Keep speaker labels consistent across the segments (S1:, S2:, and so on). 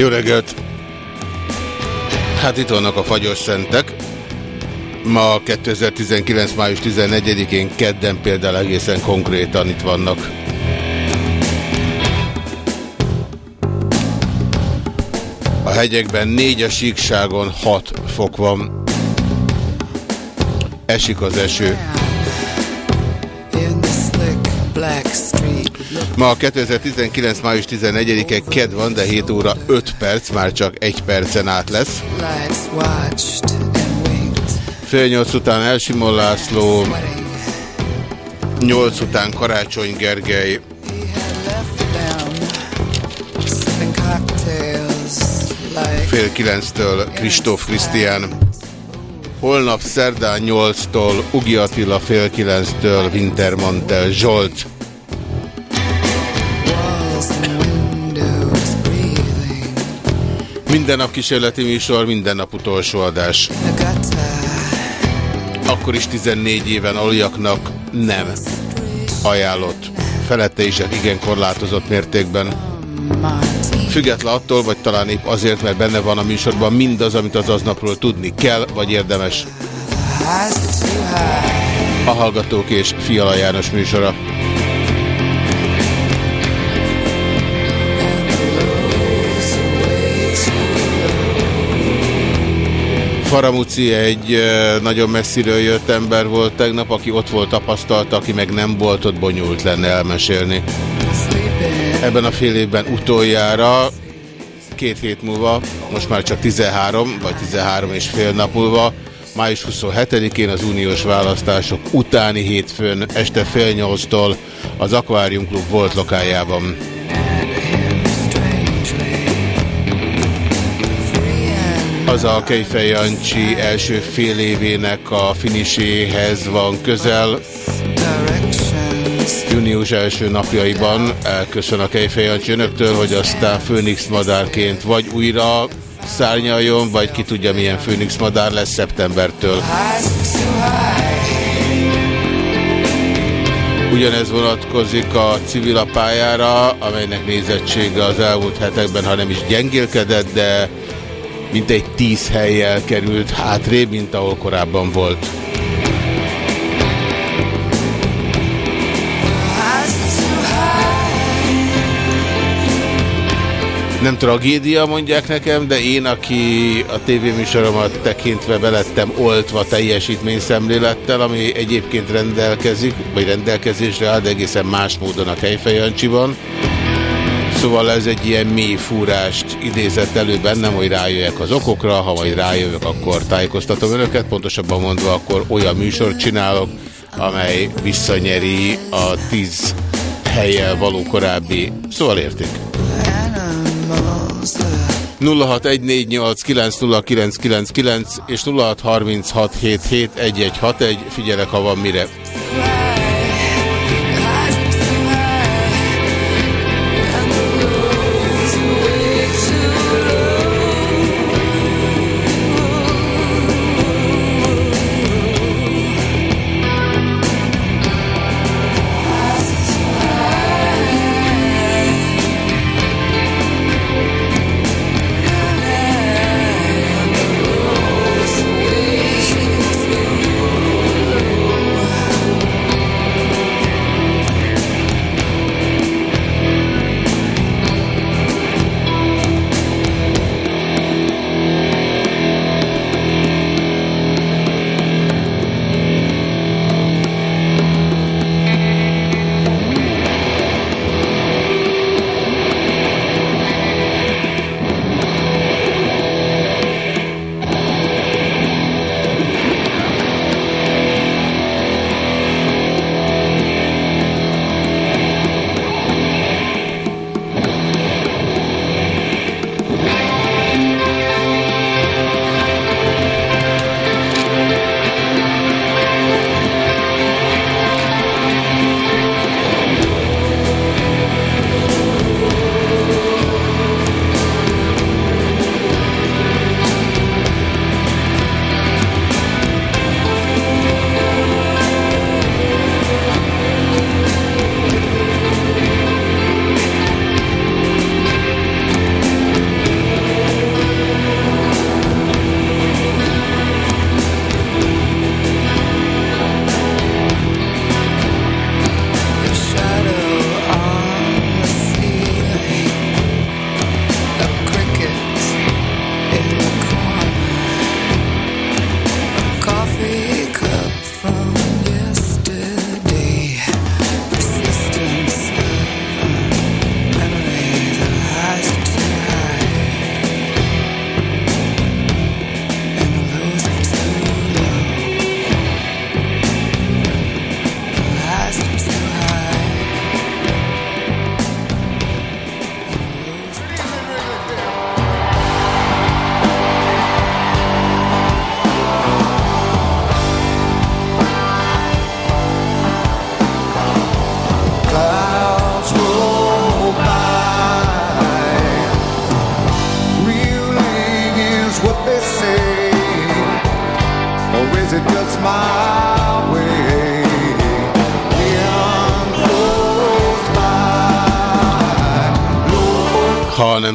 S1: Jó reggelt! Hát itt vannak a fagyos szentek. Ma 2019. május 14-én kedden például egészen konkrétan itt vannak. A hegyekben 4, a síkságon 6 fok van. Esik az eső. Ma 2019. május 14-e ked van, de 7 óra 5 perc, már csak 1 percen át lesz. Fél 8 után Elsimon László, 8 után Karácsony Gergely, fél 9-től Kristóf Krisztián, holnap szerdán 8-tól Ugi Attila, fél 9-től Wintermantel Zsolt. Minden nap kísérleti műsor, minden nap utolsó adás. Akkor is 14 éven aluljaknak nem ajánlott. Felette is igen korlátozott mértékben. Független attól, vagy talán épp azért, mert benne van a műsorban mindaz, amit az aznapról tudni kell, vagy érdemes. A Hallgatók és Fiala János műsora. Faramuci egy nagyon messziről jött ember volt tegnap, aki ott volt tapasztalta, aki meg nem volt ott bonyolult lenne elmesélni. Ebben a fél évben utoljára, két hét múlva, most már csak 13, vagy 13 és fél nap múlva, május 27-én az uniós választások utáni hétfőn este fél nyolctól az Aquarium Klub volt lokájában. Az a Kejfej Jancsi első fél évének a finiséhez van közel. Június első napjaiban elköszön a Kejfej Jancsi önöktől, hogy aztán Főnix madárként vagy újra szárnyaljon, vagy ki tudja milyen Főnix madár lesz szeptembertől. Ugyanez vonatkozik a civil pályára, amelynek nézettsége az elmúlt hetekben, ha nem is gyengélkedett, de mint egy tíz helyjel került hátrébb, mint ahol korábban volt. Nem tragédia, mondják nekem, de én, aki a tévéműsoromat tekintve belettem oltva teljesítményszemlélettel, ami egyébként rendelkezik, vagy rendelkezésre áll, de egészen más módon a Kejfejancsiban. Szóval ez egy ilyen mély fúrást idézett elő bennem, hogy rájöjjek az okokra, ha majd rájövök, akkor tájékoztatom önöket, pontosabban mondva, akkor olyan műsort csinálok, amely visszanyeri a tíz helyel való korábbi, szóval érték. 0614890999 és 0636771161, figyelek, ha van mire.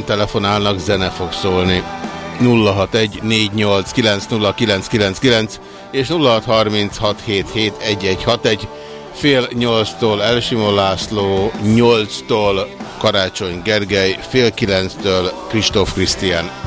S2: Telefonálnak, zene fog szólni. 061-489-0999 és 0636771161 fél nyolctól Elsimon László, nyolctól Karácsony Gergely, fél kilenctől Kristóf Krisztián.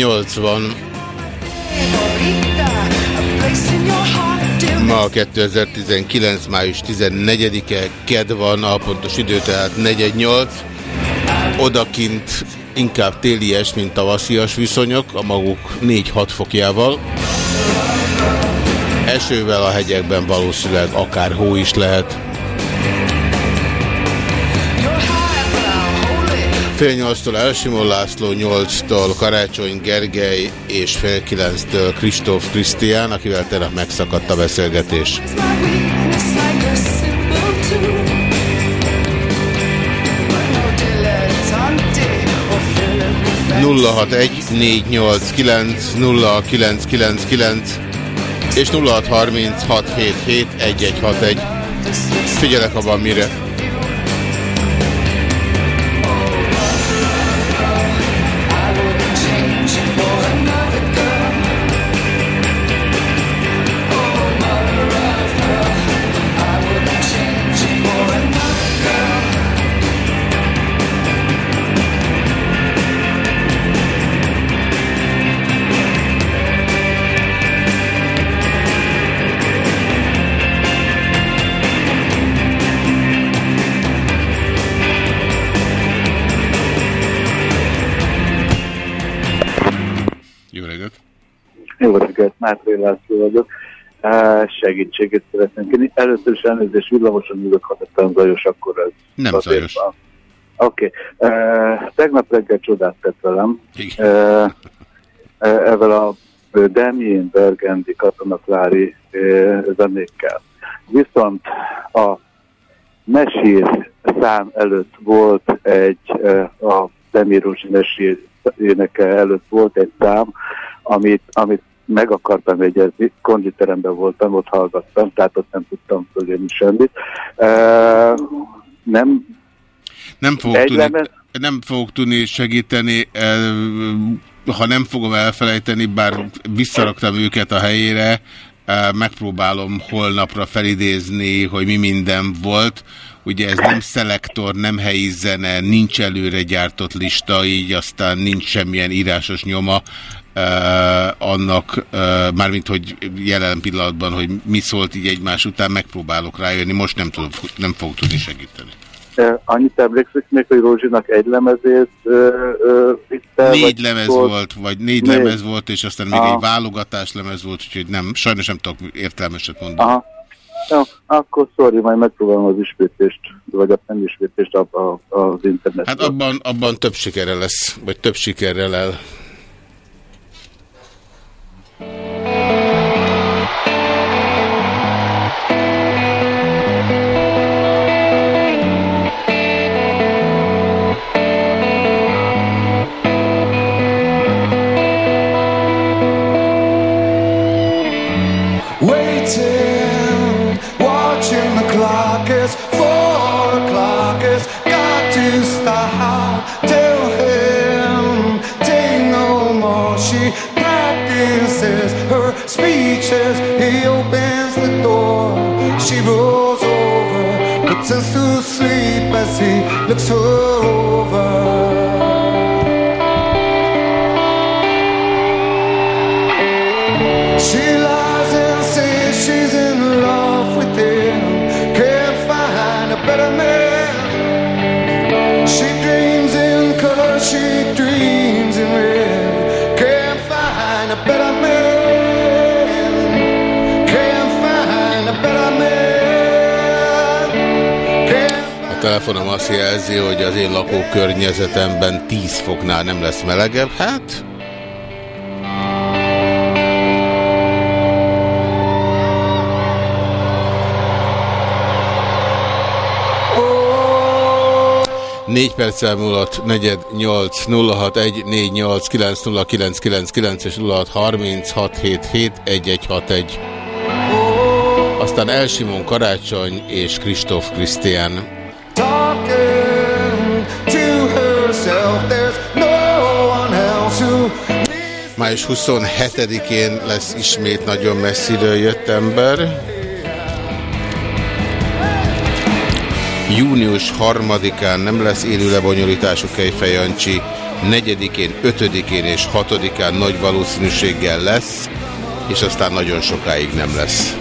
S2: 80. Ma 2019. május 14-e, KED van, a pontos idő, tehát 418. Odakint inkább télies, mint tavaszias viszonyok, a maguk 4-6 fokjával. Esővel a hegyekben valószínűleg akár hó is lehet.
S1: Fél nyolctól Elsimon László, nyolctól Karácsony Gergely és fél kilenctől Kristóf Krisztián, akivel tegnap megszakadt a beszélgetés. 061-489-0999 és 0636771161. Figyelek, ha van mire.
S3: László vagyok. Segítséget szeretném kérni. Először is elnézést villamosan ülök, ha tettem zajos, akkor ez
S1: Nem zajos.
S3: Oké. Okay. Uh, tegnap reggel csodát tett velem. Uh, uh, ezzel a Demjén Bergendi katonaklári uh, zenékkel. Viszont a mesér szám előtt volt egy, uh, a Demirózsi mesér éneke előtt volt egy szám, amit, amit meg akartam jegyezni, konditeremben voltam, ott hallgattam, tehát ott nem tudtam fölérni semmit. Uh, nem
S1: nem fogok, tudni, lemez... nem fogok tudni segíteni, ha nem fogom elfelejteni, bár visszaraktam őket a helyére, megpróbálom holnapra felidézni, hogy mi minden volt. Ugye ez nem szelektor, nem helyi zene, nincs előre gyártott lista, így aztán nincs semmilyen írásos nyoma annak, mármint hogy jelen pillanatban, hogy mi szólt így egymás után, megpróbálok rájönni, most nem, tudom, nem fogok tudni segíteni.
S3: Annyit emlékszik még, hogy Rózsinak egy lemezét
S1: vitte? Négy lemez volt, volt, vagy négy, négy lemez volt, és aztán még Aha. egy válogatás lemez volt, úgyhogy nem, sajnos nem tudok értelmeset mondani. Aha.
S3: Ja, akkor sorry, majd megpróbálom az ismétlést, vagy a nem ismétlést az internet.
S1: Hát abban, abban több sikerre lesz, vagy több sikerrel el. Thank you. look so telefonom azt jelzi, hogy az én lakókörnyezetemben 10 foknál nem lesz melegebb. Hát... Négy perccel múlott, negyed, nyolc, nulla hat, egy, négy, nyolc, kilenc, nulla, kilenc, kilenc, kilenc, és nulla hat, harminc, hat, hét, hét, egy, egy, hat, egy. Aztán Elsimon Karácsony és Kristóf Krisztián. Május 27-én lesz ismét nagyon messziről jött ember. Június 3-án nem lesz élő lebonyolítású Kejfej Jancsi, 4-én, 5-én és 6-án nagy valószínűséggel lesz, és aztán nagyon sokáig nem lesz.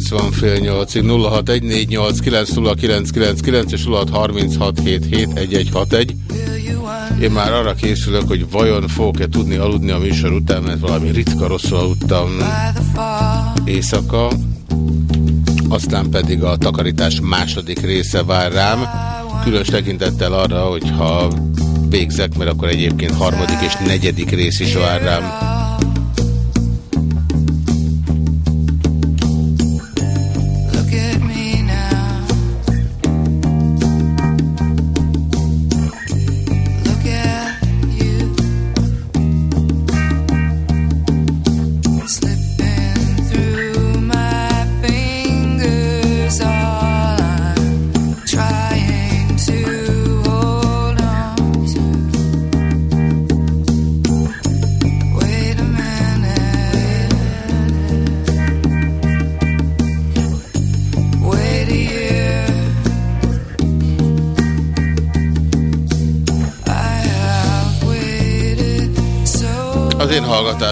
S4: 7 perc van fél nyolcig. 0614890999 és 0636771161. Én már arra készülök, hogy vajon fogok-e tudni aludni a műsor után, mert valami ritka rosszul aludtam éjszaka. Aztán pedig a takarítás második része vár rám. Különös tekintettel arra, hogyha végzek, mert akkor egyébként harmadik és negyedik rész is vár rám.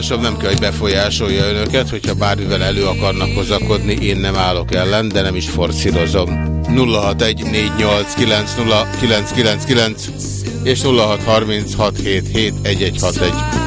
S4: Hallgatásom nem kell, hogy befolyásolja önöket, hogyha bármivel elő akarnak hozakodni, én nem állok ellen, de nem is forszírozom. 0614890999 és 0636771161.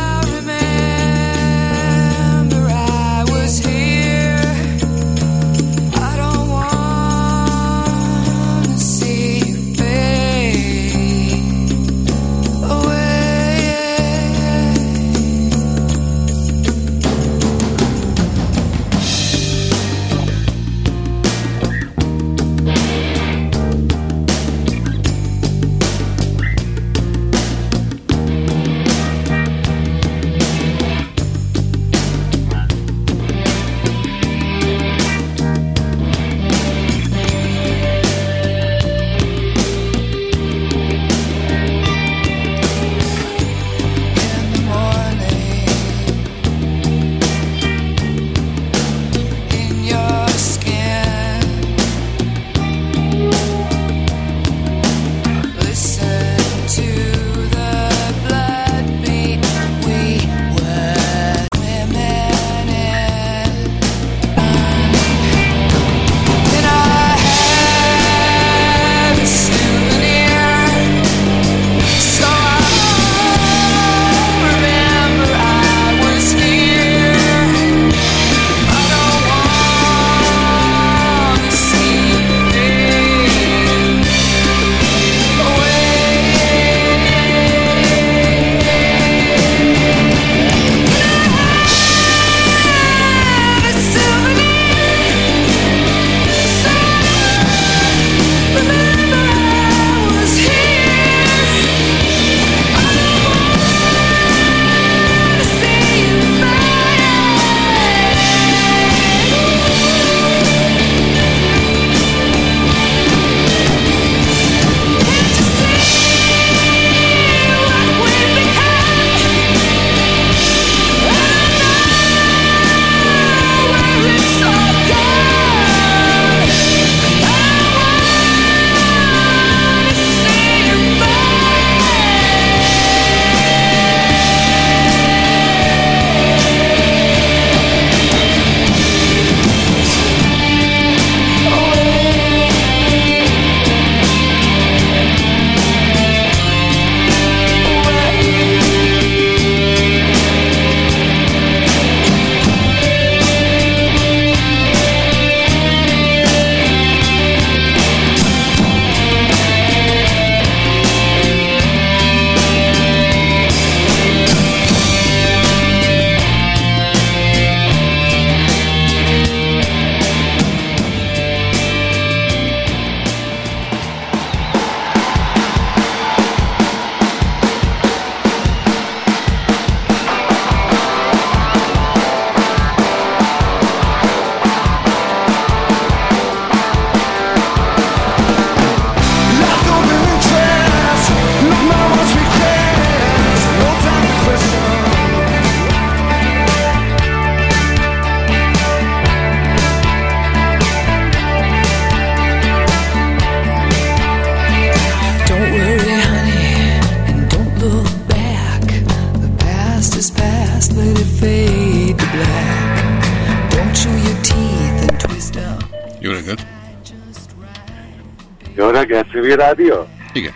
S5: civil rádió?
S1: Igen.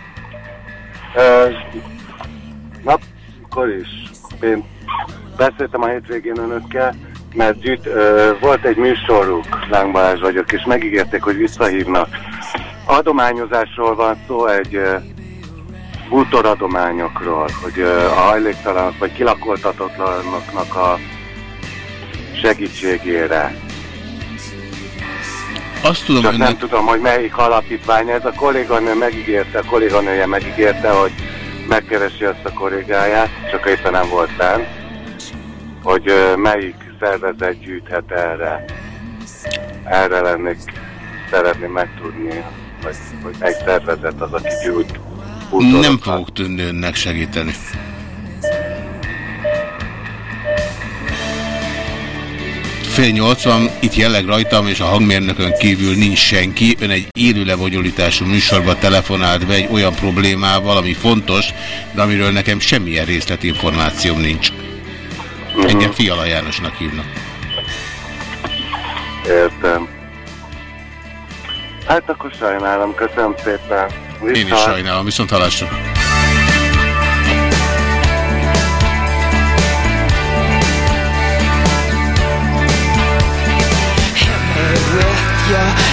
S5: Uh, napkor is én beszéltem a hétvégén önökkel, mert gyűjt, uh, volt egy műsoruk, Láng Balázs vagyok, és megígérték, hogy visszahívnak. Adományozásról van szó, egy uh, bútoradományokról, hogy uh, a hajléktalanok vagy kilakoltatatlanoknak a segítségére.
S1: Azt tudom
S5: Csak
S1: önnek...
S5: nem tudom, hogy melyik alapítvány ez. A kolléganő megígérte, a kolléganője megígérte, hogy megkeresi azt a kollégáját, csak éppen nem volt benn, hogy melyik szervezet gyűjthet erre. Erre lennék, szeretném megtudni, hogy, hogy melyik szervezet az, aki gyűjt.
S1: Nem fogok tudni önnek segíteni. Fél nyolc van, itt jelleg rajtam, és a hangmérnökön kívül nincs senki. Ön egy élő lebonyolítású műsorba telefonált be egy olyan problémával, ami fontos, de amiről nekem semmilyen részletinformációm nincs. Engem Fiala Jánosnak hívnak.
S5: Értem. Hát akkor sajnálom, köszönöm szépen.
S1: Én is
S5: Viszont-
S1: sajnálom, viszont halásra.
S4: yeah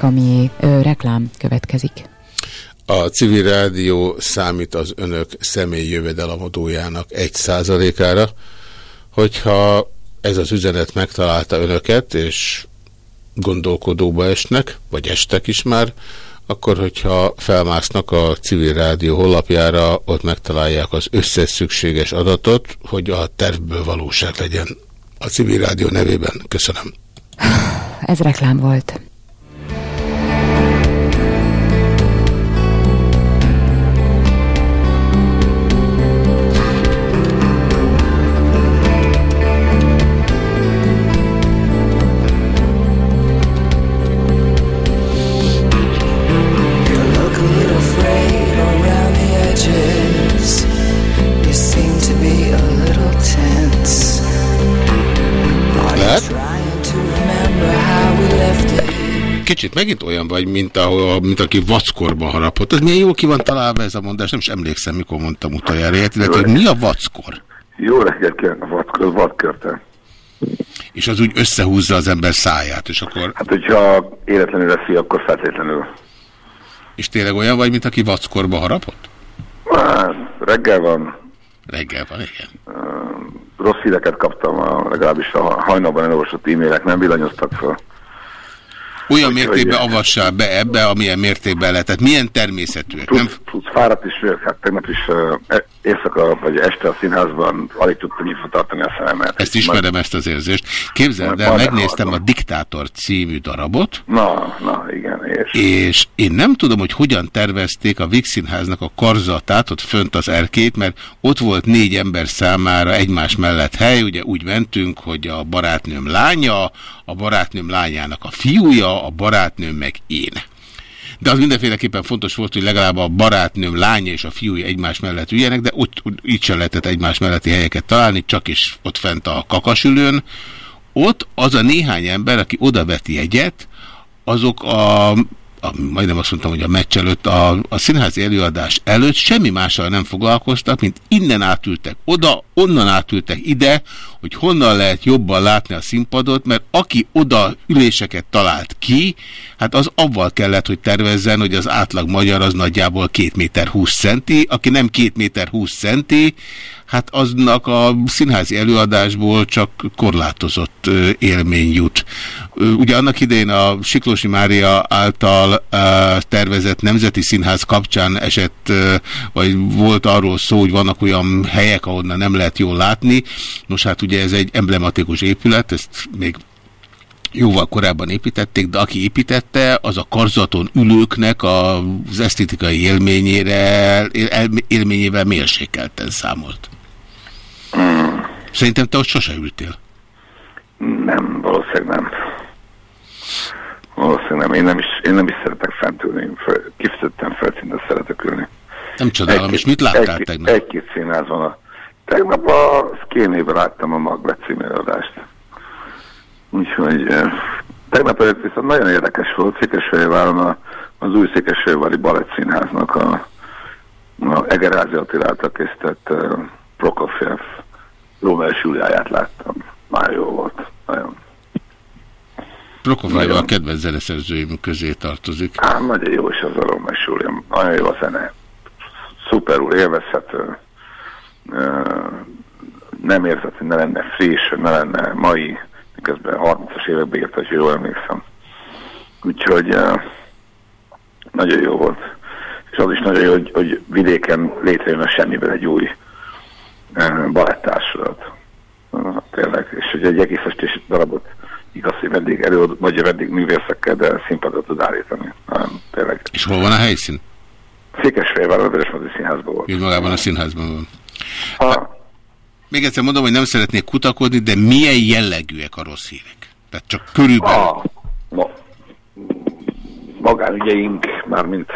S4: sun.
S6: Rekami, ö, reklám következik.
S1: A civil rádió számít az önök személy jövedelemadójának egy százalékára. Hogyha ez az üzenet megtalálta önöket, és gondolkodóba esnek, vagy estek is már, akkor hogyha felmásznak a civil rádió honlapjára, ott megtalálják az összes szükséges adatot, hogy a tervből valóság legyen. A civil rádió nevében köszönöm.
S6: Ez reklám volt.
S1: Kicsit megint olyan vagy, mint, ahol, mint aki vackorba harapott. Ez milyen jól ki van találva ez a mondás, nem is emlékszem, mikor mondtam utoljára illetve hogy mi a vackor?
S7: Jó reggelt kívánok, vadkör, az vadkörte.
S1: És az úgy összehúzza az ember száját, és akkor...
S7: Hát, hogyha életlenül veszi, akkor feltétlenül.
S1: És tényleg olyan vagy, mint aki vackorba harapott?
S7: Már reggel van,
S1: Reggel van, igen.
S7: rossz híreket kaptam, a, legalábbis a hajnalban elolvasott e-mailek nem villanyoztak fel.
S1: Olyan mértékben avassál be ebbe, amilyen mértékben lehet. Tehát milyen természetűek? Nem...
S7: Tudsz, tudsz fáradt is hát tegnap is uh, éjszaka vagy este a színházban alig tudtam nyitva tartani a szememet.
S1: Ezt ismerem, ezt az érzést. Képzeld el, megnéztem a Diktátor című darabot.
S7: Na, na, igen. És,
S1: és én nem tudom, hogy hogyan tervezték a Vix Színháznak a karzatát, ott fönt az erkét, mert ott volt négy ember számára egymás mellett hely, ugye úgy mentünk, hogy a barátnőm lánya, a barátnőm lányának a fiúja, a barátnőm meg én. De az mindenféleképpen fontos volt, hogy legalább a barátnőm lánya és a fiúja egymás mellett üljenek, de ott így sem lehetett egymás melletti helyeket találni, csak is ott fent a kakasülőn. Ott az a néhány ember, aki odaveti egyet, azok a a, majdnem azt mondtam, hogy a meccs előtt, a, a színházi előadás előtt semmi mással nem foglalkoztak, mint innen átültek oda, onnan átültek ide, hogy honnan lehet jobban látni a színpadot, mert aki oda üléseket talált ki, hát az avval kellett, hogy tervezzen, hogy az átlag magyar az nagyjából 2 méter 20 centi, aki nem 2 méter 20 centi, hát aznak a színházi előadásból csak korlátozott élmény jut. Ugye annak idején a Siklósi Mária által tervezett Nemzeti Színház kapcsán esett, vagy volt arról szó, hogy vannak olyan helyek, ahonnan nem lehet jól látni. Nos, hát ugye ez egy emblematikus épület, ezt még jóval korábban építették, de aki építette, az a karzaton ülőknek az esztétikai élményére, élményével mérsékelten számolt. Szerintem te ott sose ültél.
S7: Nem, valószínűleg nem. Valószínűleg nem. Én nem is, én nem is szeretek fent ülni. Kifizettem felszínen, szeretek ülni.
S1: Nem csodálom, egy, és mit láttál
S7: egy,
S1: tegnap?
S7: Egy-két színház van. A, tegnap a Szkénében láttam a Magvet című adást. Úgyhogy eh, tegnap előtt viszont nagyon érdekes volt Székesfehérváron az új Székesfehérvári Balett Színháznak a, a Egerázi Attila által készített uh, Prokofiev Rómel Júliáját láttam. Már jó volt. Nagyon.
S1: Prokofiev a kedvenc zeneszerzőim közé tartozik.
S7: Á, nagyon jó is az a Rómel Júlia. Nagyon jó a zene. Szuperul élvezhető. Nem érzett, hogy ne lenne friss, ne lenne mai, miközben 30-as években írt, hogy jól emlékszem. Úgyhogy nagyon jó volt. És az is nagyon jó, hogy, hogy vidéken létrejön a semmiből egy új balettársulat. Tényleg, és hogy egy egész estés darabot igaz, hogy vendég előad, vagy vendég művészekkel, de színpadot tud állítani. Tényleg.
S1: És hol van a helyszín?
S7: Székesfehérváron, a Vörösmadi Színházban volt.
S1: Magában a színházban van. Ha... Hát, még egyszer mondom, hogy nem szeretnék kutakodni, de milyen jellegűek a rossz hírek? Tehát csak körülbelül... A,
S7: ma, magánügyeink, mármint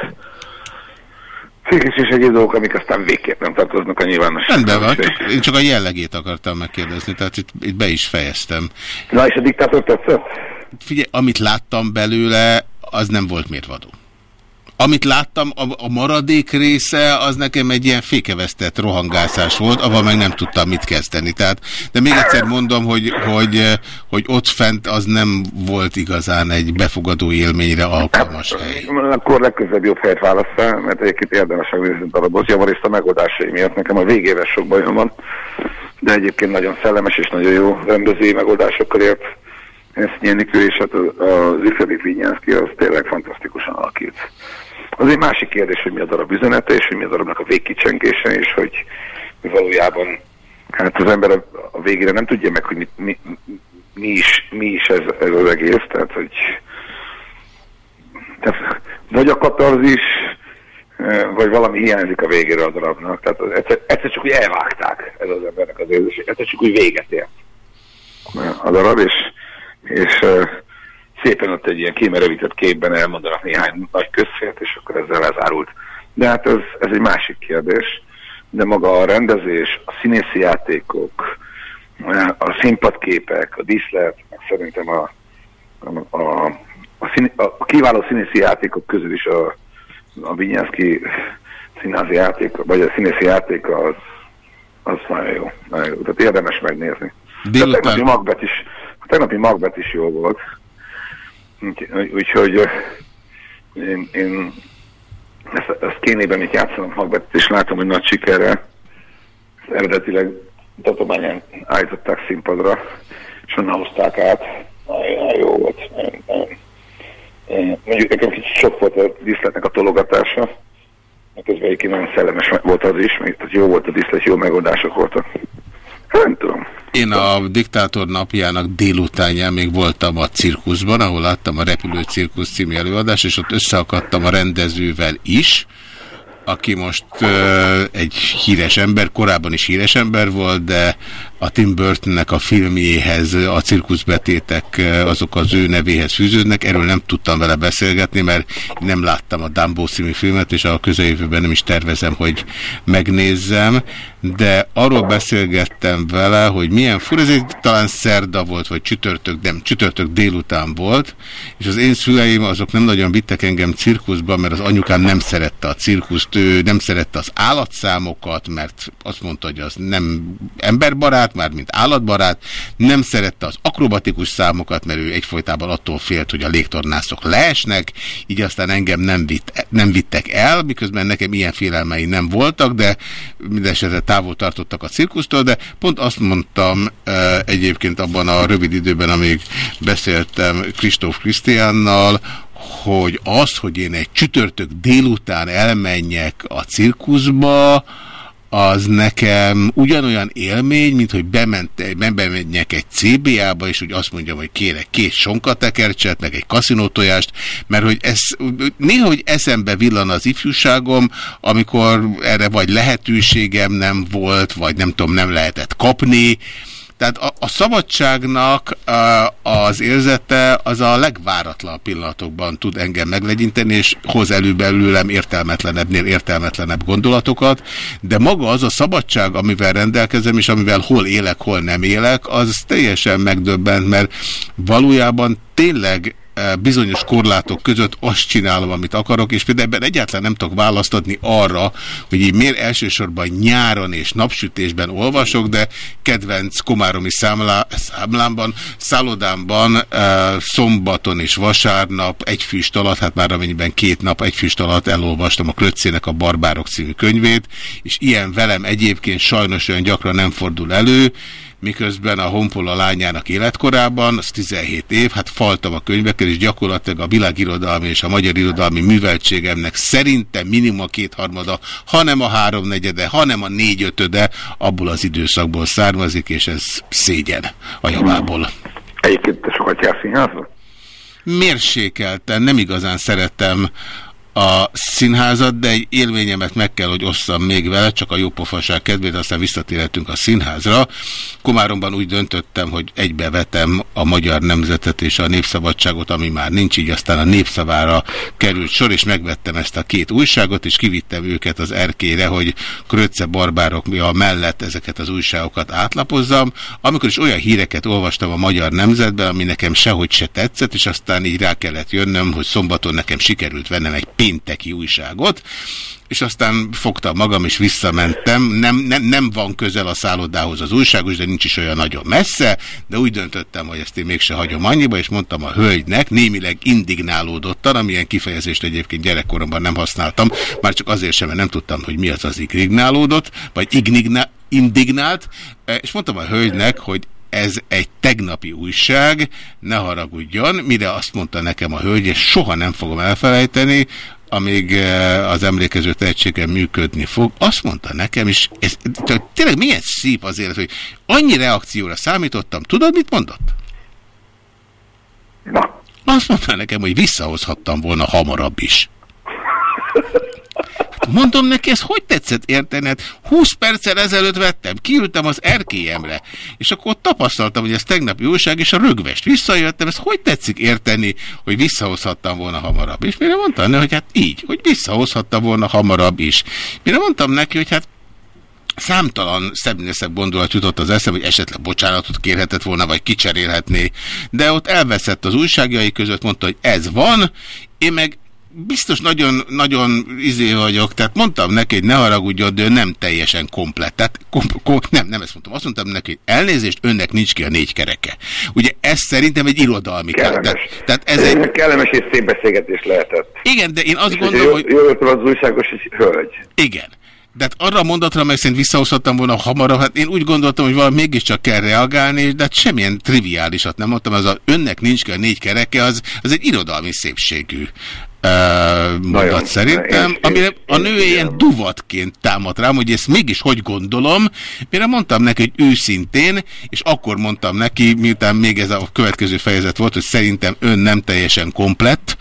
S7: Székes és egyéb dolgok, amik aztán végképp nem tartoznak a nyilvánosságban.
S1: Rendben van, én csak a jellegét akartam megkérdezni, tehát itt, itt be is fejeztem.
S7: Na és a diktátor tetszett?
S1: Figyelj, amit láttam belőle, az nem volt mérvadó. Amit láttam, a, a maradék része, az nekem egy ilyen fékevesztett rohangászás volt, avval meg nem tudtam mit kezdeni. Tehát, de még egyszer mondom, hogy, hogy, hogy ott fent az nem volt igazán egy befogadó élményre alkalmas hely.
S7: Akkor legközelebb jobb helyet választál, mert egyébként érdemes megnézni darabot. Javarészt a megoldásai miatt nekem a végével sok bajom van, de egyébként nagyon szellemes és nagyon jó rendezői megoldásokkal ért ezt Nyenikő, és hát az Ifedik Vinyánszki az tényleg fantasztikusan alakít. Az egy másik kérdés, hogy mi a darab üzenete, és hogy mi a darabnak a végkicsengése, és hogy valójában hát az ember a végére nem tudja meg, hogy mi, mi, mi is, mi is ez, ez az egész, tehát hogy tehát, vagy a katarzis, vagy valami hiányzik a végére a darabnak. Tehát egyszer, egyszer csak úgy elvágták ez az embernek az érzés, egyszer csak úgy véget ért a darab, és, és szépen ott egy ilyen kémerevített képben elmondanak néhány nagy közfélt, és akkor ezzel lezárult. De hát ez, ez egy másik kérdés. De maga a rendezés, a színészi játékok, a színpadképek, a díszlet, meg szerintem a, a, a, a, szín, a kiváló színészi játékok közül is a, a Vinyánszki színházi játék, vagy a színészi játék az, az nagyon jó. Nagyon jó. Tehát érdemes megnézni. Délután... A tegnapi Magbet is, a tegnapi Magbet is jó volt. Úgyhogy én, én ezt, ezt kénében még játszanom Magbet, és látom, hogy nagy sikerrel eredetileg tatományán állították színpadra, és onnan hozták át. Nagyon, jó volt. Nagyon, nagyon Mondjuk nekem kicsit sok volt a díszletnek a tologatása, közben egyébként nagyon szellemes volt az is, tehát jó volt a díszlet, jó megoldások voltak. Nem tudom.
S1: Én a diktátor napjának délutánján még voltam a cirkuszban, ahol láttam a Repülő Cirkusz című előadást, és ott összeakadtam a rendezővel is, aki most ö, egy híres ember, korábban is híres ember volt, de a Tim Burtonnek a filmjéhez a cirkuszbetétek azok az ő nevéhez fűződnek. Erről nem tudtam vele beszélgetni, mert nem láttam a Dumbo című filmet, és a közeljövőben nem is tervezem, hogy megnézzem, de arról beszélgettem vele, hogy milyen fur, ez egy talán szerda volt, vagy csütörtök, nem, csütörtök délután volt, és az én szüleim azok nem nagyon vittek engem cirkuszba, mert az anyukám nem szerette a cirkuszt, ő nem szerette az állatszámokat, mert azt mondta, hogy az nem emberbarát, már mint állatbarát, nem szerette az akrobatikus számokat, mert ő egyfolytában attól félt, hogy a légtornászok leesnek, így aztán engem nem, vitt, nem vittek el, miközben nekem ilyen félelmei nem voltak, de mindesetre távol tartottak a cirkusztól, de pont azt mondtam e, egyébként abban a rövid időben, amíg beszéltem Kristóf Krisztiánnal, hogy az, hogy én egy csütörtök délután elmenjek a cirkuszba, az nekem ugyanolyan élmény, mint hogy bement, bemenjek egy CBA-ba, és hogy azt mondjam, hogy kérek két sonkatekercset, meg egy kaszinótojást, mert hogy ez néha, hogy eszembe villan az ifjúságom, amikor erre vagy lehetőségem nem volt, vagy nem tudom, nem lehetett kapni, tehát a, a szabadságnak a, az érzete az a legváratlan pillanatokban tud engem meglegyinteni, és hoz előbelőlem értelmetlenebbnél értelmetlenebb gondolatokat, de maga az a szabadság, amivel rendelkezem, és amivel hol élek, hol nem élek, az teljesen megdöbbent, mert valójában tényleg bizonyos korlátok között azt csinálom, amit akarok, és például ebben egyáltalán nem tudok választatni arra, hogy így miért elsősorban nyáron és napsütésben olvasok, de kedvenc komáromi számlá, számlámban, szállodámban szombaton és vasárnap egy füst alatt, hát már amennyiben két nap egy füst alatt elolvastam a Klöccének a Barbárok című könyvét, és ilyen velem egyébként sajnos olyan gyakran nem fordul elő, miközben a Honpola lányának életkorában, az 17 év, hát faltam a könyvekkel, és gyakorlatilag a világirodalmi és a magyar irodalmi műveltségemnek szerintem minimum a kétharmada, hanem a háromnegyede, hanem a négyötöde abból az időszakból származik, és ez szégyen a javából.
S7: Egyébként te sokat jársz színházba?
S1: Mérsékelten, nem igazán szeretem a színházat, de egy élményemet meg kell, hogy osszam még vele, csak a jópofaság kedvét, aztán visszatérhetünk a színházra. Komáromban úgy döntöttem, hogy egybevetem a magyar nemzetet és a népszabadságot, ami már nincs, így aztán a népszavára került sor, és megvettem ezt a két újságot, és kivittem őket az erkére, hogy Kröcce barbárok mi a mellett ezeket az újságokat átlapozzam. Amikor is olyan híreket olvastam a magyar nemzetben, ami nekem sehogy se tetszett, és aztán így rá kellett jönnöm, hogy szombaton nekem sikerült vennem egy pénteki újságot, és aztán fogtam magam, és visszamentem. Nem, nem, nem van közel a szállodához az újságos, de nincs is olyan nagyon messze, de úgy döntöttem, hogy ezt én mégse hagyom annyiba, és mondtam a hölgynek, némileg indignálódottan, amilyen kifejezést egyébként gyerekkoromban nem használtam, már csak azért sem, mert nem tudtam, hogy mi az az indignálódott, vagy ignignál, indignált, és mondtam a hölgynek, hogy ez egy tegnapi újság, ne haragudjon, mire azt mondta nekem a hölgy, és soha nem fogom elfelejteni, amíg eh, az emlékező tehetségem működni fog, azt mondta nekem, és ez, tényleg milyen szép az élet, hogy annyi reakcióra számítottam, tudod, mit mondott?
S7: Na.
S1: Azt mondta nekem, hogy visszahozhattam volna hamarabb is. Mondom neki, ez hogy tetszett érteni? 20 hát perccel ezelőtt vettem, kiültem az erkélyemre, és akkor ott tapasztaltam, hogy ez tegnapi újság, és a rögvest visszajöttem, ez hogy tetszik érteni, hogy visszahozhattam volna hamarabb? És mire mondtam neki, hogy hát így, hogy visszahozhattam volna hamarabb is. Mire mondtam neki, hogy hát számtalan szebbnél szebb gondolat jutott az eszem, hogy esetleg bocsánatot kérhetett volna, vagy kicserélhetné. De ott elveszett az újságjai között, mondta, hogy ez van, én meg biztos nagyon, nagyon izé vagyok, tehát mondtam neki, hogy ne haragudjon, de ő nem teljesen komplett. Tehát kom, kom, nem, nem ezt mondtam. Azt mondtam neki, hogy elnézést, önnek nincs ki a négy kereke. Ugye ez szerintem egy irodalmi
S7: Kellemes.
S1: Tehát, tehát ez egy...
S7: Kellemes és szép beszélgetés lehetett.
S1: Igen, de én azt
S7: és
S1: gondolom, hogy...
S7: Jól az újságos hölgy.
S1: Igen. De hát arra a mondatra, meg szerint visszahozhattam volna hamarabb, hát én úgy gondoltam, hogy valami mégiscsak kell reagálni, de hát semmilyen triviálisat nem mondtam, az a önnek nincs kell négy kereke, az, az egy irodalmi szépségű mondat szerintem, én, amire a nő én, ilyen duvatként támad rám, hogy ezt mégis hogy gondolom, mire mondtam neki, hogy őszintén, és akkor mondtam neki, miután még ez a következő fejezet volt, hogy szerintem ön nem teljesen komplett,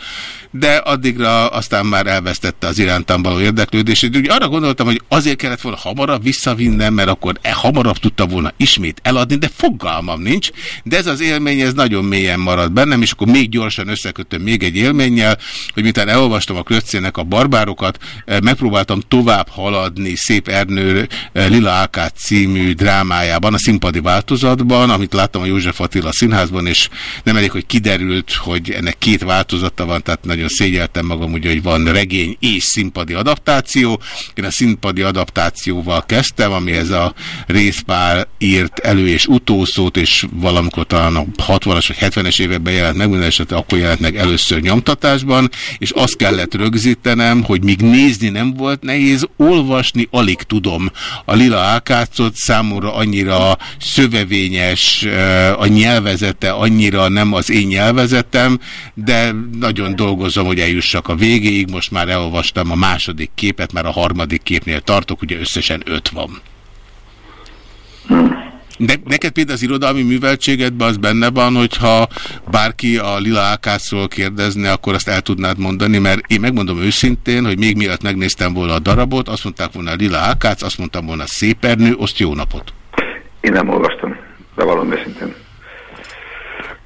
S1: de addigra aztán már elvesztette az irántán való érdeklődését. Úgy arra gondoltam, hogy azért kellett volna hamarabb visszavinnem, mert akkor e hamarabb tudta volna ismét eladni, de fogalmam nincs. De ez az élmény, ez nagyon mélyen marad bennem, és akkor még gyorsan összekötöm még egy élménnyel, hogy miután elolvastam a Kröccének a barbárokat, eh, megpróbáltam tovább haladni Szép Ernő eh, Lila Ákát című drámájában, a színpadi változatban, amit láttam a József Attila színházban, és nem elég, hogy kiderült, hogy ennek két változata van, tehát nagyon nagyon szégyeltem magam, ugye, hogy van regény és színpadi adaptáció. Én a színpadi adaptációval kezdtem, ami ez a részpár írt elő- és utószót, és valamikor talán a 60-as vagy 70-es években jelent meg, minden esetre akkor jelent meg először nyomtatásban, és azt kellett rögzítenem, hogy míg nézni nem volt nehéz, olvasni alig tudom. A Lila Ákácot számomra annyira szövevényes, eh, a nyelvezete annyira nem az én nyelvezetem, de nagyon dolgozom dolgozom, hogy eljussak a végéig. Most már elolvastam a második képet, már a harmadik képnél tartok, ugye összesen öt van. De neked például az irodalmi műveltségedben az benne van, hogyha bárki a Lila Ákászról kérdezne, akkor azt el tudnád mondani, mert én megmondom őszintén, hogy még miatt megnéztem volna a darabot, azt mondták volna Lila Ákász, azt mondtam volna Szépernő, oszt jó napot.
S7: Én nem olvastam, de valami őszintén.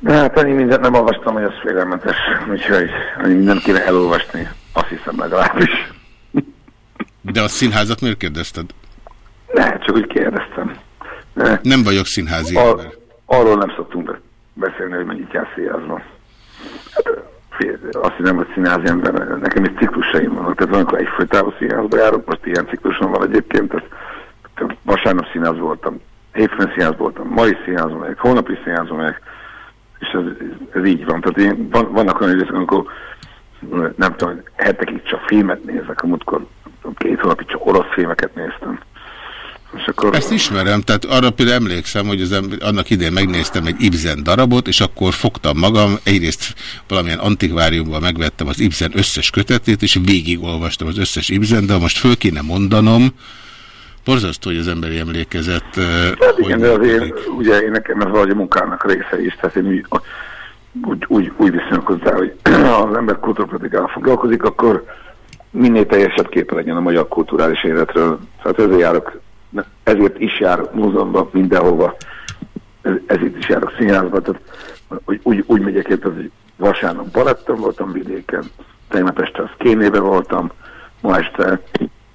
S7: Hát annyi mindent nem olvastam, hogy az félelmetes, úgyhogy annyi mindent kéne elolvasni, azt hiszem legalábbis.
S1: De a színházat miért kérdezted?
S7: Ne, csak úgy kérdeztem.
S1: Ne. Nem vagyok színházi
S7: Ar ember. Arról nem szoktunk beszélni, hogy mennyit jár színházban. Hát, azt hiszem, hogy színházi ember, nekem is ciklusaim vannak, tehát van, amikor egyfolytában színházba járok, most ilyen ciklusom van egyébként, tehát vasárnap színház voltam, hétfőn színház voltam, mai színház megyek, holnapi színház megyek, és ez, ez így van. Tehát én, van, vannak olyan időszak, amikor nem tudom, hetekig csak filmet nézek, amikor két hónapig csak orosz filmeket néztem.
S1: És akkor... Ezt ismerem, tehát arra például emlékszem, hogy az ember, annak idén megnéztem egy Ibsen darabot, és akkor fogtam magam, egyrészt valamilyen antikváriumban megvettem az Ibsen összes kötetét, és végigolvastam az összes Ibsen, de most föl kéne mondanom, Borzasztó, hogy az emberi emlékezet...
S7: Hát igen, de azért, ugye én nekem ez valahogy a munkának része is, tehát én úgy, úgy, úgy, úgy viszonyok hozzá, hogy ha az ember kultúrpolitikával foglalkozik, akkor minél teljesebb képe legyen a magyar kulturális életről. Tehát ezért járok, ezért is járok múzeumban, mindenhova, ez, ezért is járok színházba, tehát úgy, úgy, úgy megyek itt, hogy vasárnap balettem voltam vidéken, tegnap este az Kénébe voltam, ma este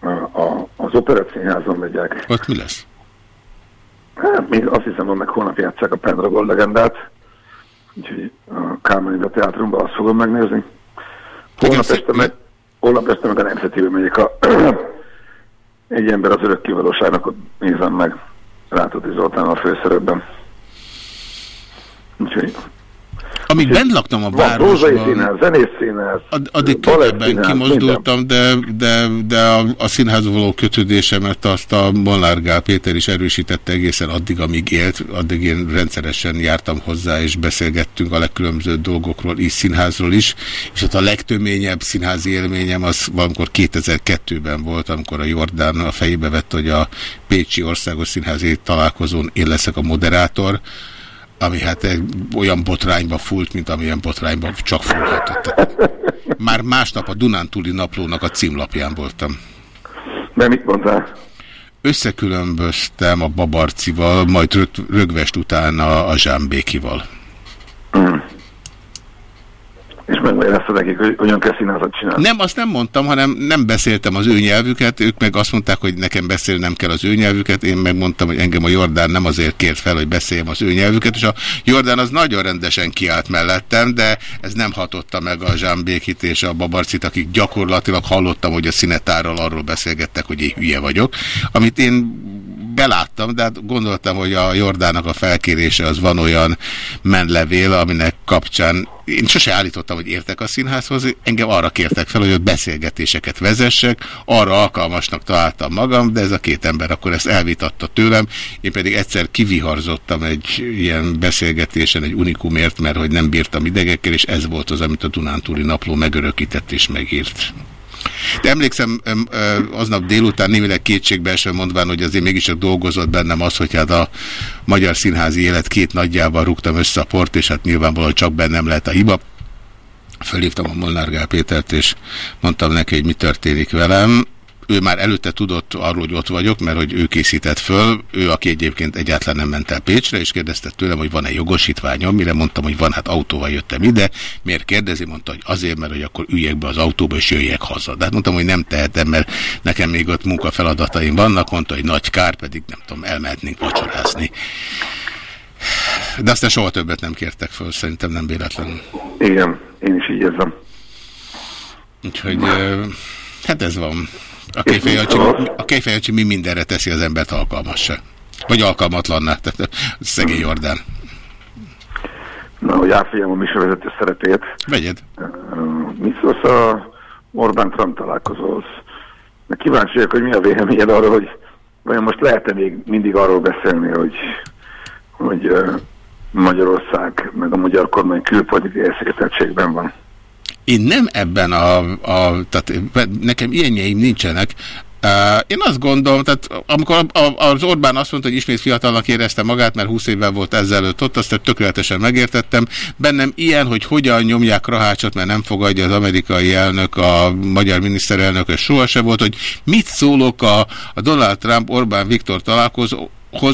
S7: a, az operatszínházon megyek.
S1: Ott mi lesz?
S7: Hát még azt hiszem, hogy meg holnap játszák a Pendragon legendát. Úgyhogy a Kálmányi teátrumban azt fogom megnézni. Holnap este, meg, holnap este meg a Nemzetibe megyek a egy ember az örök kiválóságnak nézem meg Rátóti Zoltán a főszerepben. Úgyhogy
S1: amíg bent laktam a városban...
S7: színház, zenész színház,
S1: Addig könnyebben kimozdultam, de, de, de a, a színház való kötődésemet azt a Molnár Gál Péter is erősítette egészen addig, amíg élt. Addig én rendszeresen jártam hozzá, és beszélgettünk a legkülönbözőbb dolgokról is, színházról is. És hát a legtöményebb színházi élményem az valamikor 2002-ben volt, amikor a Jordán a fejébe vett, hogy a Pécsi Országos Színházi találkozón én leszek a moderátor, ami hát olyan botrányba fúlt, mint amilyen botrányba csak fúlhatott. Már másnap a Dunántúli naplónak a címlapján voltam.
S7: De mit mondtál?
S1: Összekülönböztem a Babarcival, majd rögvest utána a Zsámbékival.
S7: És megmagyarázta nekik, hogy hogyan kell színházat csinálni.
S1: Nem, azt nem mondtam, hanem nem beszéltem az ő nyelvüket, ők meg azt mondták, hogy nekem beszélnem kell az ő nyelvüket, én megmondtam, hogy engem a Jordán nem azért kért fel, hogy beszéljem az ő nyelvüket, és a Jordán az nagyon rendesen kiállt mellettem, de ez nem hatotta meg a Zsámbékit és a Babarcit, akik gyakorlatilag hallottam, hogy a színetárral arról beszélgettek, hogy én hülye vagyok, amit én beláttam, de hát gondoltam, hogy a Jordának a felkérése az van olyan menlevél, aminek kapcsán én sose állítottam, hogy értek a színházhoz, engem arra kértek fel, hogy ott beszélgetéseket vezessek, arra alkalmasnak találtam magam, de ez a két ember akkor ezt elvitatta tőlem, én pedig egyszer kiviharzottam egy ilyen beszélgetésen egy unikumért, mert hogy nem bírtam idegekkel, és ez volt az, amit a Dunántúli napló megörökített és megírt. De emlékszem, aznap délután némileg kétségbeesve mondván, hogy azért mégiscsak dolgozott bennem az, hogy hát a magyar színházi élet két nagyjával rúgtam össze a port, és hát nyilvánvalóan csak bennem lehet a hiba. Fölhívtam a Molnár Gál Pétert, és mondtam neki, hogy mi történik velem ő már előtte tudott arról, hogy ott vagyok, mert hogy ő készített föl, ő, aki egyébként egyáltalán nem ment el Pécsre, és kérdezte tőlem, hogy van-e jogosítványom, mire mondtam, hogy van, hát autóval jöttem ide. Miért kérdezi? Mondta, hogy azért, mert hogy akkor üljek be az autóba, és jöjjek haza. De hát mondtam, hogy nem tehetem, mert nekem még ott munkafeladataim vannak, mondta, hogy nagy kár, pedig nem tudom, elmehetnénk vacsorázni. De aztán soha többet nem kértek föl, szerintem nem véletlenül.
S7: Igen, én is így érzem.
S1: Úgyhogy, hát ez van. A kejfejancsi, mi mindenre teszi az embert alkalmassá. Vagy alkalmatlanná, tehát szegény Jordán.
S7: Na, hogy átfigyelm a műsorvezető szeretét.
S1: Vegyed.
S7: Mit szólsz a Orbán-Trump találkozóhoz? Kíváncsi vagyok, hogy mi a véleményed arról, hogy vajon most lehet-e még mindig arról beszélni, hogy, hogy Magyarország meg a magyar kormány külpolitikai elszigeteltségben van?
S1: Én nem ebben a, a tehát nekem ilyenjeim nincsenek, én azt gondolom, tehát amikor az Orbán azt mondta, hogy ismét fiatalnak érezte magát, mert 20 évvel volt ezzel ott, azt tökéletesen megértettem. Bennem ilyen, hogy hogyan nyomják Rahácsot, mert nem fogadja az amerikai elnök, a magyar miniszterelnök, ez soha volt, hogy mit szólok a, a Donald Trump Orbán Viktor találkozó,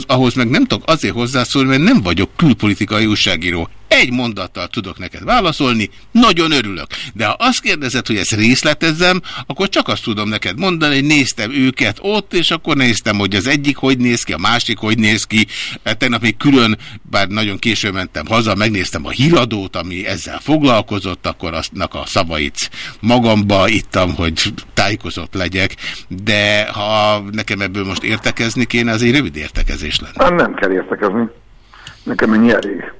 S1: ahhoz meg nem tudok azért hozzászólni, mert nem vagyok külpolitikai újságíró. Egy mondattal tudok neked válaszolni, nagyon örülök. De ha azt kérdezed, hogy ezt részletezzem, akkor csak azt tudom neked mondani, hogy néztem őket ott, és akkor néztem, hogy az egyik hogy néz ki, a másik hogy néz ki. E, tegnap még külön, bár nagyon későn mentem haza, megnéztem a híradót, ami ezzel foglalkozott, akkor aztnak a szavait magamba ittam, hogy tájékozott legyek, de ha nekem ebből most értekezni kéne, az egy rövid értekezés lenne.
S7: Nem, nem kell értekezni. Nekem ennyi elég.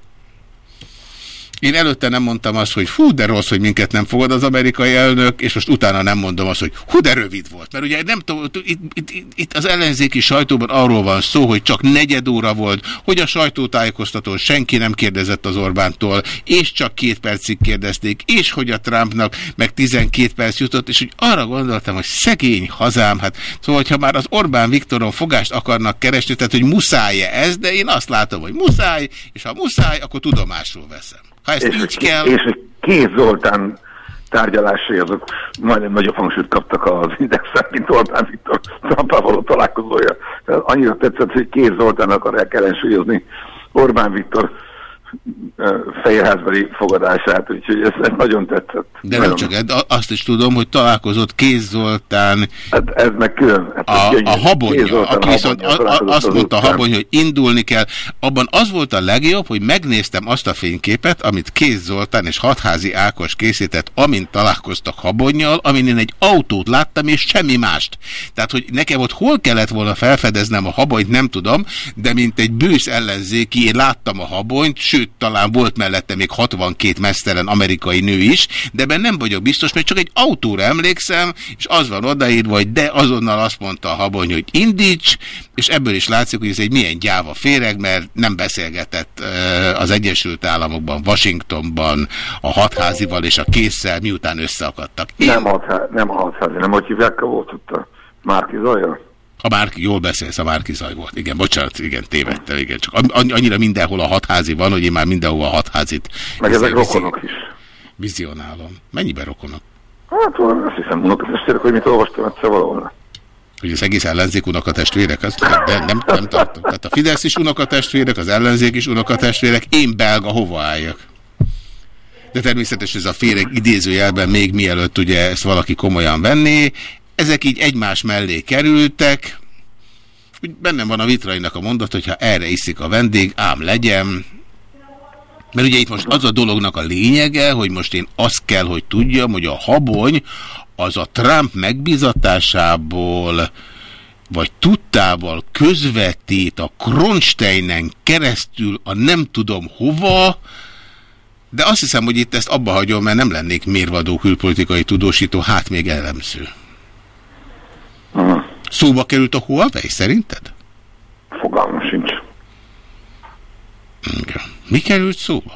S1: Én előtte nem mondtam azt, hogy hú, de rossz, hogy minket nem fogad az amerikai elnök, és most utána nem mondom azt, hogy hú, de rövid volt. Mert ugye nem tudom, itt, itt, itt az ellenzéki sajtóban arról van szó, hogy csak negyed óra volt, hogy a sajtótájékoztatón senki nem kérdezett az Orbántól, és csak két percig kérdezték, és hogy a Trumpnak meg 12 perc jutott, és hogy arra gondoltam, hogy szegény hazám, hát szóval, hogyha már az Orbán Viktoron fogást akarnak keresni, tehát hogy muszáj-e ez, de én azt látom, hogy muszáj, és ha muszáj, akkor tudomásul veszem. Ha ezt
S7: és,
S1: így kell...
S7: És Kéz Zoltán tárgyalásai azok majdnem nagyobb hangsúlyt kaptak az indexen, mint Orbán Viktor Trumpával találkozója. Tehát annyira tetszett, hogy Kéz Zoltán akarják ellensúlyozni. Orbán Viktor fejeházbeli fogadását, úgyhogy ez, ez nagyon tetszett.
S1: De nem csak, azt is tudom, hogy találkozott Kéz Zoltán
S7: hát ez meg külön. Hát
S1: a, a Habonya, aki viszont azt mondta a Habony, hogy indulni kell. Abban az volt a legjobb, hogy megnéztem azt a fényképet, amit Kéz Zoltán és Hatházi Ákos készített, amint találkoztak Habonyjal, amin én egy autót láttam, és semmi mást. Tehát, hogy nekem ott hol kellett volna felfedeznem a Habonyt, nem tudom, de mint egy bősz ellenzéki, én láttam a Habonyt, sőt, sőt, talán volt mellette még 62 mesztelen amerikai nő is, de ebben nem vagyok biztos, mert csak egy autóra emlékszem, és az van odaírva, hogy de azonnal azt mondta a habony, hogy indíts, és ebből is látszik, hogy ez egy milyen gyáva féreg, mert nem beszélgetett az Egyesült Államokban, Washingtonban, a hatházival és a késszel, miután összeakadtak.
S7: Én... Nem, hatházi, nem hatházi, nem hogy hívják, volt ott a Márki Zajra?
S1: A Márki, jól beszélsz, a Márki zaj volt. Igen, bocsánat, igen, tévedtem, igen. Csak annyira mindenhol a hatházi van, hogy én már mindenhol a hatházit.
S7: Meg ezek rokonok is.
S1: Vizionálom. Mennyiben rokonok?
S7: Hát, azt hiszem, unokatestvérek, hogy mit olvastam egyszer valahol.
S1: Hogy az egész ellenzék unokatestvérek, az de nem, nem tartom. Tehát a Fidesz is unokatestvérek, az ellenzék is unokatestvérek, én belga hova álljak? De természetesen ez a féreg idézőjelben még mielőtt ugye ezt valaki komolyan venné, ezek így egymás mellé kerültek, úgy bennem van a vitrainak a mondat, hogyha erre iszik a vendég, ám legyen, mert ugye itt most az a dolognak a lényege, hogy most én azt kell, hogy tudjam, hogy a habony az a Trump megbizatásából vagy tudtával közvetít a Kronsteinen keresztül a nem tudom hova, De azt hiszem, hogy itt ezt abba hagyom, mert nem lennék mérvadó külpolitikai tudósító, hát még elemző.
S7: Uh-huh.
S1: Szóba került a Huawei, szerinted?
S7: Fogalmam sincs.
S1: Igen. Mi került szóba?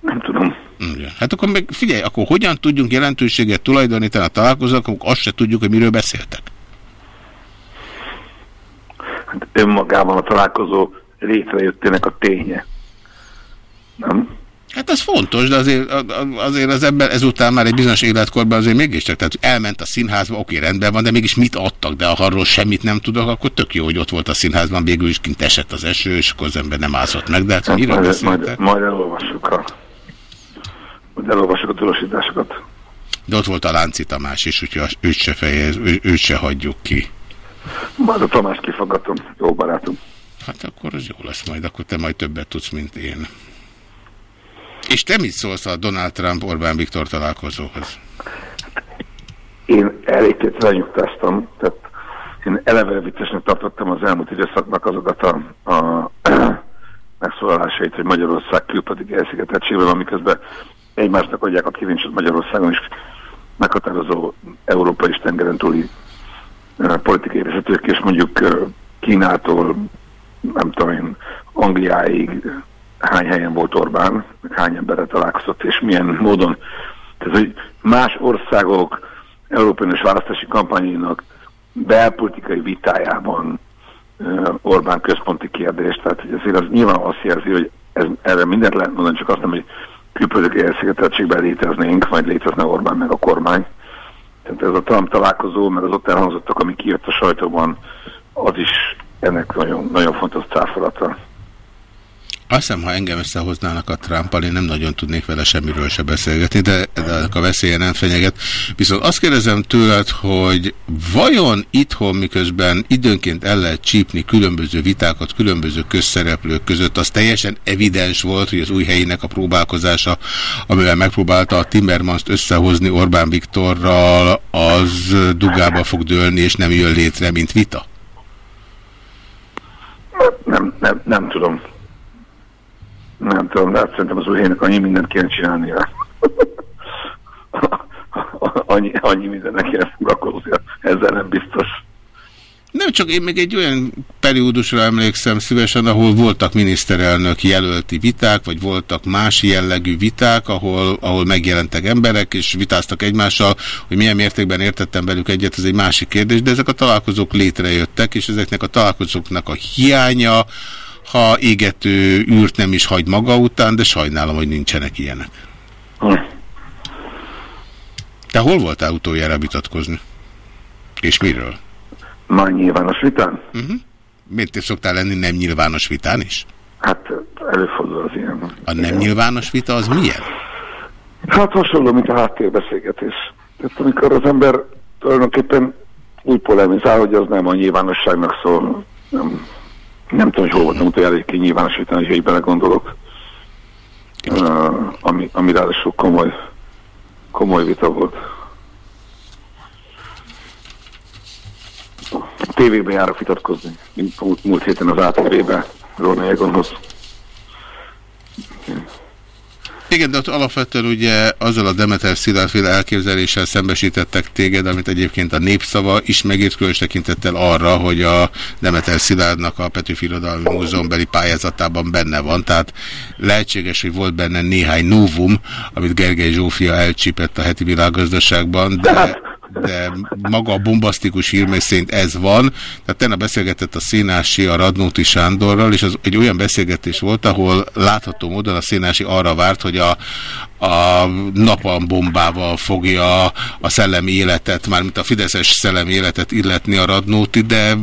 S7: Nem tudom.
S1: Igen. Hát akkor meg figyelj, akkor hogyan tudjunk jelentőséget tulajdonítani a találkozók, amikor azt se tudjuk, hogy miről beszéltek?
S7: Hát önmagában a találkozó létrejöttének a ténye. Nem?
S1: Hát az fontos, de azért, azért az ember ezután már egy bizonyos életkorban azért mégiscsak, tehát elment a színházba, oké, rendben van, de mégis mit adtak, de ha arról semmit nem tudok, akkor tök jó, hogy ott volt a színházban, végül is kint esett az eső, és akkor az ember nem ászott meg, de hát, hát miről
S7: majd, majd, majd elolvassuk a, majd elolvassuk a tudósításokat.
S1: De ott volt a Lánci Tamás is, úgyhogy őt se fejez, ő, őt se hagyjuk ki.
S7: Majd a Tamás kifaggatom, jó barátom.
S1: Hát akkor az jó lesz majd, akkor te majd többet tudsz, mint én. És te mit szólsz a Donald Trump-Orbán Viktor találkozóhoz?
S7: Én elég lenyugtáztam, tehát én eleve viccesnek tartottam az elmúlt időszaknak azokat a, a megszólalásait, hogy Magyarország külpedig elszigeteltségben van, miközben egymásnak adják a kivincset Magyarországon is meghatározó európai és tengeren túli uh, politikai vezetők, és mondjuk Kínától, nem tudom én, Angliáig, hány helyen volt Orbán, hány emberre találkozott, és milyen módon. Tehát, hogy más országok Európai Uniós választási kampányainak belpolitikai vitájában Orbán központi kérdés. Tehát hogy azért az nyilván azt jelzi, hogy ez, erre mindent lehet mondani, csak azt nem, hogy külföldi elszigeteltségben léteznénk, vagy létezne Orbán meg a kormány. Tehát ez a Trump találkozó, meg az ott elhangzottak, ami kijött a sajtóban, az is ennek nagyon, nagyon fontos cáfolata.
S1: Azt hiszem, ha engem összehoznának a Trumpal, én nem nagyon tudnék vele semmiről se beszélgetni, de, de a veszélye nem fenyeget. Viszont azt kérdezem tőled, hogy vajon itthon, miközben időnként el lehet csípni különböző vitákat, különböző közszereplők között, az teljesen evidens volt, hogy az új helyének a próbálkozása, amivel megpróbálta a Timmermans-t összehozni Orbán Viktorral, az dugába fog dőlni, és nem jön létre, mint vita?
S7: Nem, nem, nem tudom nem tudom, de hát szerintem az új helynek annyi mindent kéne csinálnia. annyi, annyi mindennek kéne foglalkoznia, ezzel nem biztos.
S1: Nem csak én még egy olyan periódusra emlékszem szívesen, ahol voltak miniszterelnök jelölti viták, vagy voltak más jellegű viták, ahol, ahol megjelentek emberek, és vitáztak egymással, hogy milyen mértékben értettem velük egyet, ez egy másik kérdés, de ezek a találkozók létrejöttek, és ezeknek a találkozóknak a hiánya, ha égető űrt nem is hagy maga után, de sajnálom, hogy nincsenek ilyenek. Hm. Te hol voltál utoljára vitatkozni? És miről?
S7: Már nyilvános vitán? Uh
S1: mhm. -huh. Miért te szoktál lenni nem nyilvános vitán is?
S7: Hát előfordul az ilyen.
S1: A nem Igen. nyilvános vita az milyen?
S7: Hát hasonló, mint a háttérbeszélgetés. Tehát amikor az ember tulajdonképpen úgy polemizál, hogy az nem a nyilvánosságnak szól, nem nem tudom, hogy hol voltam utoljára egy nyilvánosítani, hogy így belegondolok. Uh, ami, ami ráadásul komoly, komoly vita volt. TV-ben járok vitatkozni, múlt, múlt héten az ATV-ben, Róna Egonhoz.
S1: Igen, de ott alapvetően ugye azzal a Demeter Szilárdféle elképzeléssel szembesítettek téged, amit egyébként a népszava is megírt különös tekintettel arra, hogy a Demeter Szilárdnak a Petőfi Irodalmi Múzeumbeli pályázatában benne van, tehát lehetséges, hogy volt benne néhány novum, amit Gergely Zsófia elcsípett a heti világgazdaságban, de de maga a bombasztikus hír szerint ez van. Tehát tenne beszélgetett a Szénási a Radnóti Sándorral, és az egy olyan beszélgetés volt, ahol látható módon a Szénási arra várt, hogy a, a napalmbombával fogja a szellemi életet, mármint a Fideszes szellemi életet illetni a Radnóti, de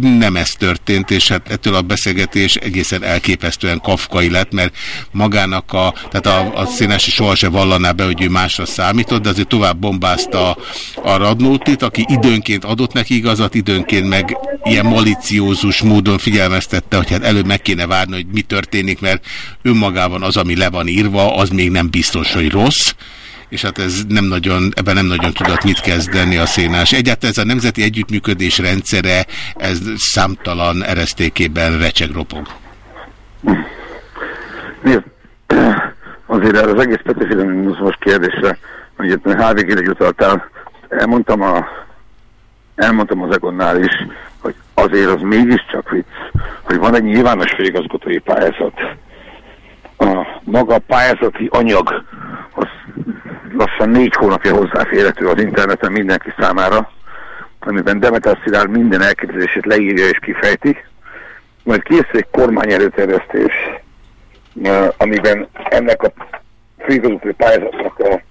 S1: nem ez történt, és hát ettől a beszélgetés egészen elképesztően kafkai lett, mert magának a, tehát a, a Szénási sohasem vallaná be, hogy ő másra számított, de azért tovább bombázta a Radnótit, aki időnként adott neki igazat, időnként meg ilyen maliciózus módon figyelmeztette, hogy hát előbb meg kéne várni, hogy mi történik, mert önmagában az, ami le van írva, az még nem biztos, hogy rossz, és hát ez nem nagyon, ebben nem nagyon tudott mit kezdeni a szénás. Egyáltalán ez a nemzeti együttműködés rendszere, ez számtalan eresztékében recsegropog.
S7: azért erre az egész petőfilmizmus kérdésre, hogy HVG-re utaltál, elmondtam, a, elmondtam az Egonnál is, hogy azért az mégiscsak vicc, hogy van egy nyilvános főigazgatói pályázat. A maga pályázati anyag, az lassan négy hónapja hozzáférhető az interneten mindenki számára, amiben Demeter Szilárd minden elképzelését leírja és kifejti, majd készül egy kormányerőterjesztés, amiben ennek a főigazgatói pályázatnak a,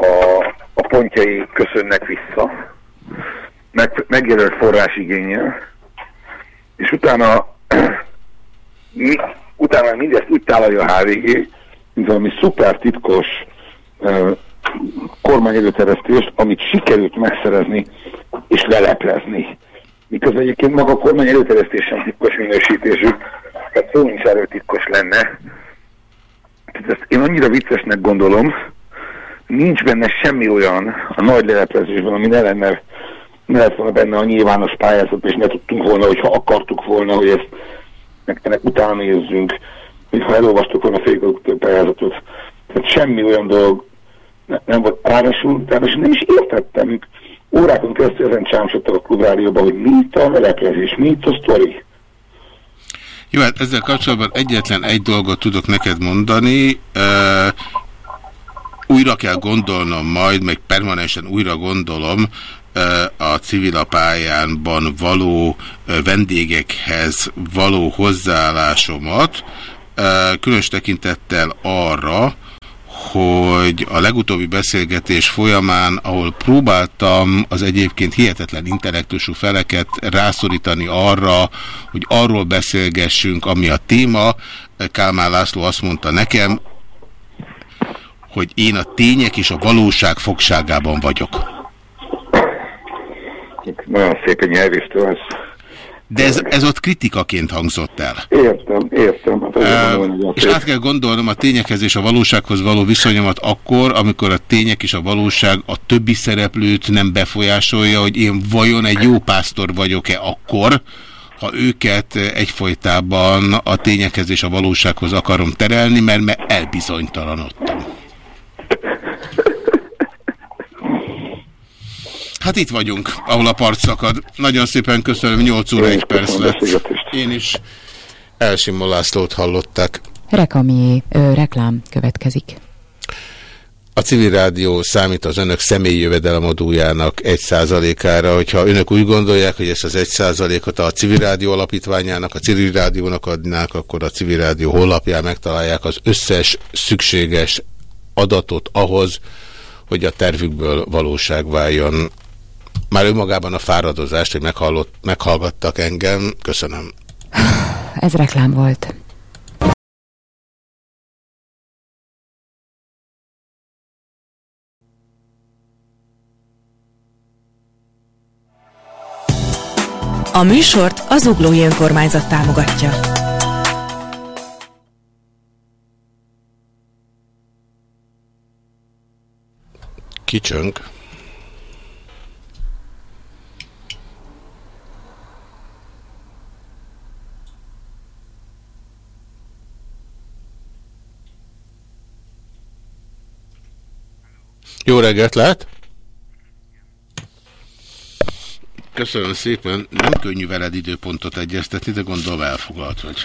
S7: a, a pontjai köszönnek vissza, meg, megjelölt forrásigényel, és utána, mi, utána mindezt úgy tálalja a HVG, mint valami szuper titkos uh, kormányerőteresztést, amit sikerült megszerezni és leleplezni. Miközben egyébként maga a kormány előteresztés sem titkos minősítésű, tehát szó nincs erről titkos lenne. Tehát ezt én annyira viccesnek gondolom, nincs benne semmi olyan a nagy leleplezésben, ami ne lenne, ne lett volna benne a nyilvános pályázat, és ne tudtunk volna, hogyha akartuk volna, hogy ezt ennek utána nézzünk, ha elolvastuk volna a félgazdagodó pályázatot. Tehát semmi olyan dolog ne, nem volt. Ráadásul, ráadásul nem is értettem, órákon keresztül ezen csámsodtak a klubrádióban, hogy mi itt a leleplezés, mi itt a sztori.
S1: Jó, hát ezzel kapcsolatban egyetlen egy dolgot tudok neked mondani. Újra kell gondolnom majd, meg permanensen újra gondolom a civilapályánban való vendégekhez való hozzáállásomat, különös tekintettel arra, hogy a legutóbbi beszélgetés folyamán, ahol próbáltam az egyébként hihetetlen intellektusú feleket rászorítani arra, hogy arról beszélgessünk, ami a téma, Kálmán László azt mondta nekem, hogy én a tények és a valóság fogságában vagyok.
S7: Nagyon szép nyelvésztől ez.
S1: De ez, ez ott kritikaként hangzott el.
S7: Értem, értem. Hát
S1: uh, mondom, és át kell gondolnom a tényekhez és a valósághoz való viszonyomat akkor, amikor a tények és a valóság a többi szereplőt nem befolyásolja, hogy én vajon egy jó pásztor vagyok-e akkor, ha őket egyfolytában a tényekhez és a valósághoz akarom terelni, mert, mert elbizonytalanodtam. Hát itt vagyunk, ahol a part szakad. Nagyon szépen köszönöm, 8 óra 1 perc lett. Én is Elsimó Lászlót hallották.
S6: Rekami, ö, reklám következik.
S1: A civil rádió számít az önök személyi jövedelemadójának egy százalékára, hogyha önök úgy gondolják, hogy ezt az egy százalékot a civil rádió alapítványának, a civil rádiónak adnák, akkor a civil rádió honlapján megtalálják az összes szükséges adatot ahhoz, hogy a tervükből valóság váljon. Már önmagában a fáradozást, hogy meghallgattak engem, köszönöm.
S6: Ez reklám volt.
S8: A műsort az Uglói Önkormányzat támogatja.
S1: Kicsönk. Jó reggelt, lehet? Köszönöm szépen. Nem könnyű veled időpontot egyeztetni, de gondolom elfoglalt vagy.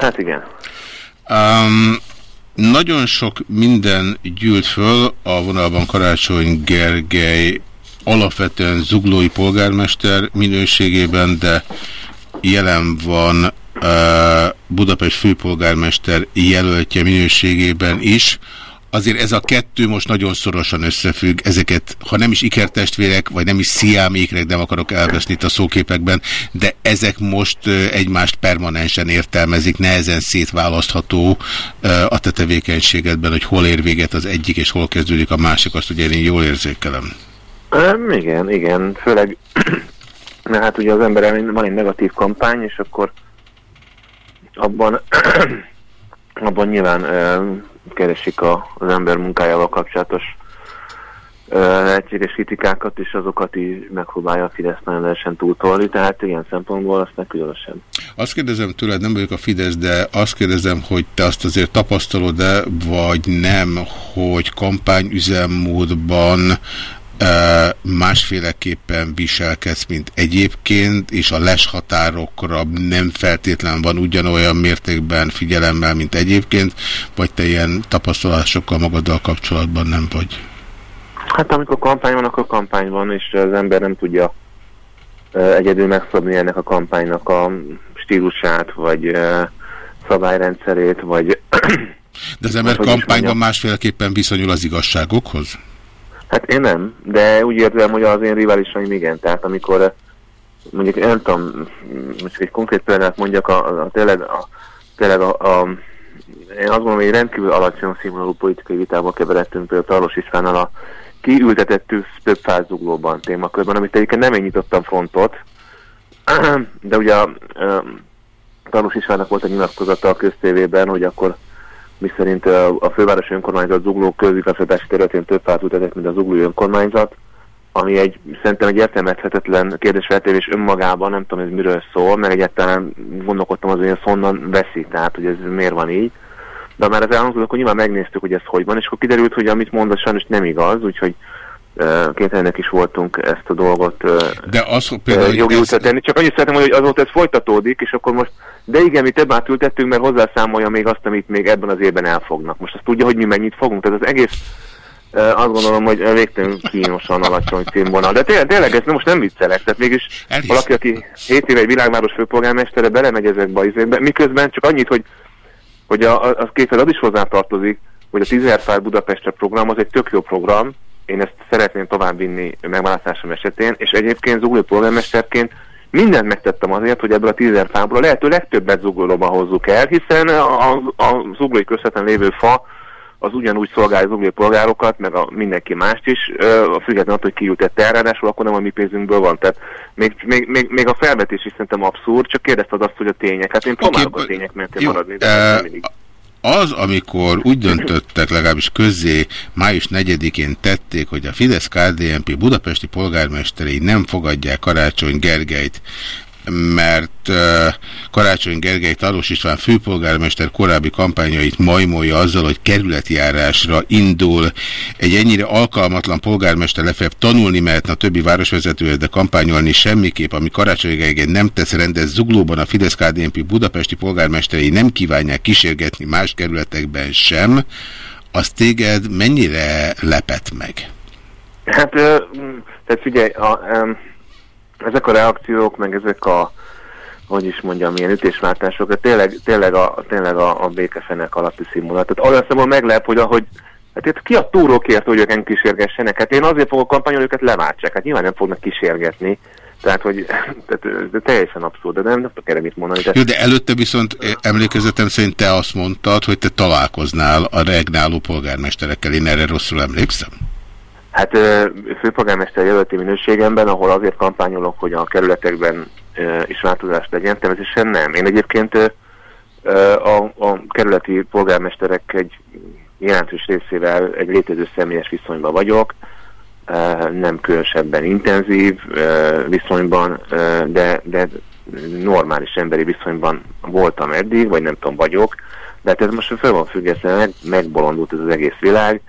S9: Hát igen.
S1: Um, nagyon sok minden gyűlt föl a vonalban Karácsony Gergely alapvetően zuglói polgármester minőségében, de jelen van uh, Budapest főpolgármester jelöltje minőségében is, azért ez a kettő most nagyon szorosan összefügg, ezeket, ha nem is ikertestvérek, vagy nem is sziámékrek, nem akarok elveszni itt a szóképekben, de ezek most egymást permanensen értelmezik, nehezen szétválasztható a te tevékenységedben, hogy hol ér véget az egyik, és hol kezdődik a másik, azt ugye én jól érzékelem.
S9: Um, igen, igen, főleg, mert hát ugye az ember van egy negatív kampány, és akkor abban abban nyilván keresik a, az ember munkájával kapcsolatos lehetséges kritikákat, és azokat is megpróbálja a Fidesz nagyon lehessen túltolni, tehát ilyen szempontból aztán különösen.
S1: Azt kérdezem tőled, nem vagyok a Fidesz, de azt kérdezem, hogy te azt azért tapasztalod-e, vagy nem, hogy kampányüzemmódban másféleképpen viselkedsz, mint egyébként, és a leshatárokra nem feltétlen van ugyanolyan mértékben figyelemmel, mint egyébként, vagy te ilyen tapasztalásokkal magaddal kapcsolatban nem vagy?
S9: Hát amikor kampány van, akkor kampány van, és az ember nem tudja egyedül megszabni ennek a kampánynak a stílusát, vagy szabályrendszerét, vagy...
S1: De az ember kampányban másféleképpen viszonyul az igazságokhoz?
S9: Hát én nem, de úgy érzem, hogy az én riválisaim igen. Tehát amikor mondjuk nem tudom, most egy konkrét példát mondjak, a, a, tényleg, a, tényleg a, a, én azt gondolom, hogy rendkívül alacsony színvonalú politikai vitába keveredtünk például Tarlos Istvánnal a kiültetettük több fázuglóban témakörben, amit egyébként nem én nyitottam frontot, de ugye a, a Tarlós Istvánnak volt egy nyilatkozata a köztévében, hogy akkor mi szerint a fővárosi önkormányzat zugló közigazgatási területén több fát mint az zuglói önkormányzat, ami egy, szerintem egy értelmezhetetlen kérdésfeltevés önmagában, nem tudom ez miről szól, meg egyáltalán gondolkodtam az, hogy ez honnan veszi, tehát hogy ez miért van így. De már az elhangzott, akkor nyilván megnéztük, hogy ez hogy van, és akkor kiderült, hogy amit mondott sajnos nem igaz, úgyhogy kénytelenek is voltunk ezt a dolgot
S1: de az, például,
S9: jogi útra tenni. Csak annyit szeretném, hogy azóta ez folytatódik, és akkor most, de igen, mi több átültettünk, mert hozzászámolja még azt, amit még ebben az évben elfognak. Most azt tudja, hogy mi mennyit fogunk, tehát az egész azt gondolom, hogy végtelen kínosan alacsony színvonal. De tényleg, tényleg ez most nem viccelek, tehát mégis Elhisz. valaki, aki 7 éve egy világváros főpolgármestere, belemegy ezekbe az izékbe, miközben csak annyit, hogy, hogy a, a, az kétszer az is hozzátartozik, hogy a 10 Fáj Budapestre program az egy tök jó program, én ezt szeretném továbbvinni megválasztásom esetén, és egyébként zugló polgármesterként mindent megtettem azért, hogy ebből a tízer fából a lehető legtöbbet zuglóba hozzuk el, hiszen a, a, zuglói közvetlen lévő fa az ugyanúgy szolgálja zuglói polgárokat, meg a mindenki mást is, a függetlenül attól, hogy kiültette el, ráadásul akkor nem a mi pénzünkből van. Tehát még, még, még, még a felvetés is szerintem abszurd, csak kérdezted azt, hogy a tények. Hát én próbálok okay, a tények mentén maradni, de nem mindig
S1: az, amikor úgy döntöttek, legalábbis közzé május 4-én tették, hogy a Fidesz-KDNP budapesti polgármesterei nem fogadják Karácsony Gergelyt mert Karácsony Gergely Talós István főpolgármester korábbi kampányait majmolja azzal, hogy kerületjárásra indul. Egy ennyire alkalmatlan polgármester lefebb tanulni mehetne a többi városvezetője, de kampányolni semmiképp, ami Karácsony Gergely nem tesz rendez zuglóban a fidesz KDNP budapesti polgármesterei nem kívánják kísérgetni más kerületekben sem, az téged mennyire lepett meg?
S9: Hát, tehát figyelj, a, ezek a reakciók, meg ezek a, hogy is mondjam, milyen ütésváltások, de tényleg, tényleg a, tényleg a, a békefenek alatti színvonalat. Tehát olyan szemben meglep, hogy ahogy Hát itt ki a túrókért, hogy ők kísérgessenek? Hát én azért fogok kampányolni, őket leváltsák. Hát nyilván nem fognak kísérgetni. Tehát, hogy tehát, de teljesen abszurd, de nem, nem tudok erre mit mondani.
S1: Tehát... Jó, de előtte viszont emlékezetem szerint te azt mondtad, hogy te találkoznál a regnáló polgármesterekkel. Én erre rosszul emlékszem?
S9: Hát főpolgármester jelölti minőségemben, ahol azért kampányolok, hogy a kerületekben is változás legyen, természetesen nem. Én egyébként a, a kerületi polgármesterek egy jelentős részével egy létező személyes viszonyban vagyok, nem különösebben intenzív viszonyban, de, de normális emberi viszonyban voltam eddig, vagy nem tudom, vagyok, de hát ez most fel van függesztve, meg, megbolondult ez az egész világ,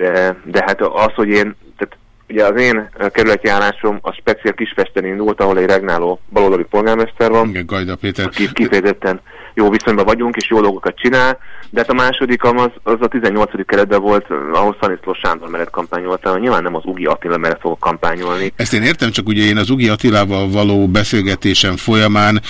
S9: de, de hát az, hogy én, tehát ugye az én kerületi állásom a speciál Kispesten indult, ahol egy regnáló baloldali polgármester van.
S1: Igen, Gajda Péter.
S9: Aki kifejezetten jó viszonyban vagyunk, és jó dolgokat csinál, de hát a második az, az a 18. keretben volt, ahol Szaniszló Sándor mellett kampányoltam, nyilván nem az Ugi Attila mellett fogok kampányolni.
S1: Ezt én értem, csak ugye én az Ugi Attilával való beszélgetésem folyamán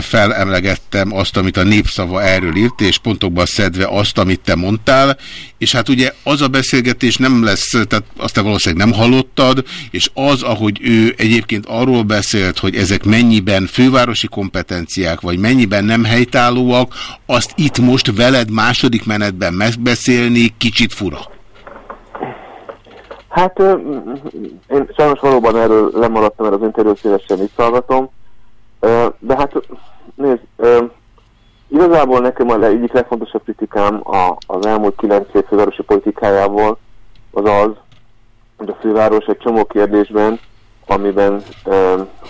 S1: felemlegettem azt, amit a népszava erről írt, és pontokban szedve azt, amit te mondtál, és hát ugye az a beszélgetés nem lesz, tehát azt te valószínűleg nem hallottad, és az, ahogy ő egyébként arról beszélt, hogy ezek mennyiben fővárosi kompetenciák, vagy mennyiben nem helytállóak, azt itt most veled második menetben megbeszélni kicsit fura.
S9: Hát én sajnos valóban erről lemaradtam, mert az interjút szívesen visszahallgatom, de hát nézd, igazából nekem a egyik legfontosabb kritikám a, az elmúlt kilenc év fővárosi politikájából az az, hogy a főváros egy csomó kérdésben, amiben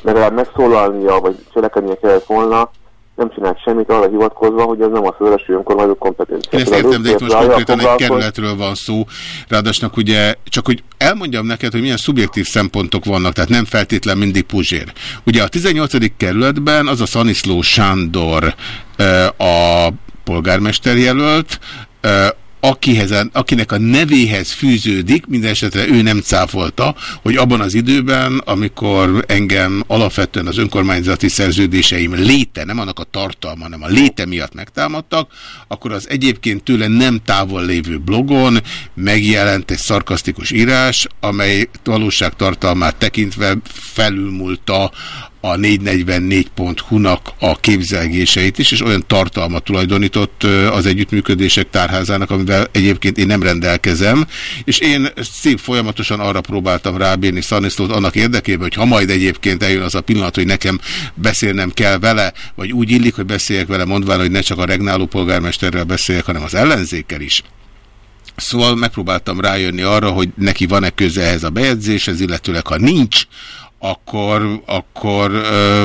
S9: legalább megszólalnia, vagy cselekednie kellett volna, nem csinált semmit arra hivatkozva, hogy ez nem a fővárosi önkormányzat kompetencia.
S1: Én ezt értem, de itt most konkrétan egy kerületről van szó. Ráadásul ugye, csak hogy elmondjam neked, hogy milyen szubjektív szempontok vannak, tehát nem feltétlen mindig Puzsér. Ugye a 18. kerületben az a Szaniszló Sándor a polgármester jelölt, akihez, akinek a nevéhez fűződik, minden esetre ő nem cáfolta, hogy abban az időben, amikor engem alapvetően az önkormányzati szerződéseim léte, nem annak a tartalma, hanem a léte miatt megtámadtak, akkor az egyébként tőle nem távol lévő blogon megjelent egy szarkasztikus írás, amely valóságtartalmát tekintve felülmúlta a 444.hu-nak a képzelgéseit is, és olyan tartalmat tulajdonított az együttműködések tárházának, amivel egyébként én nem rendelkezem, és én szép folyamatosan arra próbáltam rábírni Szaniszlót annak érdekében, hogy ha majd egyébként eljön az a pillanat, hogy nekem beszélnem kell vele, vagy úgy illik, hogy beszéljek vele, mondván, hogy ne csak a regnáló polgármesterrel beszéljek, hanem az ellenzékkel is, Szóval megpróbáltam rájönni arra, hogy neki van-e köze ehhez a bejegyzéshez, illetőleg ha nincs, akkor, akkor ö,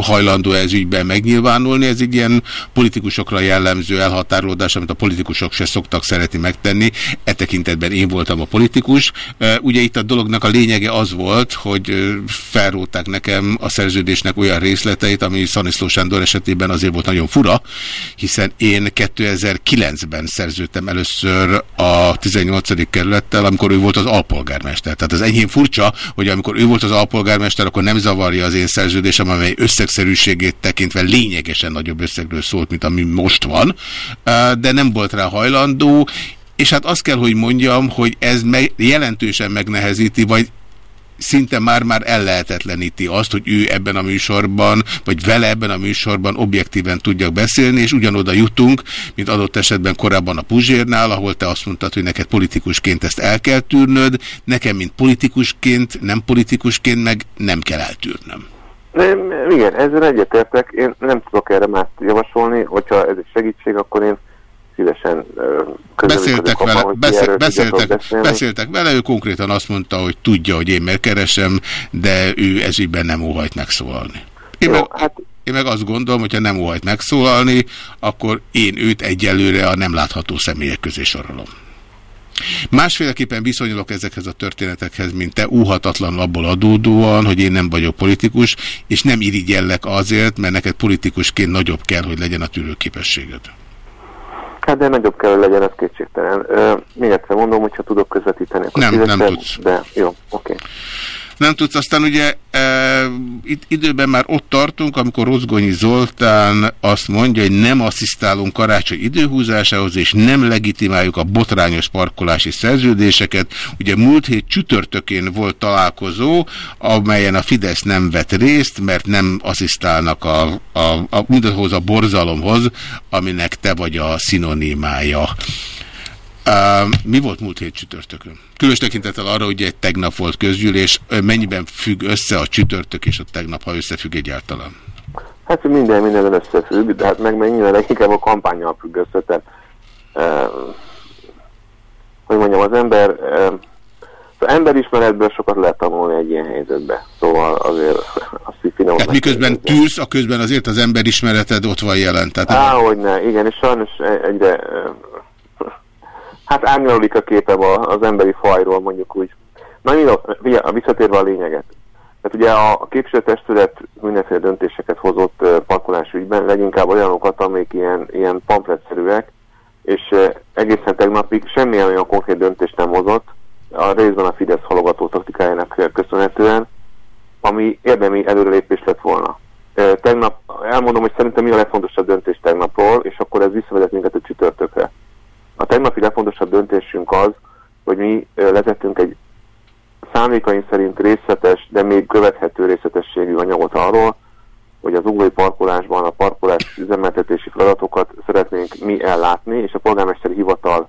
S1: hajlandó ez ügyben megnyilvánulni. Ez egy ilyen politikusokra jellemző elhatárolódás, amit a politikusok se szoktak szeretni megtenni. E tekintetben én voltam a politikus. Ugye itt a dolognak a lényege az volt, hogy felrótták nekem a szerződésnek olyan részleteit, ami Szaniszló Sándor esetében azért volt nagyon fura, hiszen én 2009-ben szerződtem először a 18. kerülettel, amikor ő volt az alpolgármester. Tehát az enyhén furcsa, hogy amikor ő volt az alpolgármester, akkor nem zavarja az én szerződésem, amely összegszerűségét tekintve lényegesen nagyobb összegről szólt, mint ami most van, de nem volt rá hajlandó, és hát azt kell, hogy mondjam, hogy ez jelentősen megnehezíti, vagy szinte már-már ellehetetleníti azt, hogy ő ebben a műsorban, vagy vele ebben a műsorban objektíven tudjak beszélni, és ugyanoda jutunk, mint adott esetben korábban a Puzsérnál, ahol te azt mondtad, hogy neked politikusként ezt el kell tűrnöd, nekem, mint politikusként, nem politikusként meg nem kell eltűrnöm.
S9: Nem, igen, ezzel egyetértek. Én nem tudok erre más javasolni, hogyha ez egy segítség, akkor én szívesen
S1: beszéltek vele, abban, beszél, beszéltek, beszéltek vele, ő konkrétan azt mondta, hogy tudja, hogy én megkeresem, de ő ezügyben nem óhajt megszólalni. Én, Jó, meg, hát... én meg azt gondolom, hogyha nem óhajt megszólalni, akkor én őt egyelőre a nem látható személyek közé sorolom. Másféleképpen viszonyulok ezekhez a történetekhez, mint te, úhatatlan abból adódóan, hogy én nem vagyok politikus, és nem irigyellek azért, mert neked politikusként nagyobb kell, hogy legyen a tűrőképességed.
S9: De nagyobb kell, hogy legyen, ez kétségtelen. még egyszer mondom, hogyha tudok közvetíteni, akkor
S1: nem, nem tudsz.
S9: De jó, oké. Okay
S1: nem tudsz. Aztán ugye e, itt időben már ott tartunk, amikor Rozgonyi Zoltán azt mondja, hogy nem asszisztálunk karácsony időhúzásához, és nem legitimáljuk a botrányos parkolási szerződéseket. Ugye múlt hét csütörtökén volt találkozó, amelyen a Fidesz nem vett részt, mert nem asszisztálnak a, a, a, mindahhoz a borzalomhoz, aminek te vagy a szinonimája. Uh, mi volt múlt hét csütörtökön? Különös tekintettel arra, hogy egy tegnap volt közgyűlés, mennyiben függ össze a csütörtök és a tegnap, ha összefügg egyáltalán?
S9: Hát minden minden összefügg, de hát meg mennyire leginkább a kampányjal függ össze, tehát uh, hogy mondjam, az ember uh, az emberismeretből sokat lehet tanulni egy ilyen helyzetbe. Szóval azért azt finom.
S1: Tehát miközben tűrsz, a közben azért az emberismereted ott van jelen. Tehát
S9: Á, hogy ne, igen, és sajnos egyre hát árnyalodik a képe az emberi fajról, mondjuk úgy. Na, a, visszatérve a lényeget. Tehát ugye a képviselőtestület mindenféle döntéseket hozott parkolás ügyben, leginkább olyanokat, amik ilyen, ilyen pamfletszerűek, és egészen tegnapig semmilyen olyan konkrét döntést nem hozott, a részben a Fidesz halogató taktikájának köszönhetően, ami érdemi előrelépés lett volna. Tegnap elmondom, hogy szerintem mi a legfontosabb döntés tegnapról, és akkor ez visszavezet minket a csütörtökre. A tegnapi legfontosabb döntésünk az, hogy mi lezettünk egy számíkaink szerint részletes, de még követhető részletességű anyagot arról, hogy az uglói parkolásban a parkolás üzemeltetési feladatokat szeretnénk mi ellátni, és a polgármesteri hivatal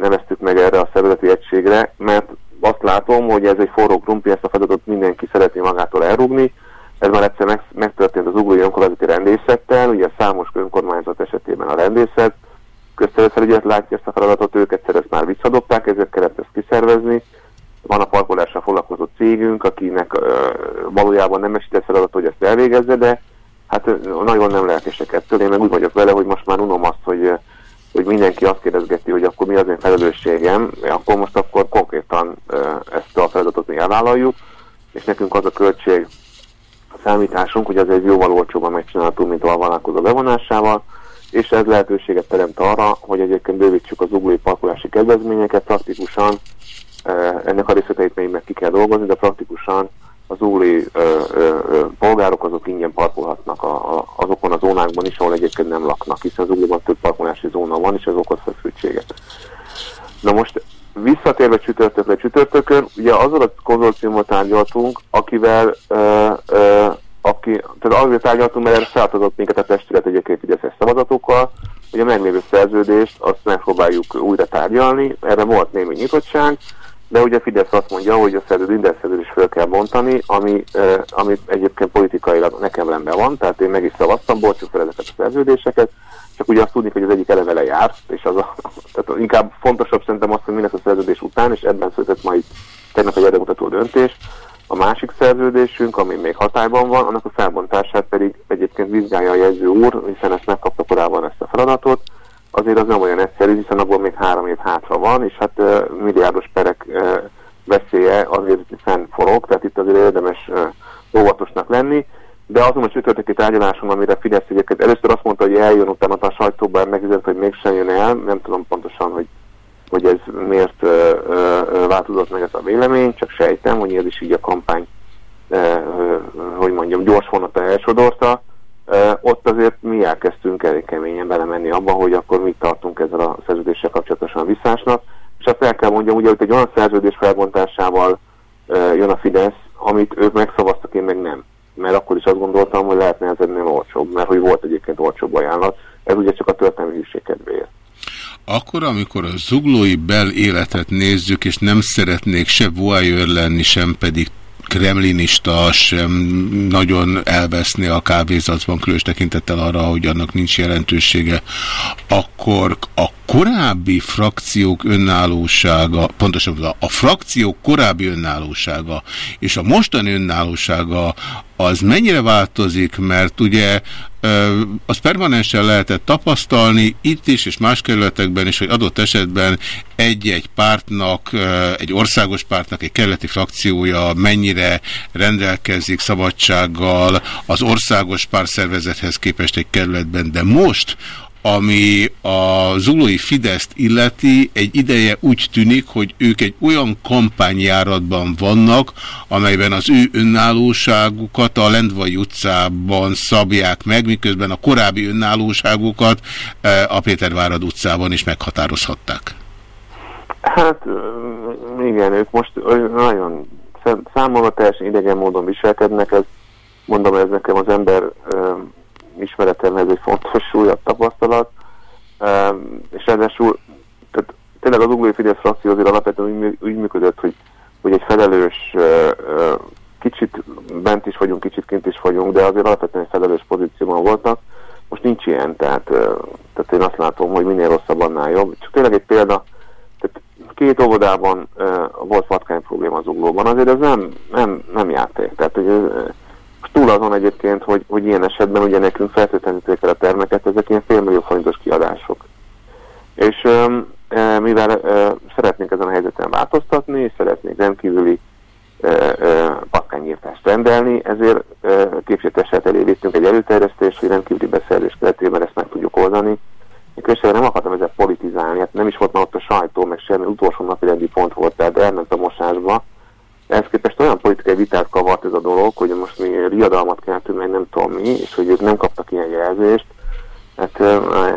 S9: neveztük meg erre a szervezeti egységre, mert azt látom, hogy ez egy forró krumpli, ezt a feladatot mindenki szeretné magától elrúgni. Ez már egyszer megtörtént az uglói önkormányzati rendészettel, ugye számos önkormányzat esetében a rendészet, közterületfelügyelet látja ezt a feladatot, ők egyszer ezt már visszadobták, ezért kellett ezt kiszervezni. Van a parkolással foglalkozó cégünk, akinek uh, valójában nem esített feladat, hogy ezt elvégezze, de Hát ö, nagyon nem lelkesek ettől, én meg úgy vagyok vele, hogy most már unom azt, hogy, ö, hogy mindenki azt kérdezgeti, hogy akkor mi az én felelősségem, akkor most akkor konkrétan ö, ezt a feladatot mi elvállaljuk, és nekünk az a költség számításunk, hogy az egy jóval olcsóban megcsinálható, mint a vállalkozó bevonásával, és ez lehetőséget teremt arra, hogy egyébként bővítsük az uglói parkolási kedvezményeket praktikusan, eh, ennek a részleteit még meg ki kell dolgozni, de praktikusan az úli ö, ö, polgárok azok ingyen parkolhatnak a, a, azokon a zónákban is, ahol egyébként nem laknak, hiszen az ugliban több parkolási zóna van, és ez okoz feszültséget. Na most visszatérve csütörtökre csütörtökön, ugye azzal a konzorciumot tárgyaltunk, akivel ö, ö, aki, tehát azért tárgyaltunk, mert erre minket a testület egyébként Fideszes szavazatokkal, hogy a meglévő szerződést azt megpróbáljuk újra tárgyalni, erre volt némi nyitottság, de ugye Fidesz azt mondja, hogy a szerződés, minden szerződést fel kell bontani, ami, eh, ami egyébként politikailag nekem rendben van, tehát én meg is szavaztam, bolcsuk fel ezeket a szerződéseket, csak ugye azt tudni, hogy az egyik eleve lejár, és az a, tehát inkább fontosabb szerintem azt, hogy mi lesz a szerződés után, és ebben született majd tegnap egy érdemutató döntés, a másik szerződésünk, ami még hatályban van, annak a felbontását pedig egyébként vizsgálja a jegyző úr, hiszen ezt megkapta korábban ezt a feladatot. Azért az nem olyan egyszerű, hiszen abból még három év hátra van, és hát milliárdos perek veszélye azért fennforog, tehát itt azért érdemes óvatosnak lenni. De azon a csütörtöki tárgyaláson, amire Fidesz egyébként először azt mondta, hogy eljön, utána a sajtóban megüzent, hogy mégsem jön el, nem tudom pontosan, hogy hogy ez miért változott meg ez a vélemény, csak sejtem, hogy ez is így a kampány, hogy mondjam, gyors vonata elsodorta. Ott azért mi elkezdtünk elég keményen belemenni abba, hogy akkor mit tartunk ezzel a szerződéssel kapcsolatosan a visszásnak. És azt el kell mondjam, ugye, hogy egy olyan szerződés felbontásával jön a Fidesz, amit ők megszavaztak, én meg nem. Mert akkor is azt gondoltam, hogy lehetne ez ennél olcsóbb, mert hogy volt egyébként olcsóbb ajánlat. Ez ugye csak a történelmi hűség kedvéért.
S1: Akkor, amikor a zuglói bel életet nézzük, és nem szeretnék se voyeur lenni, sem pedig kremlinista sem nagyon elveszni a kávézatban, különös tekintettel arra, hogy annak nincs jelentősége, akkor a korábbi frakciók önállósága, pontosabban a frakciók korábbi önállósága és a mostani önállósága az mennyire változik, mert ugye az permanensen lehetett tapasztalni itt is és más kerületekben is, hogy adott esetben egy-egy pártnak, egy országos pártnak, egy kerületi frakciója mennyire rendelkezik szabadsággal az országos pártszervezethez képest egy kerületben, de most ami a zulói Fideszt illeti, egy ideje úgy tűnik, hogy ők egy olyan kampányjáratban vannak, amelyben az ő önállóságukat a Lendvai utcában szabják meg, miközben a korábbi önállóságukat a Pétervárad utcában is meghatározhatták.
S9: Hát igen, ők most nagyon számomra teljesen idegen módon viselkednek, ez mondom, ez nekem az ember ismeretemhez egy fontos súlyabb tapasztalat, és ráadásul tehát tényleg az Uglói Fidesz frakció azért alapvetően úgy, működött, hogy, hogy egy felelős, kicsit bent is vagyunk, kicsit kint is vagyunk, de azért alapvetően egy felelős pozícióban voltak. Most nincs ilyen, tehát, tehát én azt látom, hogy minél rosszabb, annál jobb. Csak tényleg egy példa, tehát két óvodában volt patkány probléma az uglóban, azért ez nem, nem, nem játék. Tehát, hogy túl azon egyébként, hogy, hogy ilyen esetben ugye nekünk feltétlenül kell a termeket, ezek ilyen félmillió forintos kiadások. És mivel szeretnénk ezen a helyzeten változtatni, és szeretnénk rendkívüli e, e, patkányírtást rendelni, ezért e, képviselőtestet elé vittünk egy előterjesztést, hogy rendkívüli beszélés keretében ezt meg tudjuk oldani. Én nem akartam ezzel politizálni, hát nem is volt már ott a sajtó, meg semmi utolsó napi pont volt, tehát elment a mosásba, ehhez képest olyan politikai vitát kavart ez a dolog, hogy most mi riadalmat keltünk, meg nem tudom mi, és hogy ők nem kaptak ilyen jelzést, hát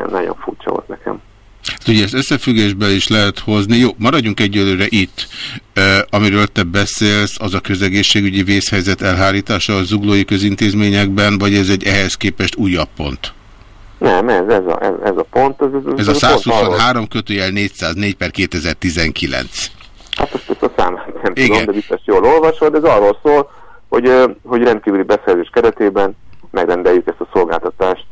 S9: nagyon furcsa volt nekem.
S1: Hát ugye ezt összefüggésbe is lehet hozni. Jó, maradjunk egyelőre itt. E, amiről te beszélsz, az a közegészségügyi vészhelyzet elhárítása a zuglói közintézményekben, vagy ez egy ehhez képest újabb pont?
S9: Nem, ez, ez, a, ez, ez a pont. Ez,
S1: ez, ez a 123 kötőjel 404 per 2019.
S9: Hát most ezt a számát nem Igen. tudom, de biztos jól olvasod. Ez arról szól, hogy, hogy rendkívüli beszerzés keretében megrendeljük ezt a szolgáltatást.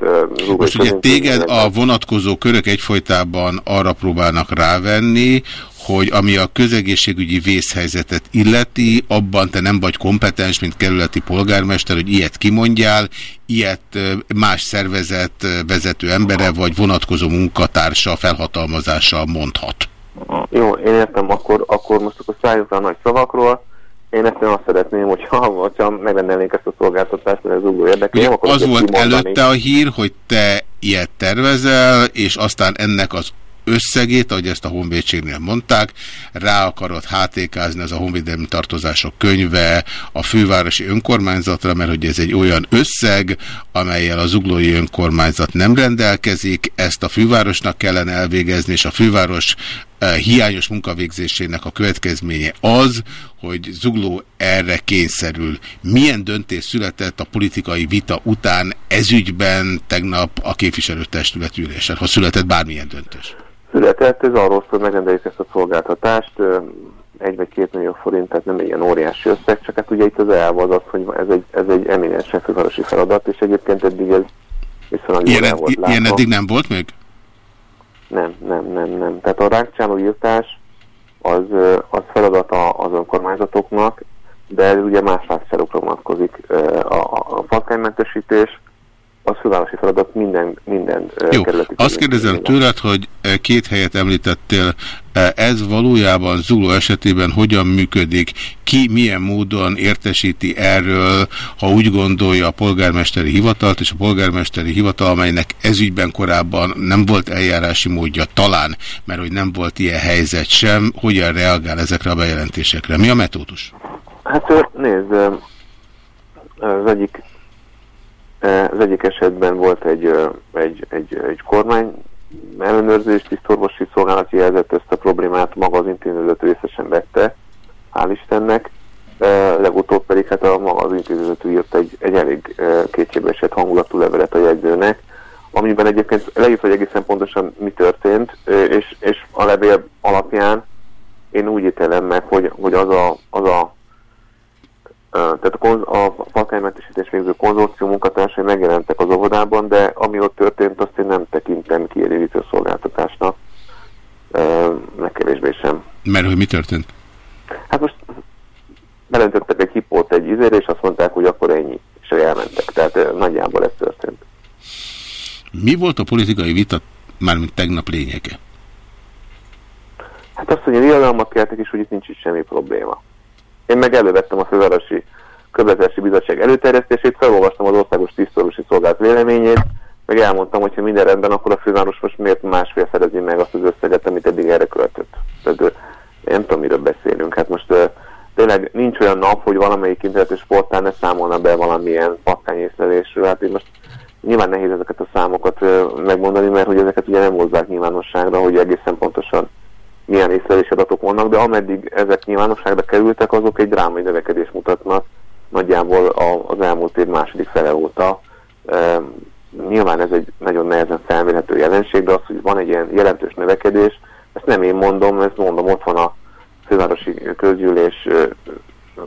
S1: Most ugye téged a vonatkozó körök egyfolytában arra próbálnak rávenni, hogy ami a közegészségügyi vészhelyzetet illeti, abban te nem vagy kompetens, mint kerületi polgármester, hogy ilyet kimondjál, ilyet más szervezet vezető embere vagy vonatkozó munkatársa felhatalmazással mondhat.
S9: Jó, én értem, akkor, akkor most akkor szálljunk a nagy szavakról. Én ezt nem azt szeretném, hogyha, hogyha megrendelnénk ezt a szolgáltatást, mert ez ugró érdekel.
S1: Ugye az volt kimondani. előtte a hír, hogy te ilyet tervezel, és aztán ennek az összegét, ahogy ezt a honvédségnél mondták, rá akarod hátékázni az a honvédelmi tartozások könyve a fővárosi önkormányzatra, mert hogy ez egy olyan összeg, amelyel az uglói önkormányzat nem rendelkezik, ezt a fővárosnak kellene elvégezni, és a főváros hiányos munkavégzésének a következménye az, hogy Zugló erre kényszerül. Milyen döntés született a politikai vita után ezügyben tegnap a képviselőtestület ülésen, ha született bármilyen döntés?
S9: született, ez arról szól, hogy megrendeljük ezt a szolgáltatást, egy vagy két millió forint, tehát nem ilyen óriási összeg, csak hát ugye itt az elv az az, hogy ez egy, ez egy eminensen fővárosi feladat, és egyébként eddig ez viszonylag
S1: ilyen, el volt látva. Ilyen eddig nem volt még?
S9: Nem, nem, nem, nem. Tehát a rákcsáló írtás az, az feladata az önkormányzatoknak, de ez ugye más rákcsálókra vonatkozik. A, a, a patkánymentesítés, az fővárosi feladat minden, minden
S1: Jó, azt kérdezem tőled, hogy két helyet említettél, ez valójában Zuló esetében hogyan működik, ki milyen módon értesíti erről, ha úgy gondolja a polgármesteri hivatalt, és a polgármesteri hivatal, amelynek ezügyben korábban nem volt eljárási módja, talán, mert hogy nem volt ilyen helyzet sem, hogyan reagál ezekre a bejelentésekre? Mi a metódus?
S9: Hát nézd, az egyik az egyik esetben volt egy, egy, egy, egy kormány ellenőrzés, tisztorvosi szolgálat jelzett ezt a problémát, maga az intézet részesen vette, hál' Istennek. Legutóbb pedig hát a maga az intézet írt egy, egy elég esett hangulatú levelet a jegyzőnek, amiben egyébként leírt, hogy egészen pontosan mi történt, és, és a levél alapján én úgy ítélem meg, hogy, hogy az a, az a tehát a, a falkánymentesítés végző konzorcium munkatársai megjelentek az óvodában, de ami ott történt, azt én nem tekintem kielégítő szolgáltatásnak, legkevésbé sem.
S1: Mert hogy mi történt?
S9: Hát most belentettek egy hipót egy izére, és azt mondták, hogy akkor ennyi, és elmentek. Tehát nagyjából ez történt.
S1: Mi volt a politikai vita, mármint tegnap lényege?
S9: Hát azt, hogy riadalmak keltek, és hogy itt nincs is semmi probléma. Én meg elővettem a Fővárosi Közlekedési Bizottság előterjesztését, felolvastam az Országos Tisztorosi Szolgált véleményét, meg elmondtam, hogy ha minden rendben, akkor a főváros most miért másfél szerezi meg azt az összeget, amit eddig erre költött. Tehát én nem tudom, miről beszélünk. Hát most tényleg nincs olyan nap, hogy valamelyik internetes sportál ne számolna be valamilyen patkányészlelésről. Hát én most nyilván nehéz ezeket a számokat megmondani, mert hogy ezeket ugye nem hozzák nyilvánosságra, hogy egészen pontosan milyen észlelési adatok vannak, de ameddig ezek nyilvánosságra kerültek, azok egy drámai növekedés mutatnak. Nagyjából az elmúlt év második fele óta. Nyilván ez egy nagyon nehezen felmérhető jelenség, de az, hogy van egy ilyen jelentős növekedés, ezt nem én mondom, ezt mondom, ott van a fővárosi közgyűlés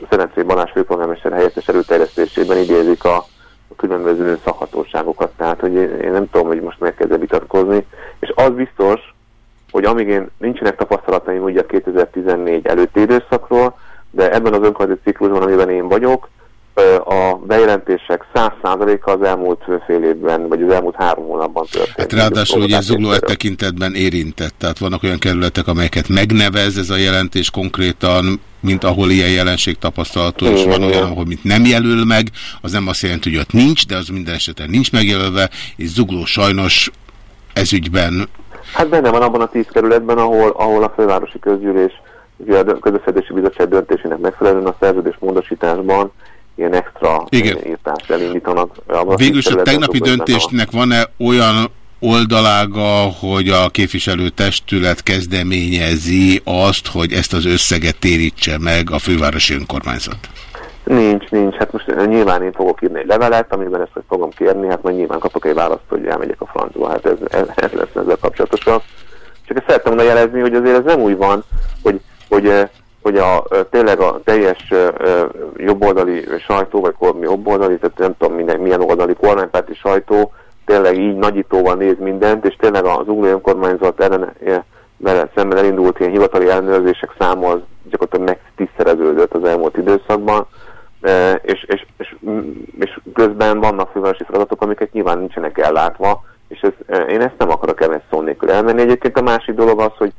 S9: Szerencé Balázs főpolgármester helyettes előterjesztésében idézik a, különböző szakhatóságokat, tehát hogy én nem tudom, hogy most megkezdve vitatkozni, és az biztos, hogy amíg én nincsenek tapasztalataim ugye a 2014 előtti időszakról, de ebben az önkormányzati ciklusban, amiben én vagyok, a bejelentések 100%-a az elmúlt fél évben, vagy az elmúlt három hónapban történt.
S1: Hát ráadásul ugye Zugló e tekintetben érintett, tehát vannak olyan kerületek, amelyeket megnevez ez a jelentés konkrétan, mint ahol ilyen jelenség tapasztalható, és van olyan, ahol mint nem jelöl meg, az nem azt jelenti, hogy ott nincs, de az minden esetben nincs megjelölve, és Zugló sajnos ezügyben
S9: Hát benne van abban a tíz kerületben, ahol, ahol a fővárosi közgyűlés, ugye a közösszedési bizottság döntésének megfelelően a szerződés módosításban ilyen extra Igen. írtást elindítanak.
S1: Végülis a tegnapi döntésnek van-e olyan oldalága, hogy a képviselőtestület kezdeményezi azt, hogy ezt az összeget térítse meg a fővárosi önkormányzat?
S9: Nincs, nincs. Hát most eh, nyilván én fogok írni egy levelet, amiben ezt fogom kérni, hát majd nyilván kapok egy választ, hogy elmegyek a francba. Hát ez, ez, ez lesz ezzel kapcsolatosan. Csak ezt szerettem volna hogy azért ez nem úgy van, hogy, hogy, eh, hogy a, eh, tényleg a teljes jobboldali sajtó, vagy kormi jobboldali, tehát nem tudom minden, milyen oldali kormánypárti sajtó, tényleg így nagyítóval néz mindent, és tényleg az új önkormányzat ellen vele szemben elindult ilyen hivatali ellenőrzések száma az gyakorlatilag meg tízszereződött az elmúlt időszakban, és, és, és, és közben vannak fővárosi feladatok, amiket nyilván nincsenek ellátva, és ez, én ezt nem akarok ebben szó nélkül elmenni. Egyébként a másik dolog az, hogy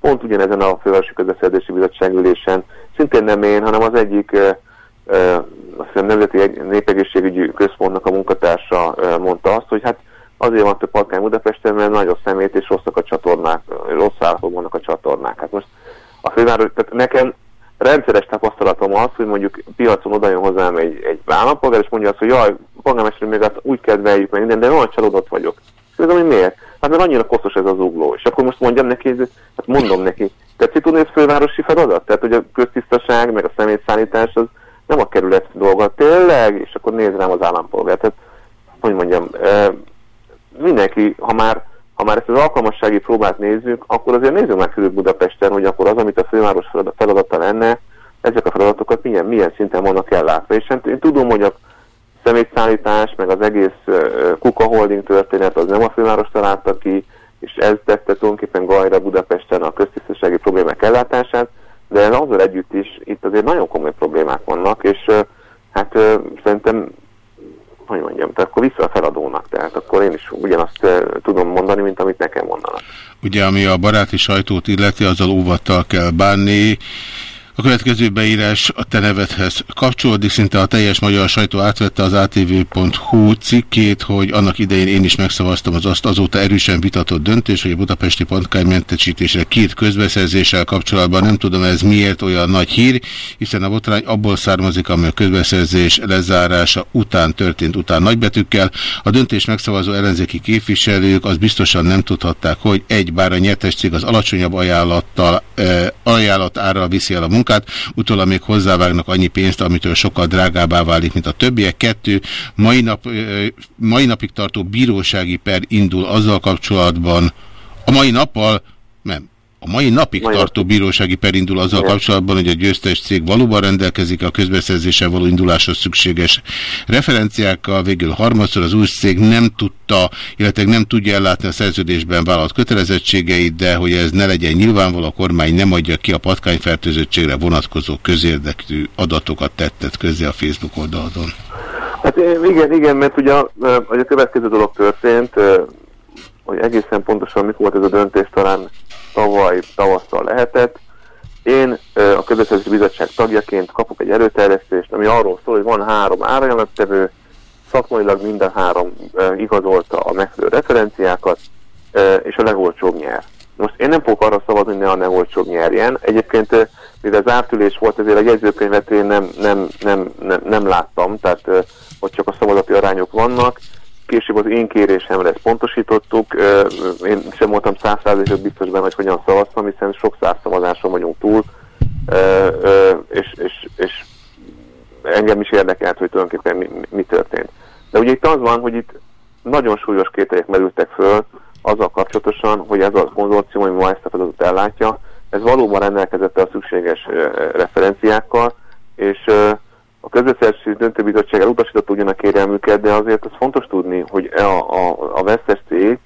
S9: pont ugyanezen a Fővárosi Közbeszerzési Bizottság ülésen, szintén nem én, hanem az egyik azt hiszem Nemzeti Népegészségügyi Központnak a munkatársa mondta azt, hogy hát azért van több patkány Budapesten, mert nagy a szemét és rosszak a csatornák, rossz állapotban vannak a csatornák. Hát most a főváros, tehát nekem rendszeres tapasztalatom az, hogy mondjuk piacon oda jön hozzám egy, egy állampolgár, és mondja azt, hogy jaj, polgármester még hát úgy kedveljük meg minden, de olyan csalódott vagyok. És mondom, hogy miért? Hát mert annyira koszos ez az ugló. És akkor most mondjam neki, hát mondom neki, tetszik tudni, hogy fővárosi feladat? Tehát, hogy a köztisztaság, meg a szemétszállítás az nem a kerület dolga, tényleg, és akkor néz rám az állampolgár. Tehát, hogy mondjam, mindenki, ha már, ha már ezt az alkalmassági próbát nézzük, akkor azért nézzük meg körül Budapesten, hogy akkor az, amit a főváros feladata lenne, ezek a feladatokat milyen, milyen szinten vannak ellátva. És hát én tudom, hogy a szemétszállítás, meg az egész Kuka Holding történet az nem a főváros találta ki, és ez tette tulajdonképpen Gajra Budapesten a köztisztasági problémák ellátását, de azzal együtt is itt azért nagyon komoly problémák vannak, és hát szerintem hogy mondjam, tehát akkor vissza a feladónak, tehát akkor én is ugyanazt uh, tudom mondani, mint amit nekem mondanak.
S1: Ugye, ami a baráti sajtót illeti, azzal óvattal kell bánni, a következő beírás a te nevedhez kapcsolódik, szinte a teljes magyar sajtó átvette az atv.hu cikkét, hogy annak idején én is megszavaztam az azt azóta erősen vitatott döntés, hogy a budapesti mentesítésre két közbeszerzéssel kapcsolatban nem tudom ez miért olyan nagy hír, hiszen a botrány abból származik, ami a közbeszerzés lezárása után történt, után nagybetűkkel. A döntés megszavazó ellenzéki képviselők az biztosan nem tudhatták, hogy egy, bár a nyertes cég az alacsonyabb ajánlattal, eh, ajánlat árral viszi el a munkát, munkát, utólag még hozzávágnak annyi pénzt, amitől sokkal drágábbá válik, mint a többiek. Kettő, mai, nap, mai napig tartó bírósági per indul azzal kapcsolatban, a mai nappal, nem, a mai napig mai tartó bírósági per indul azzal Igen. kapcsolatban, hogy a győztes cég valóban rendelkezik a közbeszerzéssel való induláshoz szükséges referenciákkal. Végül harmadszor az új cég nem tudta, illetve nem tudja ellátni a szerződésben vállalt kötelezettségeit, de hogy ez ne legyen nyilvánvaló, a kormány nem adja ki a patkányfertőzöttségre vonatkozó közérdekű adatokat tettet közé a Facebook oldalon.
S9: Hát igen, igen, mert ugye a, a következő dolog történt, hogy egészen pontosan mikor volt ez a döntés, talán tavaly tavasszal lehetett. Én a Közbeszerzési Bizottság tagjaként kapok egy erőterjesztést, ami arról szól, hogy van három árajánlattevő, szakmailag minden három igazolta a megfelelő referenciákat, és a legolcsóbb nyer. Most én nem fogok arra szavazni, hogy ne a legolcsóbb nyerjen. Egyébként, mivel az ártülés volt, ezért a jegyzőkönyvet én nem, nem, nem, nem, nem láttam, tehát hogy csak a szavazati arányok vannak később az én kérésemre ezt pontosítottuk. Én sem voltam százszázalékos biztos benne, hogy hogyan szavaztam, hiszen sok száz szavazáson vagyunk túl, és, és, és engem is érdekelt, hogy tulajdonképpen mi, mi történt. De ugye itt az van, hogy itt nagyon súlyos kételyek merültek föl azzal kapcsolatosan, hogy ez a konzorcium, ami ma ezt a feladatot ellátja, ez valóban rendelkezett a szükséges referenciákkal, és a közbeszerzési döntőbizottság elutasította ugyan a kérelmüket, de azért az fontos tudni, hogy a, a, a vesztes cég,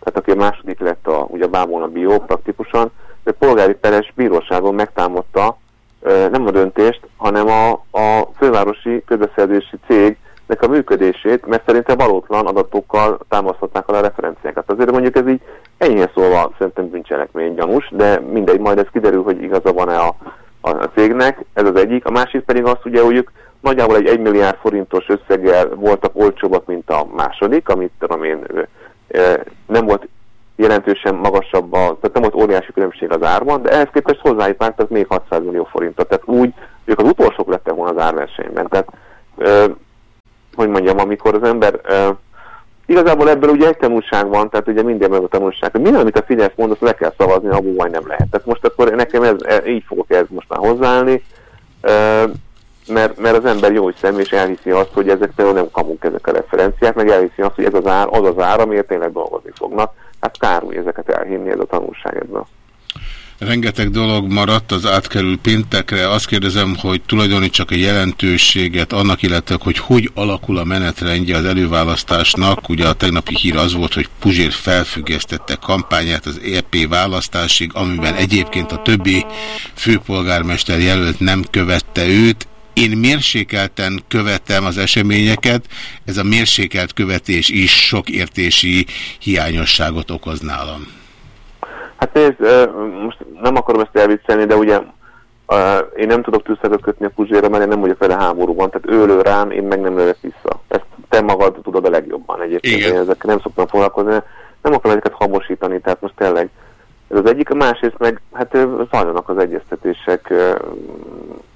S9: tehát aki a második lett a, ugye a Bábon a Bio praktikusan, de polgári peres bíróságon megtámadta nem a döntést, hanem a, a fővárosi közbeszerzési cégnek a működését, mert szerintem valótlan adatokkal támasztották alá a referenciákat. Azért mondjuk ez így enyhén szólva szerintem bűncselekmény gyanús, de mindegy, majd ez kiderül, hogy igaza van-e a, a, cégnek, ez az egyik. A másik pedig az, ugye, hogy ők nagyjából egy 1 milliárd forintos összeggel voltak olcsóbbak, mint a második, amit tudom én, nem volt jelentősen magasabb, a, tehát nem volt óriási különbség az árban, de ehhez képest hozzájuk vágtak még 600 millió forintot. Tehát úgy, ők az utolsók lettek volna az árversenyben. Tehát, ö, hogy mondjam, amikor az ember ö, igazából ebből ugye egy tanulság van, tehát ugye minden meg a tanulság, hogy minden, amit a Fidesz mond, azt le kell szavazni, abból majd nem lehet. Tehát most akkor nekem ez, e, így fogok ez most már hozzáállni. Mert, mert az ember jó szem, és elhiszi azt, hogy ezek például nem kamunk ezek a referenciák, meg elhiszi azt, hogy ez az ár, az az ár, amiért tényleg dolgozni fognak. Hát kár úgy ezeket elhinni, ez a tanulság ebből.
S1: Rengeteg dolog maradt, az átkerül péntekre. Azt kérdezem, hogy tulajdonítsak a jelentőséget annak illetve, hogy hogy alakul a menetrendje az előválasztásnak. Ugye a tegnapi hír az volt, hogy Puzsér felfüggesztette kampányát az EP választásig, amiben egyébként a többi főpolgármester jelölt nem követte őt. Én mérsékelten követem az eseményeket, ez a mérsékelt követés is sok értési hiányosságot okoz nálam.
S9: Hát nézd, most nem akarom ezt elviccelni, de ugye én nem tudok tűzszegőt kötni a Puzsérra, mert én nem vagyok vele háborúban, tehát ő lő rám, én meg nem lövök vissza. Ezt te magad tudod a legjobban egyébként, én ezekkel nem szoktam foglalkozni, nem akarom ezeket habosítani, tehát most tényleg ez az egyik, a másrészt meg hát zajlanak az egyeztetések,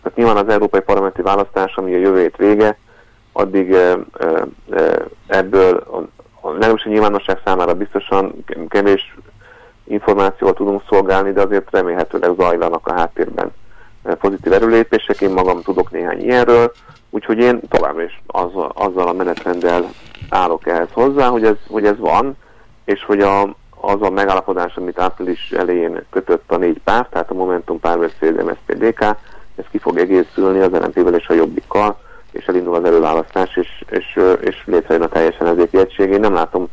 S9: tehát nyilván az Európai Parlamenti Választás, ami a jövő hét vége, addig ebből a, a legalábbis a nyilvánosság számára biztosan kevés információval tudunk szolgálni, de azért remélhetőleg zajlanak a háttérben pozitív erőlépések. Én magam tudok néhány ilyenről, úgyhogy én továbbra is azzal, a menetrenddel állok ehhez hozzá, hogy ez, hogy ez van, és hogy a, az a megállapodás, amit április elején kötött a négy párt, tehát a Momentum párbeszéd MSZPDK, ez ki fog egészülni az lnp és a Jobbikkal, és elindul az előválasztás, és, és, és létrejön a teljesen ezért egység. Én nem látom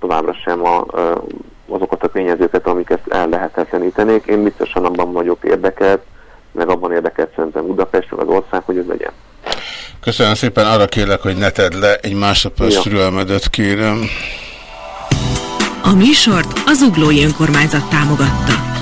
S9: továbbra sem a, azokat a tényezőket, amiket el lehetetlenítenék. Én biztosan abban vagyok érdekelt, meg abban érdekelt szerintem Budapest, meg az ország, hogy ez legyen.
S1: Köszönöm szépen, arra kérlek, hogy ne tedd le, egy másodperc türelmedet kérem.
S8: A műsort az Uglói Önkormányzat támogatta.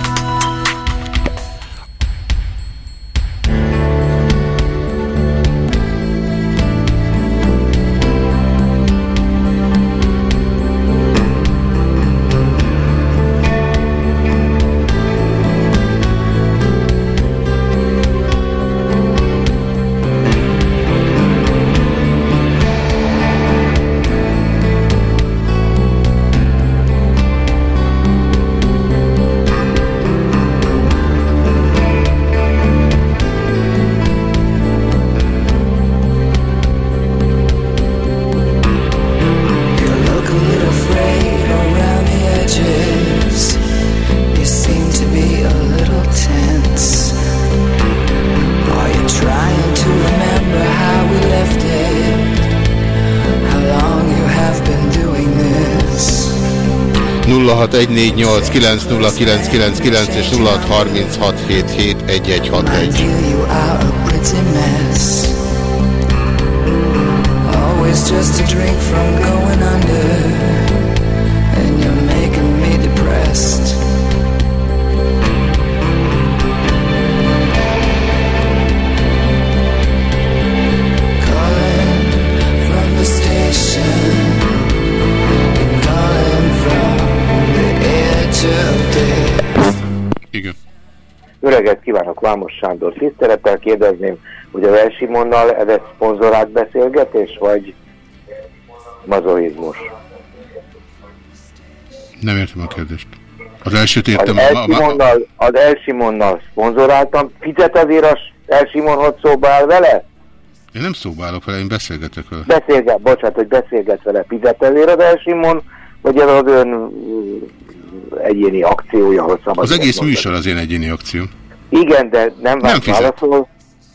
S1: 0614890999 és 0636771161. Always just a drink from going under Igen.
S10: Öreget kívánok, Vámos Sándor. Tisztelettel kérdezném, hogy a Elsimonnal ez egy szponzorát beszélgetés, vagy mazoizmus?
S1: Nem értem a kérdést. Az elsőt értem.
S10: Az Elsimonnal, az Elsimonnal szponzoráltam. Fizet azért az Elsimon, hogy szóba áll vele?
S1: Én nem szóba állok vele, én beszélgetek vele.
S10: Beszélget, bocsánat, hogy beszélget vele. Fizet ezért az Elsimon, vagy ez az ön egyéni akciója, hogy szabad.
S1: Az egész mondani. műsor az én egyéni akció.
S10: Igen, de nem,
S1: nem fizet. Válaszol.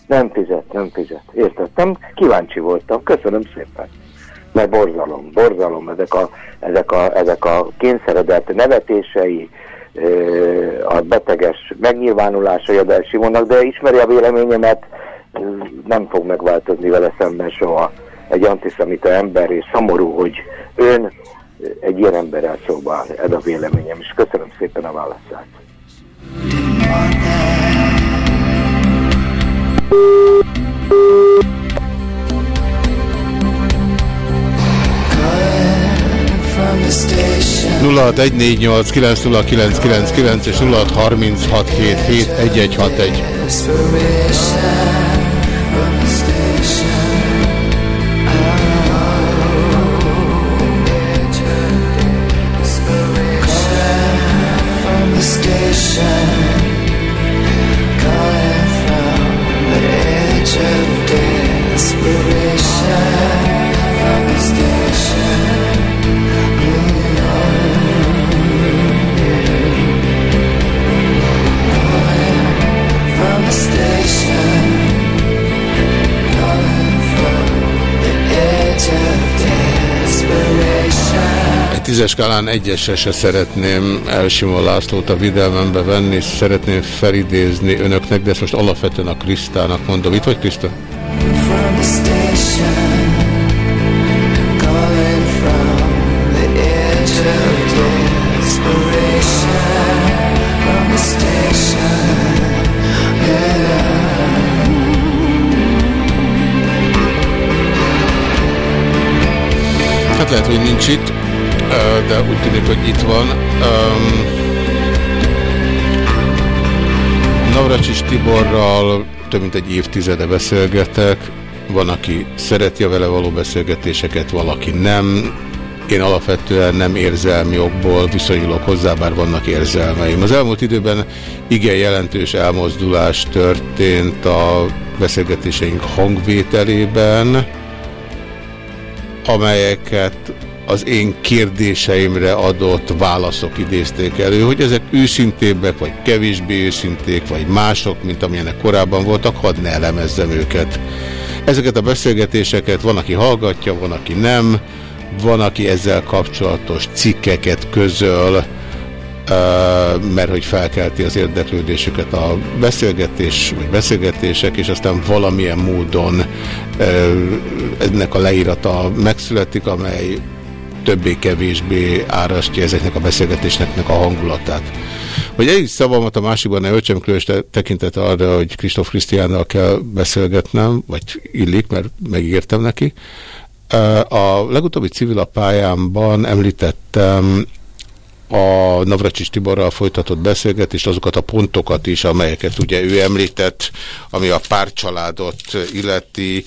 S10: Nem fizet, nem fizet. Értettem, kíváncsi voltam. Köszönöm szépen. Mert borzalom, borzalom ezek a, ezek a, ezek a kényszeredett nevetései, a beteges megnyilvánulásai a Simonnak, de ismeri a véleményemet, nem fog megváltozni vele szemben soha egy antiszemita ember, és szomorú, hogy ön egy ilyen emberrel szóba áll. Ez a véleményem, és köszönöm szépen a válaszát.
S1: nulla és nulla hat Yeah. Tízes skálán egyesre se szeretném Elsimon Lászlót a videlmembe venni, szeretném felidézni önöknek, de ezt most alapvetően a Krisztának mondom. Itt vagy Kriszta? Hát lehet, hogy nincs itt, de úgy tűnik, hogy itt van. Um, Navracsis Tiborral több mint egy évtizede beszélgetek. Van, aki szereti a vele való beszélgetéseket, valaki nem. Én alapvetően nem érzelmi okból viszonyulok hozzá, bár vannak érzelmeim. Az elmúlt időben igen jelentős elmozdulás történt a beszélgetéseink hangvételében, amelyeket az én kérdéseimre adott válaszok idézték elő, hogy ezek őszintébbek, vagy kevésbé őszinték, vagy mások, mint amilyenek korábban voltak, hadd ne elemezzem őket. Ezeket a beszélgetéseket van, aki hallgatja, van, aki nem, van, aki ezzel kapcsolatos cikkeket közöl, mert hogy felkelti az érdeklődésüket a beszélgetés, vagy beszélgetések, és aztán valamilyen módon ennek a leírata megszületik, amely többé-kevésbé árasztja ezeknek a beszélgetésnek a hangulatát. Hogy egy szavamat a másikban ne öltsem különös tekintet arra, hogy Kristóf Krisztiánnal kell beszélgetnem, vagy illik, mert megígértem neki. A legutóbbi civil pályámban említettem a Navracsis Tiborral folytatott beszélgetést, azokat a pontokat is, amelyeket ugye ő említett, ami a párcsaládot illeti,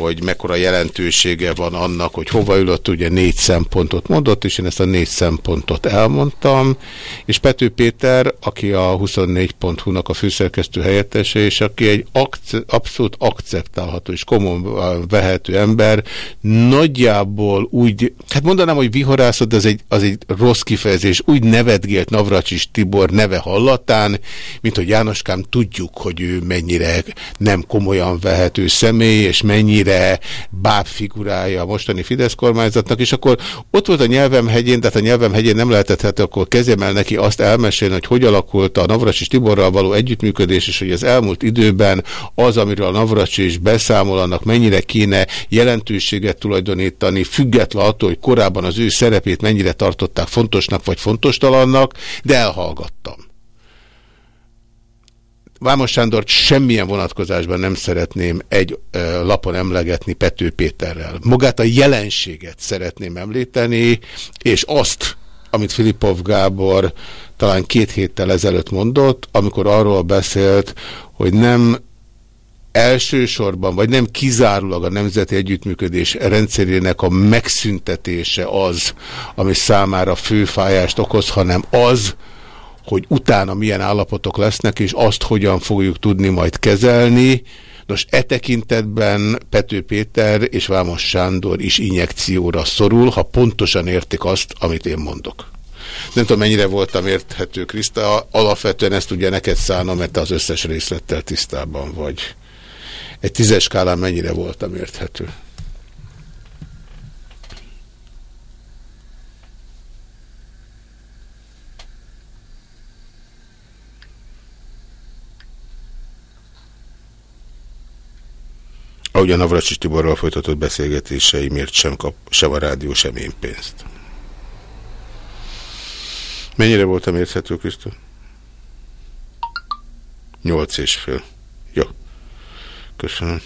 S1: hogy mekkora jelentősége van annak, hogy hova ülött, ugye négy szempontot mondott, és én ezt a négy szempontot elmondtam, és Pető Péter, aki a 24.hu-nak a főszerkesztő helyettese, és aki egy akce abszolút akceptálható és komolyan vehető ember, nagyjából úgy, hát mondanám, hogy vihorászott, de az egy, az egy rossz kifejezés, úgy nevetgélt Navracsis Tibor neve hallatán, mint hogy Jánoskám tudjuk, hogy ő mennyire nem komolyan vehető személy, és mennyire mennyire bábfigurája a mostani Fidesz kormányzatnak, és akkor ott volt a nyelvem hegyén, tehát a nyelvem hegyén nem lehetett, hát akkor kezdjem el neki azt elmesélni, hogy hogy alakult a Navracsis Tiborral való együttműködés, és hogy az elmúlt időben az, amiről a Navracsis beszámol, annak mennyire kéne jelentőséget tulajdonítani, független attól, hogy korábban az ő szerepét mennyire tartották fontosnak vagy fontostalannak, de elhallgattam. Vámos Sándort semmilyen vonatkozásban nem szeretném egy lapon emlegetni Pető Péterrel. Magát a jelenséget szeretném említeni, és azt, amit Filipov Gábor talán két héttel ezelőtt mondott, amikor arról beszélt, hogy nem elsősorban, vagy nem kizárólag a nemzeti együttműködés rendszerének a megszüntetése az, ami számára főfájást okoz, hanem az, hogy utána milyen állapotok lesznek, és azt hogyan fogjuk tudni majd kezelni. Nos, e tekintetben Pető Péter és Vámos Sándor is injekcióra szorul, ha pontosan értik azt, amit én mondok. Nem tudom, mennyire voltam érthető, Kriszta. Alapvetően ezt ugye neked szánom, mert az összes részlettel tisztában vagy. Egy tízes skálán mennyire voltam érthető? Ahogy a Navracsis Tiborral folytatott beszélgetései miért sem kap sem a rádió, sem én pénzt. Mennyire voltam érthető, Krisztó? Nyolc és fél. Jó. Köszönöm.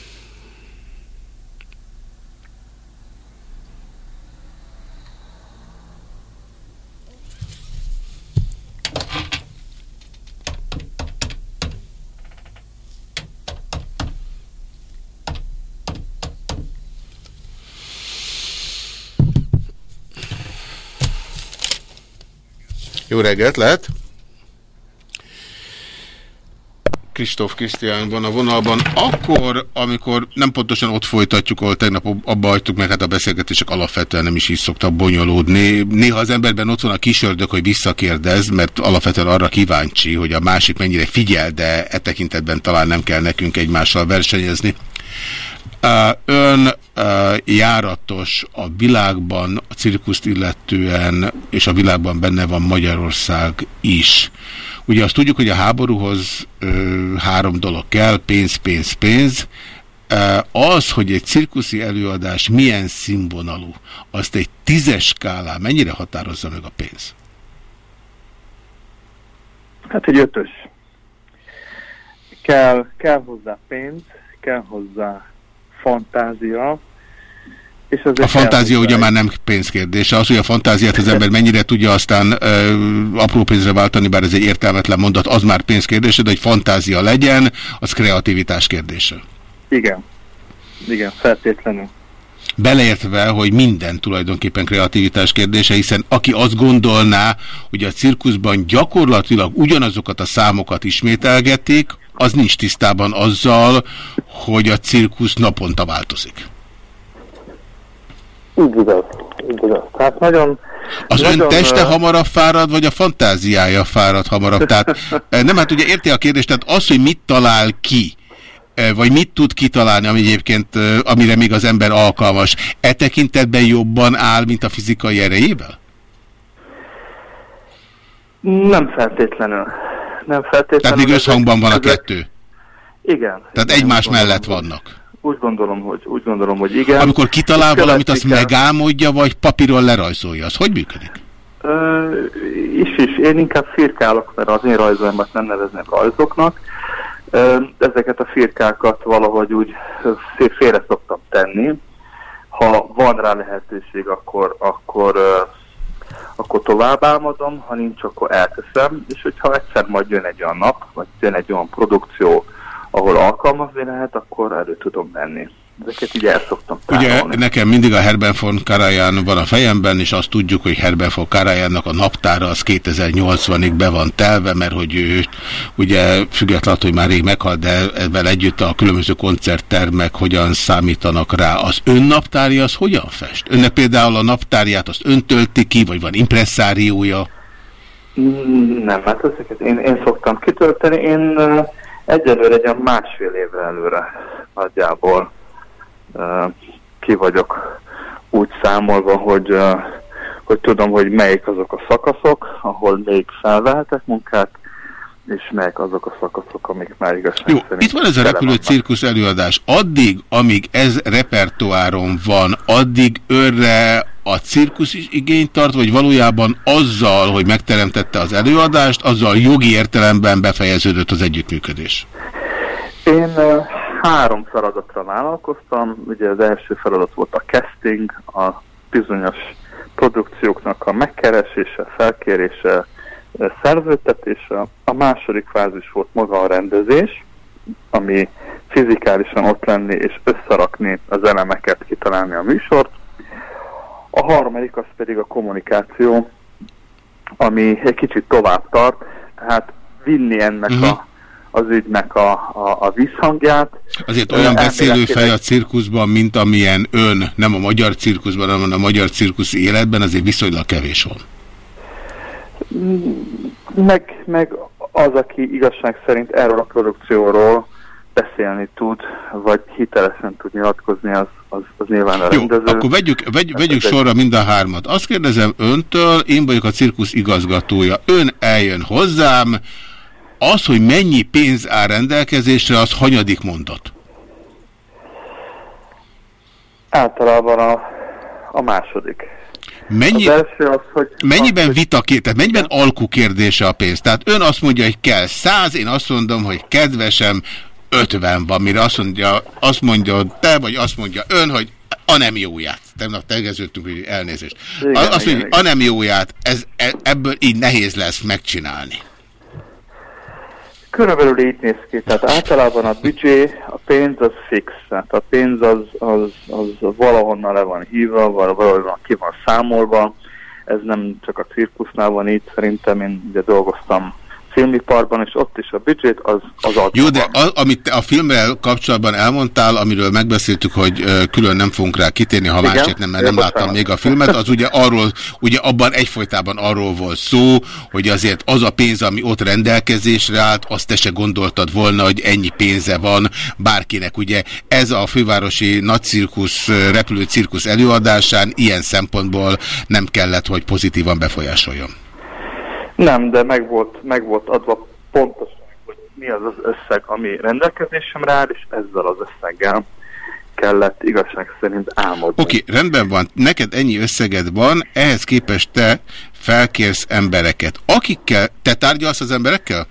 S1: Jó reggelt, lehet? Kristóf Krisztián van a vonalban. Akkor, amikor nem pontosan ott folytatjuk, ahol tegnap abba hagytuk meg, hát a beszélgetések alapvetően nem is így szoktak bonyolódni. Néha az emberben ott van a kisördök, hogy visszakérdez, mert alapvetően arra kíváncsi, hogy a másik mennyire figyel, de e tekintetben talán nem kell nekünk egymással versenyezni. Ön járatos a világban, a cirkuszt illetően, és a világban benne van Magyarország is. Ugye azt tudjuk, hogy a háborúhoz három dolog kell, pénz, pénz, pénz. Az, hogy egy cirkuszi előadás milyen színvonalú, azt egy tízes skálán mennyire határozza meg a pénz?
S11: Hát egy ötös. Kell, kell hozzá pénz, kell hozzá fantázia, és
S1: a fantázia ugye már nem pénzkérdése. Az, hogy a fantáziát az ember mennyire tudja aztán ö, apró pénzre váltani, bár ez egy értelmetlen mondat, az már pénzkérdése, de hogy fantázia legyen, az kreativitás kérdése.
S11: Igen. Igen, feltétlenül.
S1: Beleértve, hogy minden tulajdonképpen kreativitás kérdése, hiszen aki azt gondolná, hogy a cirkuszban gyakorlatilag ugyanazokat a számokat ismételgetik, az nincs tisztában azzal, hogy a cirkusz naponta változik.
S11: Így igaz, így igaz. Tehát nagyon...
S1: Az nagyon, ön teste hamarabb fárad, vagy a fantáziája fárad hamarabb? Tehát nem, hát ugye érti a kérdést, tehát az, hogy mit talál ki, vagy mit tud kitalálni, ami egyébként, amire még az ember alkalmas, e tekintetben jobban áll, mint a fizikai erejével?
S11: Nem feltétlenül. Nem feltétlenül.
S1: Tehát még összhangban van a kettő?
S11: Igen.
S1: Tehát
S11: igen,
S1: egymás mellett vannak?
S11: Úgy gondolom, hogy, úgy gondolom, hogy igen.
S1: Amikor kitalál valamit, azt megálmodja, vagy papíron lerajzolja? Az hogy működik?
S11: Uh, is is. Én inkább firkálok, mert az én rajzolmat nem nevezném rajzoknak. Uh, ezeket a firkákat valahogy úgy félre szoktam tenni. Ha van rá lehetőség, akkor, akkor, akkor tovább álmodom, ha nincs, akkor elteszem, és hogyha egyszer majd jön egy olyan nap, vagy jön egy olyan produkció, ahol alkalmazni lehet, akkor elő tudom menni. Ezeket így el szoktam
S1: tárolni. Ugye nekem mindig a Herbert von Karajan van a fejemben, és azt tudjuk, hogy Herbert von Karajannak a naptára az 2080-ig be van telve, mert hogy ő ugye függetlenül, hogy már rég meghalt, de ebben együtt a különböző koncerttermek hogyan számítanak rá. Az ön naptárja az hogyan fest? Önnek például a naptárját azt ön tölti ki, vagy van impresszáriója?
S11: Mm, nem, hát ezeket én, én szoktam kitölteni. Én Egyelőre egy másfél évre előre nagyjából ki vagyok úgy számolva, hogy, hogy tudom, hogy melyik azok a szakaszok, ahol még felvehetek munkát, és melyik azok a szakaszok, amik már igazság
S1: Jó, itt van ez a repülő cirkusz előadás. Addig, amíg ez repertoáron van, addig őre a cirkusz is igényt tart, vagy valójában azzal, hogy megteremtette az előadást, azzal jogi értelemben befejeződött az együttműködés?
S11: Én három feladatra vállalkoztam. Ugye az első feladat volt a casting, a bizonyos produkcióknak a megkeresése, felkérése, szerződtetése. A második fázis volt maga a rendezés, ami fizikálisan ott lenni és összerakni az elemeket, kitalálni a műsort. A harmadik az pedig a kommunikáció, ami egy kicsit tovább tart, tehát vinni ennek uh -huh. a az ügynek a, a, a visszhangját.
S1: Azért olyan beszélőfej a cirkuszban, mint amilyen ön, nem a magyar cirkuszban, hanem a magyar cirkusz életben, azért viszonylag kevés van.
S11: Meg, meg az, aki igazság szerint erről a produkcióról beszélni tud, vagy hitelesen tud nyilatkozni, az, az, az nyilván a rendező.
S1: Jó, akkor vegyük, vegy, vegyük sorra egy... mind a hármat. Azt kérdezem öntől, én vagyok a cirkusz igazgatója. Ön eljön hozzám, az, hogy mennyi pénz áll rendelkezésre, az hanyadik mondat?
S11: Általában a, a második.
S1: Mennyi, az az, hogy mennyiben az, vita tehát mennyiben alkú kérdése a pénz? Tehát ön azt mondja, hogy kell száz, én azt mondom, hogy kedvesem, 50 van, mire azt mondja, azt mondja te, vagy azt mondja ön, hogy a nem jóját. Tegnap tegeződtünk, hogy elnézést. Igen, azt mondja, igen, a nem jóját, ez, e, ebből így nehéz lesz megcsinálni.
S11: Körülbelül így néz ki, tehát általában a büdzsé, a pénz az fix, tehát a pénz az, az, az valahonnan le van hívva, valahonnan ki van számolva, ez nem csak a cirkusznál van így, szerintem én ugye dolgoztam filmiparban, és ott is a büdzsét az, az ad.
S1: Jó, de a, amit te a filmmel kapcsolatban elmondtál, amiről megbeszéltük, hogy külön nem fogunk rá kitérni, ha
S11: Igen?
S1: másért nem, mert nem láttam még a filmet, az ugye arról, ugye abban egyfolytában arról volt szó, hogy azért az a pénz, ami ott rendelkezésre állt, azt te se gondoltad volna, hogy ennyi pénze van bárkinek. Ugye ez a fővárosi nagycirkusz, repülőcirkusz előadásán ilyen szempontból nem kellett, hogy pozitívan befolyásoljon.
S11: Nem, de meg volt, meg volt adva pontosan, hogy mi az az összeg, ami rendelkezésemre áll, és ezzel az összeggel kellett igazság szerint álmodni.
S1: Oké, okay, rendben van. Neked ennyi összeged van, ehhez képest te felkérsz embereket. Akikkel, te tárgyalsz az emberekkel?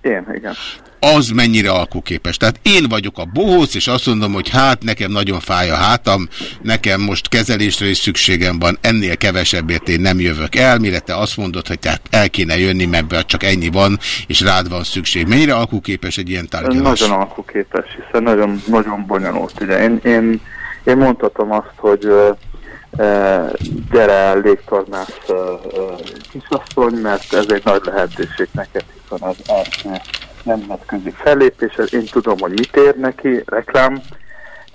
S11: Én, igen.
S1: Az mennyire alkuképes. Tehát én vagyok a bohóc, és azt mondom, hogy hát nekem nagyon fáj a hátam, nekem most kezelésre is szükségem van, ennél kevesebbért én nem jövök el, mire te azt mondod, hogy tehát el kéne jönni, mert csak ennyi van, és rád van szükség. Mennyire alkuképes egy ilyen tárgyalás?
S11: Nagyon alkuképes, hiszen nagyon, nagyon bonyolult. Ugye én, én, én mondhatom azt, hogy ö, gyere légtornász ö, kisasszony, mert ez egy nagy lehetőség neked, hiszen az nemzetközi fellépés, én tudom, hogy mit ér neki, reklám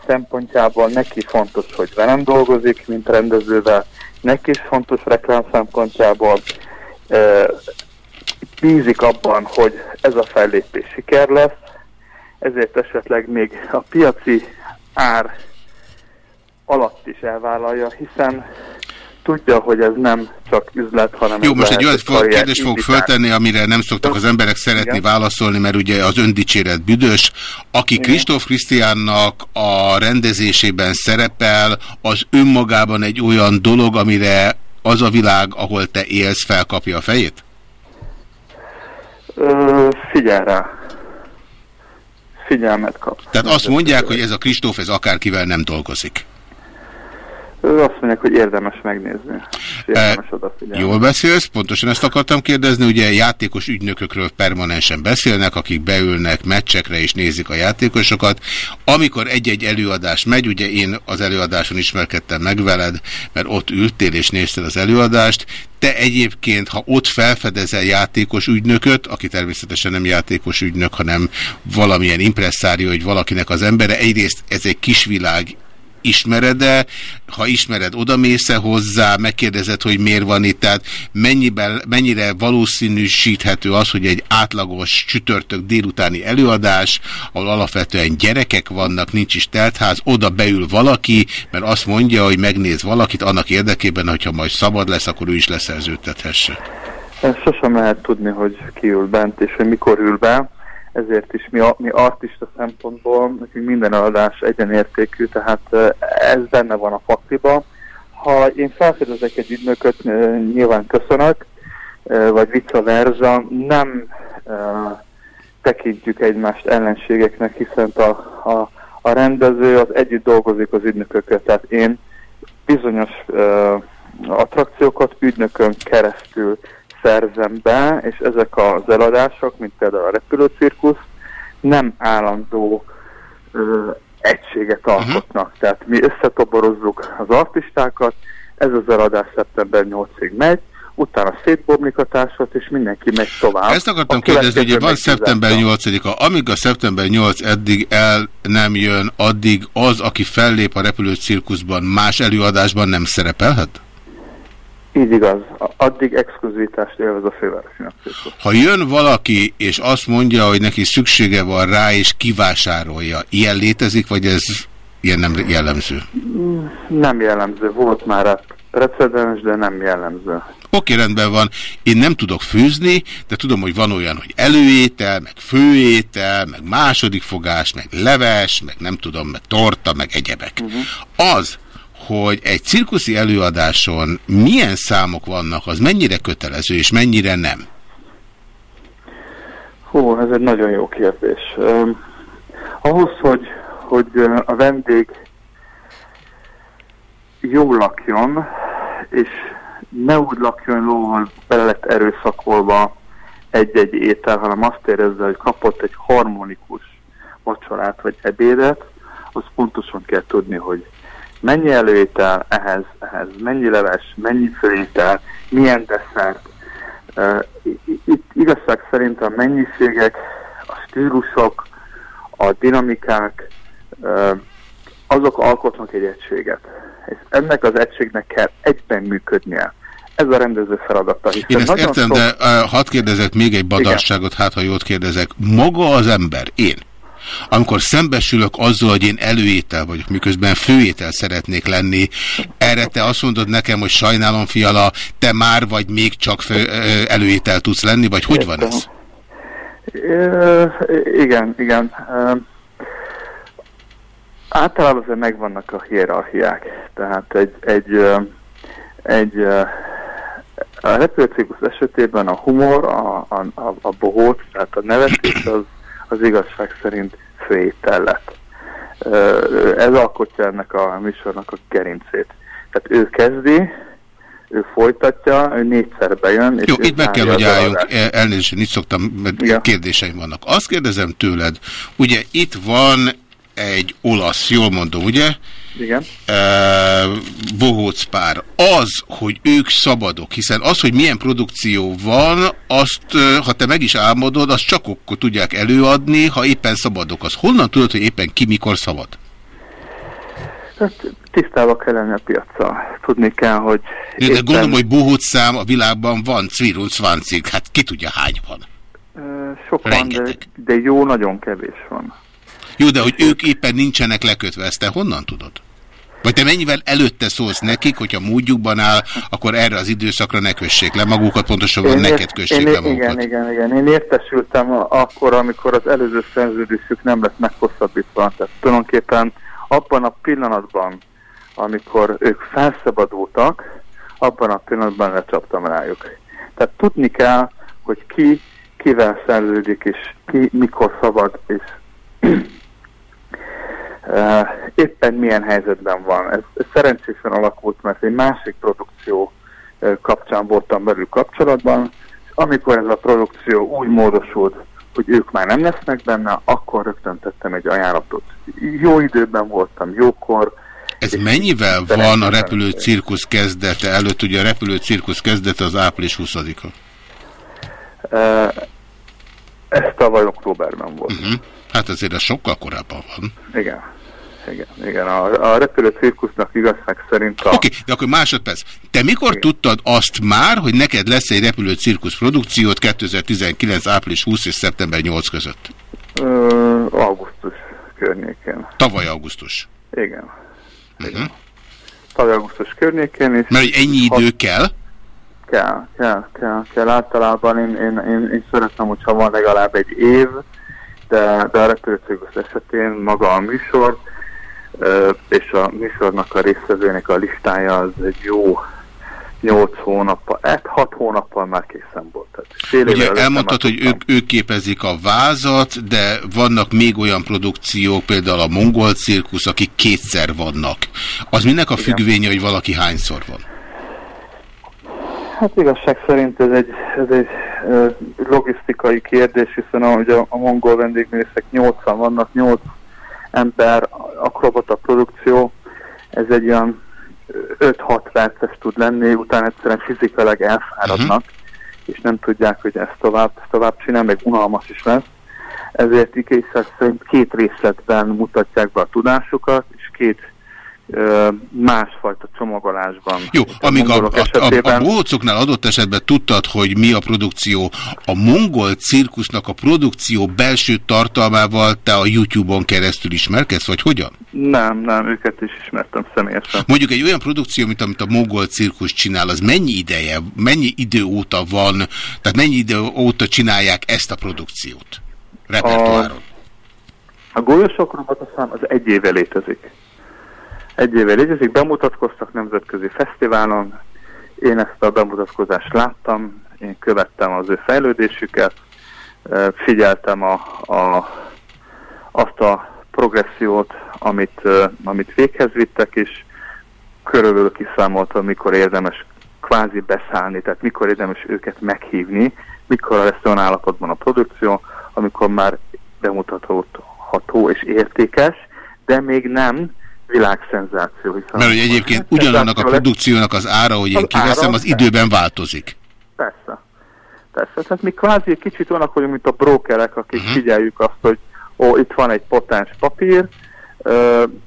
S11: szempontjából, neki fontos, hogy velem dolgozik, mint rendezővel, neki is fontos reklám szempontjából, bízik abban, hogy ez a fellépés siker lesz, ezért esetleg még a piaci ár alatt is elvállalja, hiszen tudja, hogy ez nem csak üzlet, hanem
S1: Jó, most egy olyan kérdést fogok föltenni, amire nem szoktak az emberek szeretni
S11: Igen.
S1: válaszolni, mert ugye az öndicséret büdös. Aki Kristóf Krisztiánnak a rendezésében szerepel, az önmagában egy olyan dolog, amire az a világ, ahol te élsz, felkapja a fejét?
S11: Ö, figyel rá. Figyelmet kap.
S1: Tehát azt mondják, hogy ez a Kristóf, ez akárkivel nem dolgozik.
S11: Azt mondják, hogy érdemes megnézni. Érdemes
S1: E. Jól beszélsz, pontosan ezt akartam kérdezni, ugye játékos ügynökökről permanensen beszélnek, akik beülnek meccsekre és nézik a játékosokat. Amikor egy-egy előadás megy, ugye én az előadáson ismerkedtem meg veled, mert ott ültél és nézted az előadást, te egyébként, ha ott felfedezel játékos ügynököt, aki természetesen nem játékos ügynök, hanem valamilyen impresszárió, hogy valakinek az embere, egyrészt ez egy kisvilág, ismered-e, ha ismered, odamész-e hozzá, megkérdezed, hogy miért van itt, tehát mennyiben, mennyire valószínűsíthető az, hogy egy átlagos csütörtök délutáni előadás, ahol alapvetően gyerekek vannak, nincs is teltház, oda beül valaki, mert azt mondja, hogy megnéz valakit annak érdekében, hogyha majd szabad lesz, akkor ő is leszerződtethesse.
S11: Ezt sosem lehet tudni, hogy ki ül bent, és hogy mikor ül be, ezért is mi, a- mi artista szempontból nekünk minden adás egyenértékű, tehát eh, ez benne van a faktiba. Ha én felfedezek egy ügynököt, nyilván köszönök, vagy vice versa, nem tekintjük egymást ellenségeknek, hiszen a, a, a rendező az együtt dolgozik az ügynökökkel, tehát én bizonyos attrakciókat ügynökön keresztül szerzem be, és ezek az eladások, mint például a repülőcirkusz, nem állandó uh, egységet alkotnak. Tehát mi összetoborozzuk az artistákat, ez az eladás szeptember 8-ig megy, utána szétbomlik a társat, és mindenki megy tovább.
S1: Ezt akartam
S11: A
S1: kérdezni, hogy van szeptember
S11: kizárta.
S1: 8-a. Amíg a szeptember 8 eddig el nem jön, addig az, aki fellép a repülőcirkuszban, más előadásban nem szerepelhet?
S11: Így igaz. Addig exkluzivitást élvez a fővárosi napcirkusz.
S1: Ha jön valaki, és azt mondja, hogy neki szüksége van rá, és kivásárolja, ilyen létezik, vagy ez ilyen nem jellemző?
S11: Nem jellemző. Volt már precedens, de nem jellemző.
S1: Oké, rendben van. Én nem tudok főzni, de tudom, hogy van olyan, hogy előétel, meg főétel, meg második fogás, meg leves, meg nem tudom, meg torta, meg egyebek. Uh -huh. Az, hogy egy cirkuszi előadáson milyen számok vannak, az mennyire kötelező, és mennyire nem?
S11: Hú, ez egy nagyon jó kérdés. Um, ahhoz, hogy, hogy a vendég jól lakjon, és ne úgy lakjon, ahol bele lett erőszakolva egy-egy étel, hanem azt érezze, hogy kapott egy harmonikus vacsorát vagy ebédet, az pontosan kell tudni, hogy mennyi előétel ehhez, ehhez mennyi leves, mennyi főétel, milyen desszert. Uh, itt, igazság szerint a mennyiségek, a stílusok, a dinamikák, azok alkotnak egy egységet. És ennek az egységnek kell egyben működnie. Ez a rendező feladata.
S1: Én ezt értem,
S11: sok-
S1: de uh, hadd kérdezek még egy badarságot, hát ha jót kérdezek. Maga az ember, én, amikor szembesülök azzal, hogy én előétel vagyok, miközben főétel szeretnék lenni, erre te azt mondod nekem, hogy sajnálom, fiala, te már vagy még csak fő, előétel tudsz lenni, vagy hogy van ez?
S11: Igen, igen. Ö, általában azért megvannak a hierarchiák. Tehát egy, egy, egy a repülőciklus esetében a humor, a, a, a, a bohóc, tehát a nevetés az, az igazság szerint főétel lett. Ez alkotja ennek a műsornak a gerincét. Tehát ő kezdi, ő folytatja, ő négyszer bejön. És
S1: Jó, itt meg kell, hogy álljunk. El- Elnézést, itt szoktam, mert kérdéseim vannak. Azt kérdezem tőled, ugye itt van egy olasz, jól mondom, ugye?
S11: Igen.
S1: Bohóc pár. Az, hogy ők szabadok, hiszen az, hogy milyen produkció van, azt, ha te meg is álmodod, azt csak akkor tudják előadni, ha éppen szabadok. Az honnan tudod, hogy éppen ki mikor szabad?
S11: Hát tisztába kell lenni a piaccal. Tudni kell, hogy
S1: De, de gondolom, hogy bohóc szám a világban van, Cvirunc Vancig, hát ki tudja hány van.
S11: sok van, de, de jó, nagyon kevés van.
S1: Jó, de hogy ők éppen nincsenek lekötve, ezt te honnan tudod? Vagy te mennyivel előtte szólsz nekik, hogyha módjukban áll, akkor erre az időszakra ne kössék le magukat, pontosabban
S11: ért-
S1: neked kössék
S11: én,
S1: le magukat.
S11: Igen, igen, igen. Én értesültem akkor, amikor az előző szerződésük nem lett meghosszabbítva. Tehát tulajdonképpen abban a pillanatban, amikor ők felszabadultak, abban a pillanatban lecsaptam rájuk. Tehát tudni kell, hogy ki kivel szerződik, és ki mikor szabad, és éppen milyen helyzetben van. Ez, ez szerencsésen alakult, mert egy másik produkció uh, kapcsán voltam belül kapcsolatban, és amikor ez a produkció úgy módosult, hogy ők már nem lesznek benne, akkor rögtön tettem egy ajánlatot. Jó időben voltam, jókor.
S1: Ez mennyivel van a repülő cirkusz kezdete előtt? Ugye a repülő cirkusz kezdete az április 20-a.
S11: Uh, ez tavaly októberben volt.
S1: Uh -huh. Hát azért ez sokkal korábban van.
S11: Igen. Igen, igen. A, a repülő cirkusznak igazság szerint a...
S1: Oké, okay, de akkor másodperc. Te mikor igen. tudtad azt már, hogy neked lesz egy repülő cirkusz produkciót 2019. április 20 és szeptember 8 között?
S11: Ö, augusztus környékén.
S1: Tavaly augusztus.
S11: Igen.
S1: Uh -huh.
S11: Tavaly augusztus környékén. És
S1: Mert hogy ennyi idő hat... kell?
S11: Kell, kell, kell, kell. Általában én, én, én, én szeretem, hogyha van legalább egy év, de, de a repülőcirkusz esetén maga a műsor, és a műsornak a részvevőnek a listája az egy jó 8 hónappal, 6 hónappal már készen volt. Tehát
S1: Ugye elmondtad, hogy ők, ők képezik a vázat, de vannak még olyan produkciók, például a mongol cirkusz, akik kétszer vannak. Az minek a függvénye, hogy valaki hányszor van?
S11: Hát igazság szerint ez egy, ez egy logisztikai kérdés, hiszen a, a mongol vendégművészek 80 vannak, 8 ember akrobata produkció, ez egy olyan 5-6 perces tud lenni, utána egyszerűen fizikailag elfáradnak, uh-huh. és nem tudják, hogy ezt tovább, ezt tovább csinálni, meg unalmas is lesz. Ezért igazság szerint két részletben mutatják be a tudásukat, és két másfajta csomagolásban.
S1: Jó, amíg a, a, a, a bócoknál adott esetben tudtad, hogy mi a produkció, a mongol cirkusznak a produkció belső tartalmával te a YouTube-on keresztül ismerkedsz, vagy hogyan?
S11: Nem, nem, őket is ismertem személyesen.
S1: Mondjuk egy olyan produkció, mint amit a mongol cirkusz csinál, az mennyi ideje, mennyi idő óta van, tehát mennyi idő óta csinálják ezt a produkciót? Repertoáron.
S11: A, a golyosok robotaszám az egy éve létezik egy éve létezik, bemutatkoztak nemzetközi fesztiválon, én ezt a bemutatkozást láttam, én követtem az ő fejlődésüket, figyeltem a, a, azt a progressziót, amit, amit véghez vittek, és körülbelül kiszámoltam, mikor érdemes kvázi beszállni, tehát mikor érdemes őket meghívni, mikor lesz olyan állapotban a produkció, amikor már bemutatható és értékes, de még nem világszenzáció.
S1: Mert hogy egyébként ugyanannak a produkciónak az ára, hogy én kiveszem, az időben változik.
S11: Persze. persze. Tehát mi kvázi egy kicsit olyanok vagyunk, mint a brokerek, akik uh-huh. figyeljük azt, hogy ó, itt van egy potens papír,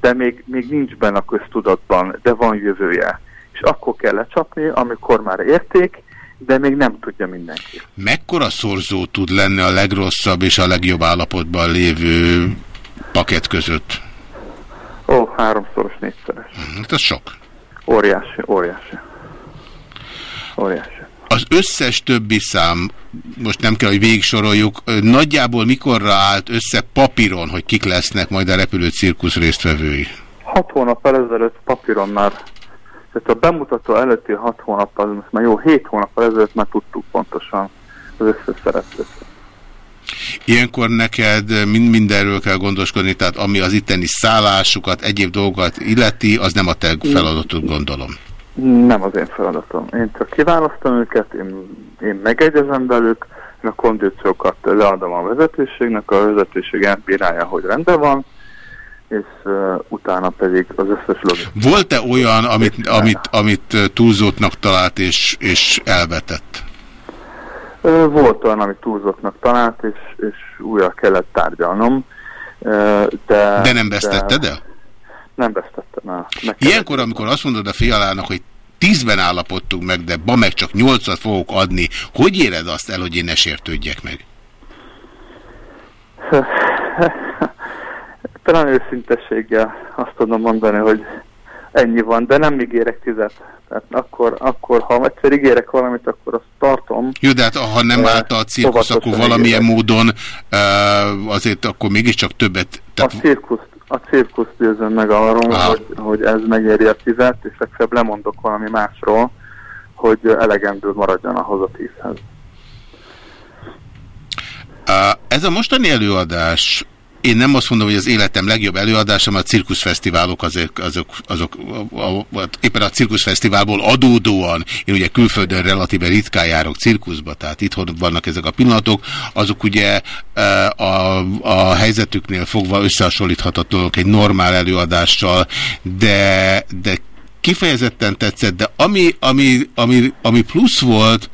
S11: de még, még nincs benne a köztudatban, de van jövője. És akkor kell lecsapni, amikor már érték, de még nem tudja mindenki.
S1: Mekkora szorzó tud lenni a legrosszabb és a legjobb állapotban lévő paket között?
S11: Ó, háromszoros, négyszeres.
S1: Hát ez sok.
S11: Óriási, óriási. Óriási.
S1: Az összes többi szám, most nem kell, hogy végig soroljuk, nagyjából mikorra állt össze papíron, hogy kik lesznek majd a repülő cirkusz résztvevői?
S11: Hat hónap ezelőtt papíron már, tehát a bemutató előtti hat hónap, az most már jó, hét hónap ezelőtt már tudtuk pontosan az összes szereplőt.
S1: Ilyenkor neked mind mindenről kell gondoskodni, tehát ami az itteni szállásukat, egyéb dolgokat illeti, az nem a te feladatod, gondolom.
S11: Nem az én feladatom. Én csak kiválasztom őket, én, én megegyezem velük, én a kondíciókat leadom a vezetőségnek, a vezetőség elbírálja, hogy rendben van, és uh, utána pedig az összes logik.
S1: Volt-e olyan, amit, amit, amit túlzótnak talált és, és elvetett?
S11: Volt olyan, amit túlzótnak talált, és, és újra kellett tárgyalnom. De,
S1: de nem vesztetted el?
S11: Nem vesztettem el.
S1: Ilyenkor, amikor azt mondod a fialának, hogy tízben állapodtunk meg, de ba meg csak nyolcat fogok adni, hogy éred azt el, hogy én ne sértődjek meg?
S11: Talán őszintességgel azt tudom mondani, hogy ennyi van, de nem ígérek tizet. Tehát akkor, akkor ha egyszer ígérek valamit, akkor azt tartom.
S1: Jó, de hát ha nem állt a cirkusz, akkor valamilyen ígérek. módon uh, azért akkor mégiscsak többet...
S11: Tehát... A cirkusz a cirkusz győzöm meg arról, hogy, hogy ez megéri a tizet, és legfeljebb lemondok valami másról, hogy elegendő maradjon ahhoz a tízhez.
S1: Ez a mostani előadás én nem azt mondom, hogy az életem legjobb előadása, mert a cirkuszfesztiválok azok, azok, azok a, a, a, éppen a cirkuszfesztiválból adódóan, én ugye külföldön relatíve ritkán járok cirkuszba, tehát itthon vannak ezek a pillanatok, azok ugye e, a, a helyzetüknél fogva összehasonlíthatatlanok egy normál előadással, de, de kifejezetten tetszett, de ami, ami, ami, ami plusz volt,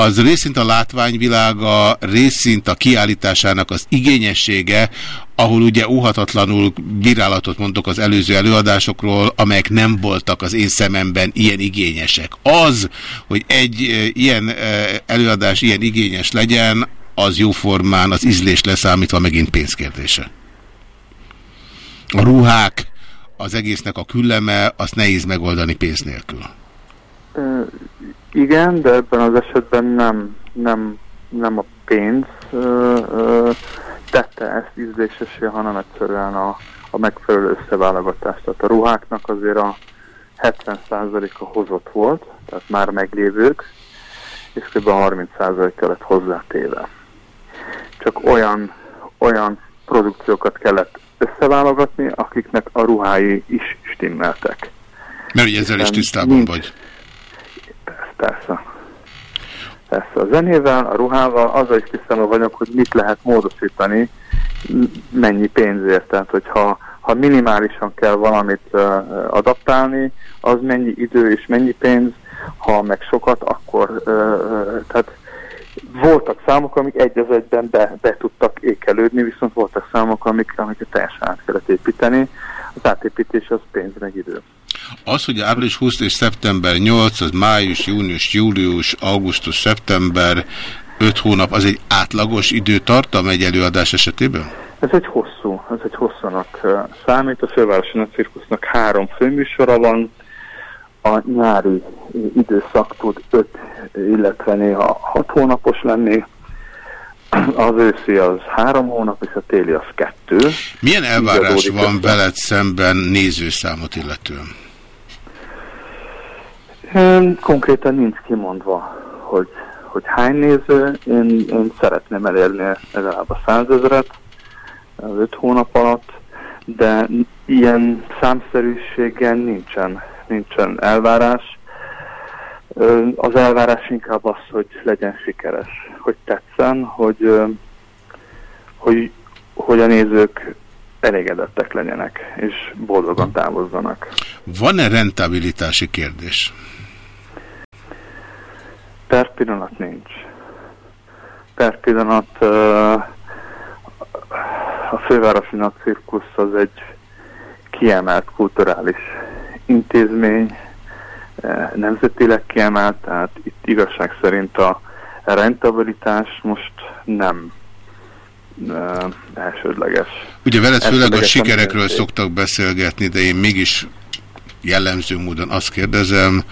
S1: az részint a látványvilága, részint a kiállításának az igényessége, ahol ugye óhatatlanul bírálatot mondok az előző előadásokról, amelyek nem voltak az én szememben ilyen igényesek. Az, hogy egy ilyen előadás ilyen igényes legyen, az jóformán az ízlés leszámítva megint pénzkérdése. A ruhák, az egésznek a külleme, azt nehéz megoldani pénz nélkül.
S11: Igen, de ebben az esetben nem, nem, nem a pénz ö, ö, tette ezt ízlésesé, hanem egyszerűen a, a megfelelő összeválogatást. Tehát a ruháknak azért a 70%-a hozott volt, tehát már meglévők, és kb. 30% kellett hozzátéve. Csak olyan, olyan produkciókat kellett összeválogatni, akiknek a ruhái is stimmeltek.
S1: Mert ugye ezzel is tisztában nincs, vagy.
S11: Persze. Persze a zenével, a ruhával, azzal is tisztában vagyok, hogy mit lehet módosítani, mennyi pénzért. Tehát, hogyha ha minimálisan kell valamit uh, adaptálni, az mennyi idő és mennyi pénz, ha meg sokat, akkor uh, tehát voltak számok, amik egy az egyben be, be tudtak ékelődni, viszont voltak számok, amik, amiket teljesen át kellett építeni. Az átépítés az pénz meg idő.
S1: Az, hogy április 20 és szeptember 8, az május, június, július, augusztus, szeptember, 5 hónap, az egy átlagos időtartam egy előadás esetében?
S11: Ez egy hosszú, ez egy hosszanak számít. A Fővárosi Nagy három főműsora van, a nyári időszak tud 5, illetve néha 6 hónapos lenni, az őszi az három hónap, és a téli az kettő.
S1: Milyen elvárás van veled szemben nézőszámot illetően?
S11: Konkrétan nincs kimondva, hogy, hogy hány néző. Én, én szeretném elérni legalább a százezret az öt hónap alatt, de ilyen számszerűségen nincsen, nincsen elvárás. Az elvárás inkább az, hogy legyen sikeres, hogy tetszen, hogy, hogy, hogy a nézők elégedettek legyenek, és boldogan távozzanak.
S1: Van-e rentabilitási kérdés?
S11: Per pillanat nincs. per pillanat a fővárosi cirkusz az egy kiemelt kulturális intézmény, nemzetileg kiemelt, tehát itt igazság szerint a rentabilitás most nem uh, elsődleges.
S1: Ugye veled főleg a sikerekről
S11: minőség.
S1: szoktak beszélgetni, de én mégis jellemző módon azt kérdezem,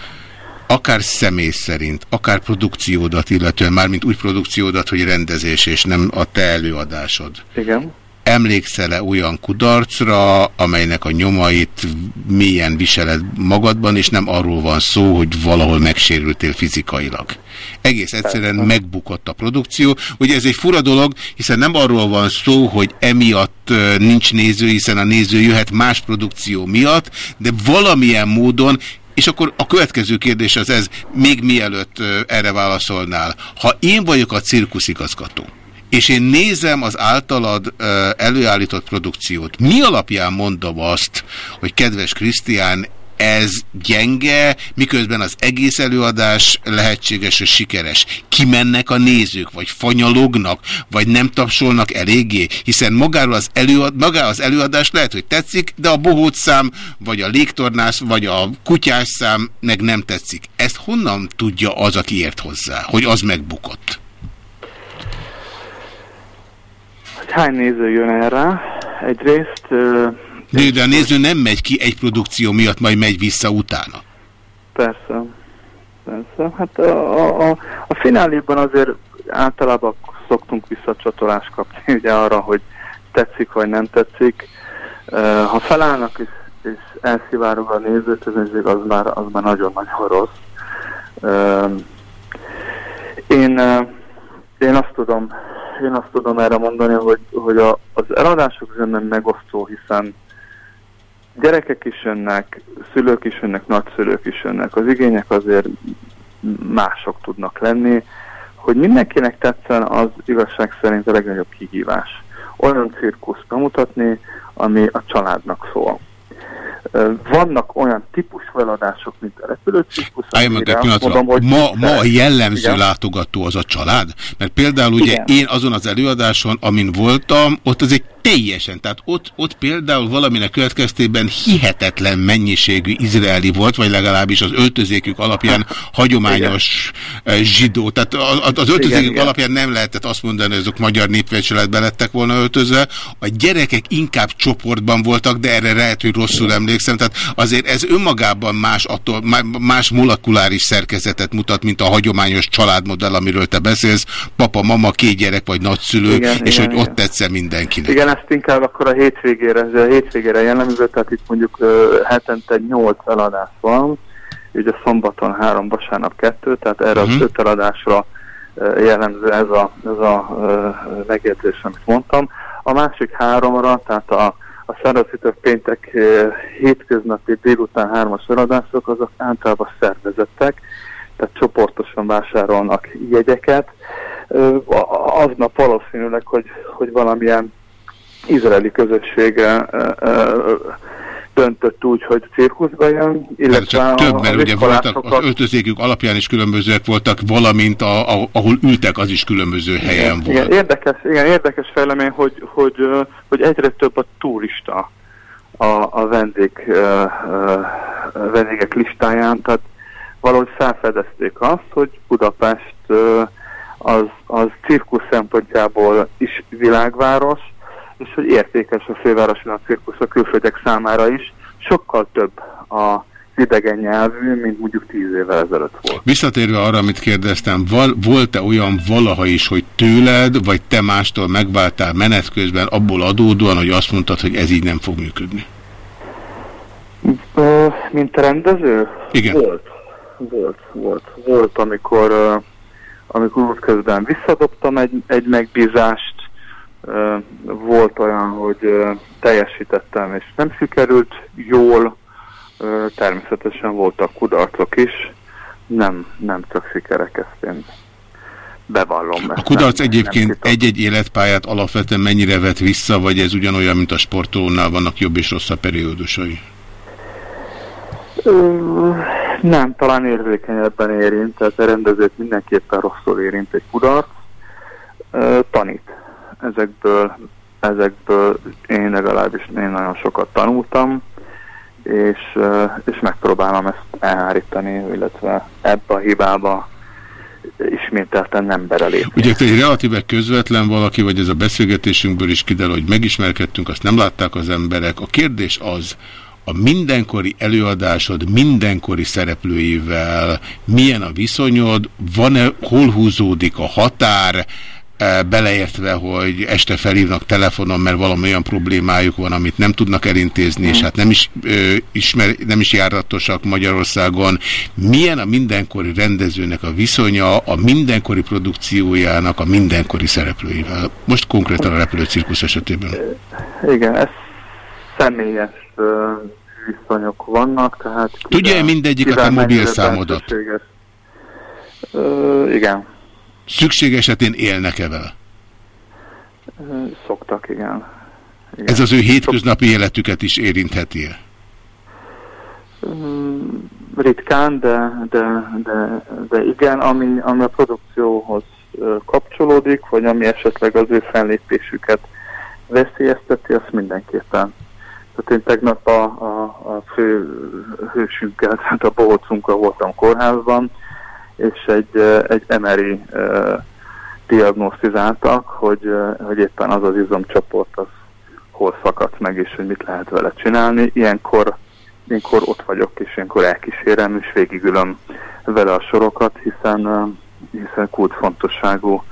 S1: akár személy szerint, akár produkciódat illetően, mármint úgy produkciódat, hogy rendezés és nem a te előadásod.
S11: Igen.
S1: Emlékszel-e olyan kudarcra, amelynek a nyomait mélyen viseled magadban, és nem arról van szó, hogy valahol megsérültél fizikailag? Egész egyszerűen megbukott a produkció. Ugye ez egy fura dolog, hiszen nem arról van szó, hogy emiatt nincs néző, hiszen a néző jöhet más produkció miatt, de valamilyen módon és akkor a következő kérdés az ez, még mielőtt erre válaszolnál. Ha én vagyok a cirkuszigazgató, és én nézem az általad előállított produkciót, mi alapján mondom azt, hogy kedves Krisztián, ez gyenge, miközben az egész előadás lehetséges és sikeres. Kimennek a nézők, vagy fanyalognak, vagy nem tapsolnak eléggé, hiszen magáról az, előad, magá az előadás lehet, hogy tetszik, de a bohóc szám, vagy a légtornász, vagy a kutyás szám meg nem tetszik. Ezt honnan tudja az, aki ért hozzá, hogy az megbukott?
S11: Hogy hány néző jön erre? Egyrészt
S1: De, de a néző nem megy ki egy produkció miatt, majd megy vissza utána.
S11: Persze. Persze. Hát a, a, a, a fináléban azért általában szoktunk visszacsatolást kapni ugye arra, hogy tetszik vagy nem tetszik. Ha felállnak és, és elszivárog a nézőközönség, az már, az már nagyon-nagyon rossz. Én, én azt tudom, én azt tudom erre mondani, hogy, hogy a, az eladások zömmel megosztó, hiszen gyerekek is jönnek, szülők is jönnek, nagyszülők is jönnek. Az igények azért mások tudnak lenni. Hogy mindenkinek tetszen, az igazság szerint a legnagyobb kihívás. Olyan cirkuszt bemutatni, ami a családnak szól. Vannak olyan típusú eladások, mint a
S1: pillanatra.
S11: mondom, hogy
S1: Ma, ma a jellemző
S11: Igen.
S1: látogató az a család? Mert például ugye
S11: Igen.
S1: én azon az előadáson, amin voltam, ott az egy teljesen, tehát ott, ott például valaminek következtében hihetetlen mennyiségű izraeli volt, vagy legalábbis az öltözékük alapján hagyományos eh, zsidó. Tehát a- a- az öltözékük
S11: Igen, igen.
S1: alapján nem lehetett azt mondani, hogy azok magyar népvecseletbe lettek volna öltözve. A gyerekek inkább csoportban voltak, de erre lehet, hogy rosszul emlékszem. Tehát azért ez önmagában más, attól, má- más molekuláris szerkezetet mutat, mint a hagyományos családmodell, amiről te beszélsz. Papa, mama, két gyerek vagy nagyszülő,
S11: Igen,
S1: és
S11: igen,
S1: hogy
S11: igen.
S1: ott tetszen mindenkinek.
S11: Igen, ezt inkább akkor a hétvégére, ez a hétvégére jellemző, tehát itt mondjuk hetente 8 eladás van, ugye szombaton három, vasárnap kettő, tehát erre
S1: Mhm.
S11: az öt eladásra jellemző ez a, ez a megjegyzés, amit mondtam. A másik háromra, tehát a, a szervezítő péntek ö, hétköznapi délután hármas eladások, azok általában szervezettek, tehát csoportosan vásárolnak jegyeket. A- Aznap valószínűleg, hogy, hogy valamilyen izraeli közössége ö, ö, döntött úgy, hogy cirkuszba jön, illetve
S1: Csak több, mert
S11: az
S1: ugye voltak, az öltözékük alapján is különbözőek voltak, valamint a, a, ahol ültek, az is különböző helyen volt.
S11: Igen, érdekes, igen, érdekes fejlemény, hogy, hogy, hogy egyre több a turista a, a vendég, ö, vendégek listáján, tehát valahogy felfedezték azt, hogy Budapest az, az cirkusz szempontjából is világváros, és hogy értékes a fővárosi a cirkusz a külföldiek számára is, sokkal több a idegen nyelvű, mint mondjuk tíz évvel ezelőtt volt.
S1: Visszatérve arra, amit kérdeztem, volt-e olyan valaha is, hogy tőled, vagy te mástól megváltál menet közben abból adódóan, hogy azt mondtad, hogy ez így nem fog működni?
S11: Ö, mint rendező?
S1: Igen.
S11: Volt. Volt, volt. Volt, amikor, amikor útközben visszadobtam egy, egy megbízást, volt olyan, hogy teljesítettem, és nem sikerült jól, természetesen voltak kudarcok is, nem, nem csak sikerek, ezt én bevallom.
S1: A kudarc egyébként egy-egy életpályát alapvetően mennyire vet vissza, vagy ez ugyanolyan, mint a sportolónál vannak jobb és rosszabb periódusai?
S11: Ö, Nem, talán érzékenyebben érint, tehát a rendezőt mindenképpen rosszul érint egy kudarc. ö, tanít. Ezekből, ezekből én legalábbis én nagyon sokat tanultam, és, ö, és megpróbálom ezt elhárítani, illetve ebbe a hibába ismételten nem berelépni.
S1: Ugye te egy relatíve közvetlen valaki, vagy ez a beszélgetésünkből is kiderül, hogy megismerkedtünk, azt nem látták az emberek. A kérdés az, a mindenkori előadásod mindenkori szereplőivel milyen a viszonyod, van-e, hol húzódik a határ, beleértve, hogy este felhívnak telefonon, mert valami olyan problémájuk van, amit nem tudnak elintézni, és hát nem is, ö, ismer, nem is járatosak Magyarországon. Milyen a mindenkori rendezőnek a viszonya, a mindenkori produkciójának a mindenkori szereplőivel? Most konkrétan a repülőcirkusz esetében.
S11: Igen, ez személyes ö, viszonyok vannak, tehát...
S1: Tudja-e mindegyiket a mobilszámodat?
S11: Ö, igen,
S1: Szükség esetén élnek-e vele?
S11: Szoktak, igen. igen.
S1: Ez az ő hétköznapi életüket is érintheti-e?
S11: Mm, ritkán, de, de, de, de igen, ami, ami a produkcióhoz kapcsolódik, vagy ami esetleg az ő fellépésüket veszélyezteti, azt mindenképpen. Tehát én tegnap a, a, a fő hősünkkel, tehát a bohócunkkal voltam kórházban, és egy, egy emeri ö, diagnosztizáltak, hogy, hogy éppen az az izomcsoport az hol szakadt meg, és hogy mit lehet vele csinálni. Ilyenkor ilyenkor ott vagyok, és ilyenkor elkísérem, és végigülöm vele a sorokat, hiszen, hiszen kulcsfontosságú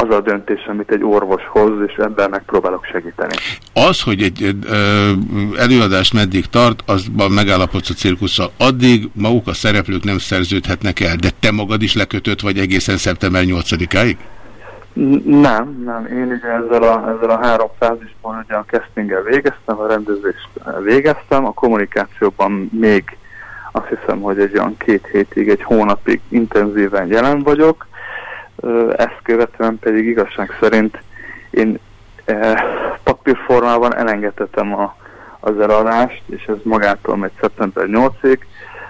S11: az a döntés, amit egy orvos hoz, és ebben megpróbálok segíteni.
S1: Az, hogy egy ö, előadás meddig tart, azban megállapodsz a cirkusszal. Addig maguk a szereplők nem szerződhetnek el, de te magad is lekötött vagy egészen szeptember 8-áig?
S11: N- Nem, nem. Én ugye ezzel a, ezzel a három fázisban ugye a castinggel végeztem, a rendezést végeztem, a kommunikációban még azt hiszem, hogy egy olyan két hétig, egy hónapig intenzíven jelen vagyok, ezt követően pedig igazság szerint én papírformában elengedhetem a, az eladást, és ez magától megy szeptember 8-ig.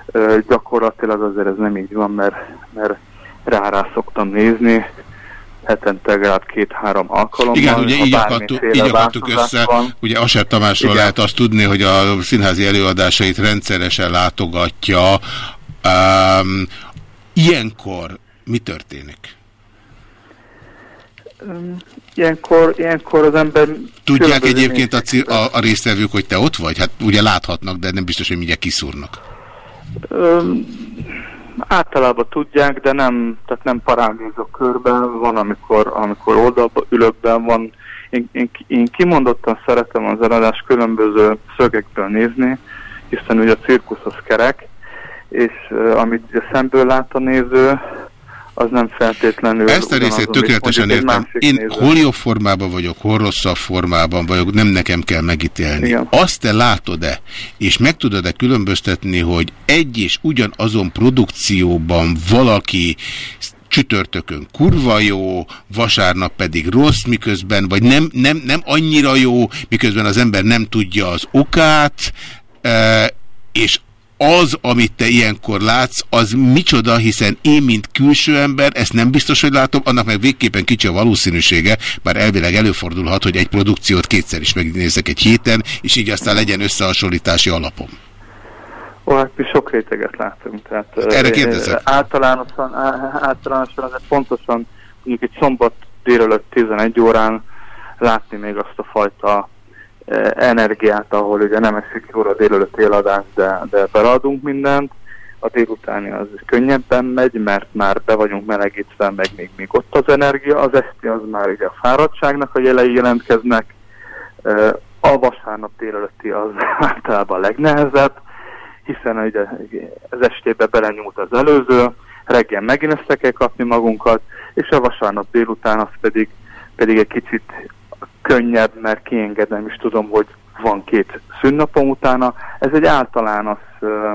S11: Ö, gyakorlatilag azért ez nem így van, mert, mert rá-rá szoktam nézni, hetente legalább két-három alkalommal.
S1: Igen, ugye így, akadtuk, így akadtuk össze.
S11: van.
S1: Ugye Aser Tamásról
S11: Igen.
S1: lehet azt tudni, hogy a színházi előadásait rendszeresen látogatja. Um, ilyenkor mi történik?
S11: Ilyenkor, ilyenkor az ember...
S1: Tudják egyébként a, ci- a, a résztvevők, hogy te ott vagy? Hát ugye láthatnak, de nem biztos, hogy mindjárt kiszúrnak.
S11: Öm, általában tudják, de nem, tehát nem parádézok körben, van, amikor, amikor oldalba ülök be, van, én, én, én kimondottan szeretem az eladás különböző szögekből nézni, hiszen ugye a cirkusz az kerek, és uh, amit ugye szemből lát a néző, az nem feltétlenül
S1: Ezt a részét tökéletesen értem. Én
S11: néző.
S1: hol jobb formában vagyok, hol rosszabb formában vagyok, nem nekem kell megítélni.
S11: Igen.
S1: Azt te látod-e, és meg tudod-e különböztetni, hogy egy és ugyanazon produkcióban valaki csütörtökön kurva jó, vasárnap pedig rossz, miközben, vagy nem, nem, nem annyira jó, miközben az ember nem tudja az okát, e, és az, amit te ilyenkor látsz, az micsoda, hiszen én, mint külső ember, ezt nem biztos, hogy látom, annak meg végképpen kicsi a valószínűsége, bár elvileg előfordulhat, hogy egy produkciót kétszer is megnézek egy héten, és így aztán legyen összehasonlítási alapom.
S11: Ó, hát mi sok réteget látunk. Tehát,
S1: Erre kérdezek.
S11: Általánosan, általánosan azért pontosan mondjuk egy szombat délelőtt 11 órán látni még azt a fajta energiát, ahol ugye nem esik jól a délelőtt éladás, de, de beladunk mindent. A délutáni az könnyebben megy, mert már be vagyunk melegítve, meg még, még ott az energia. Az esti az már ugye a fáradtságnak a jelei jelentkeznek. Ö, A vasárnap délelőtti az általában a legnehezebb, hiszen ugye az estébe belenyúlt az előző, reggel megint össze kell kapni magunkat, és a vasárnap délután az pedig, pedig egy kicsit könnyebb, mert kiengedem, és tudom, hogy van két szünnapom utána. Ez egy általános ö,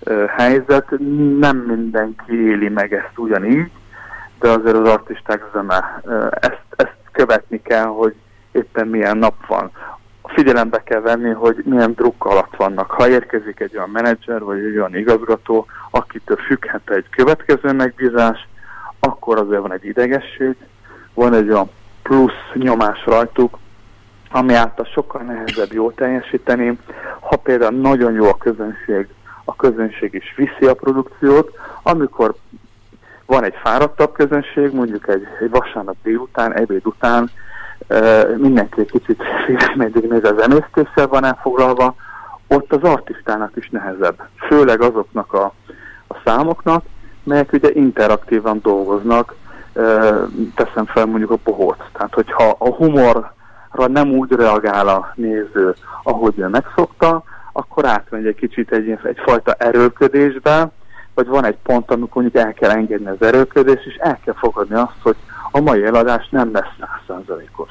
S11: ö, helyzet, nem mindenki éli meg ezt ugyanígy, de azért az artisták zöme. Ö, Ezt, ezt követni kell, hogy éppen milyen nap van figyelembe kell venni, hogy milyen druk alatt vannak. Ha érkezik egy olyan menedzser, vagy egy olyan igazgató, akitől függhet egy következő megbízás, akkor azért van egy idegesség, van egy olyan plusz nyomás rajtuk, ami által sokkal nehezebb jól teljesíteni. Ha például nagyon jó a közönség, a közönség is viszi a produkciót, amikor van egy fáradtabb közönség, mondjuk egy, egy vasárnap délután, ebéd után, e, mindenki egy kicsit meddig néz az emésztéssel van elfoglalva, ott az artistának is nehezebb. Főleg azoknak a, a számoknak, melyek ugye interaktívan dolgoznak, teszem fel mondjuk a pohót. Tehát, hogyha a humorra nem úgy reagál a néző, ahogy ő megszokta, akkor átmegy egy kicsit egy, egyfajta erőlködésbe, vagy van egy pont, amikor mondjuk el kell engedni az erőködést, és el kell fogadni azt, hogy a mai eladás nem lesz százszázalékos.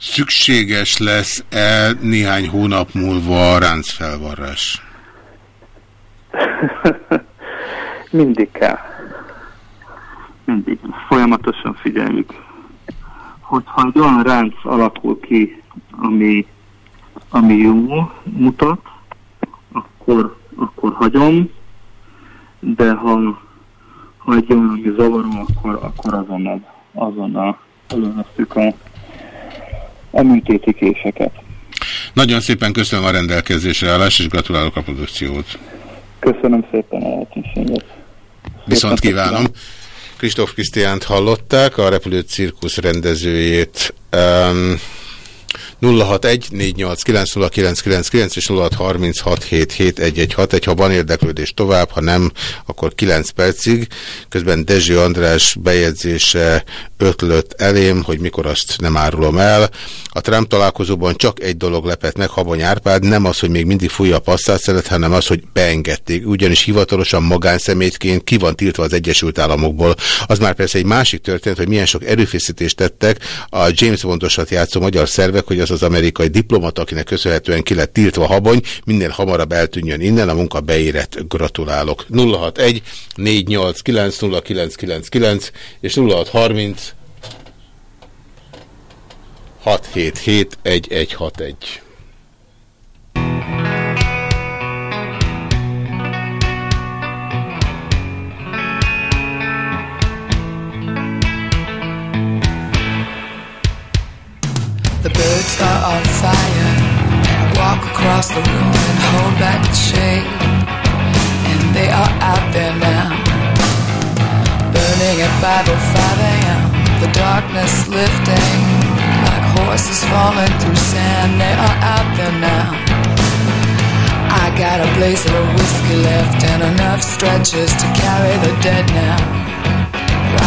S1: Szükséges lesz-e néhány hónap múlva a ráncfelvarrás?
S11: Mindig kell. Mindig. Folyamatosan figyeljük. Hogyha egy olyan ránc alakul ki, ami, ami jó mutat, akkor, akkor hagyom, de ha, ha egy olyan, ami zavaró, akkor, akkor azonnal, azonnal elővesztük a, a műtétikéseket.
S1: Nagyon szépen köszönöm a rendelkezésre állást, és gratulálok a produkciót.
S11: Köszönöm szépen a lehetőséget.
S1: Viszont kívánom. Kristóf Krisztiánt hallották, a Repülő Cirkusz rendezőjét. Um, 061 és 0636771161. Ha van érdeklődés tovább, ha nem, akkor 9 percig. Közben Dezső András bejegyzése ötlött elém, hogy mikor azt nem árulom el. A Trump találkozóban csak egy dolog lepett meg Habony Árpád, nem az, hogy még mindig fújja a passzát szeret, hanem az, hogy beengedték. Ugyanis hivatalosan magánszemétként ki van tiltva az Egyesült Államokból. Az már persze egy másik történet, hogy milyen sok erőfeszítést tettek a James Bondosat játszó magyar szervek, hogy az az amerikai diplomata, akinek köszönhetően ki lett tiltva Habony, minél hamarabb eltűnjön innen, a munka beérett. Gratulálok. 061 489 0999 és 0630 677 1161.
S4: Across the room and hold back the shade. And they are out there now, burning at 5:05 a.m. The darkness lifting like horses falling through sand. They are out there now. I got a blazer of whiskey left and enough stretchers to carry the dead now.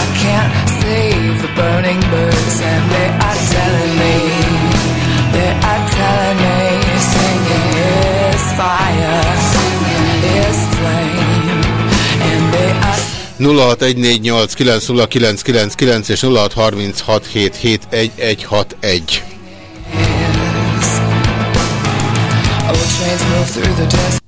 S4: I can't save the burning birds, and they are telling me, they are telling me, singing is fire, is flame, and they are.
S1: 0614890999 és 0636771161.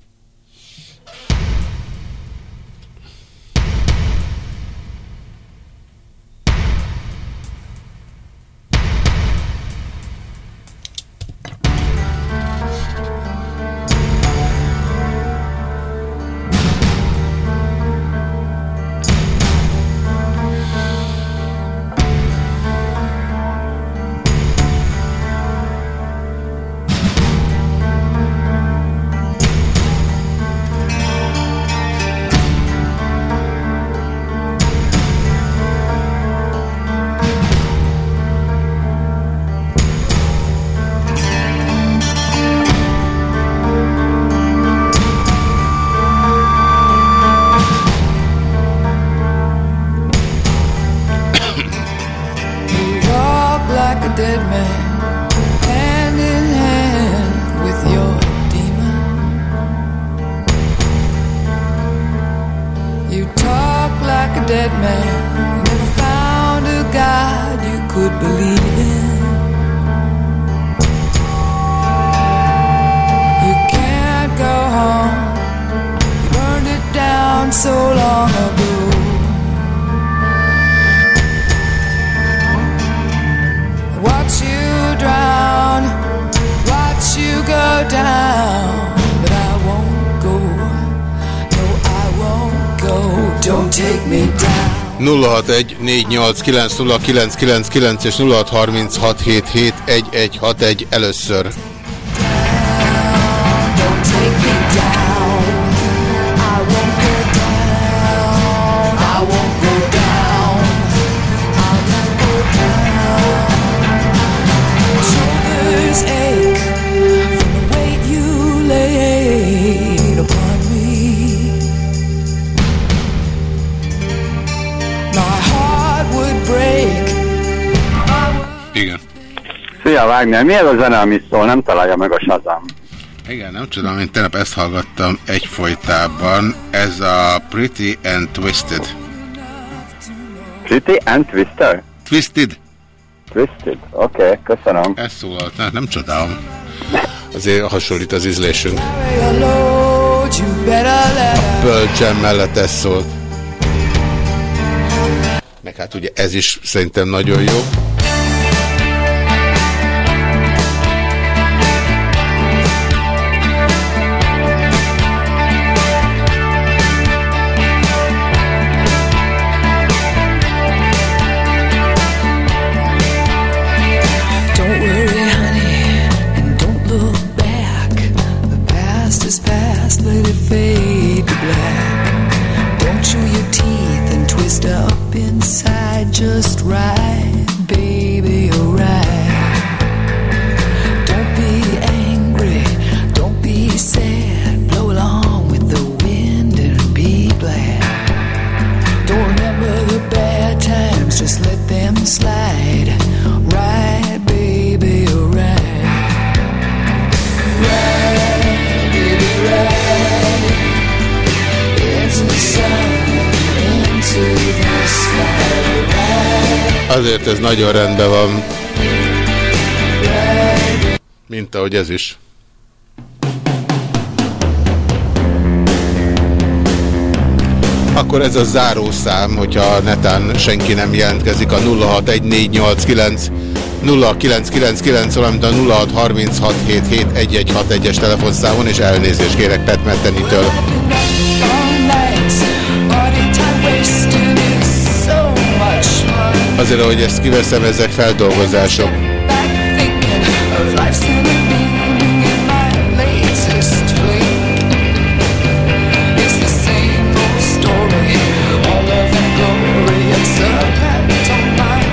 S4: 061 489 és 0636771161 először.
S1: Shoulders
S12: Wagner, mi ez a zene, amit szól? Nem találja meg a Shazam.
S4: Igen, nem tudom, én tegnap ezt hallgattam egyfolytában. Ez a Pretty and Twisted.
S12: Pretty and Twister?
S4: Twisted.
S12: Twisted, oké, okay, köszönöm.
S4: Ez szólalt, hát nem csodálom. Azért hasonlít az ízlésünk. A Pearl mellett ez szólt. Meg hát ugye ez is szerintem nagyon jó. Ez nagyon rendben van. Mint ahogy ez is. Akkor ez a zárószám, hogyha netán senki nem jelentkezik a 061489 0999, valamint a 0636771161-es telefonszámon, és elnézést kérek Pet
S1: a pantomime.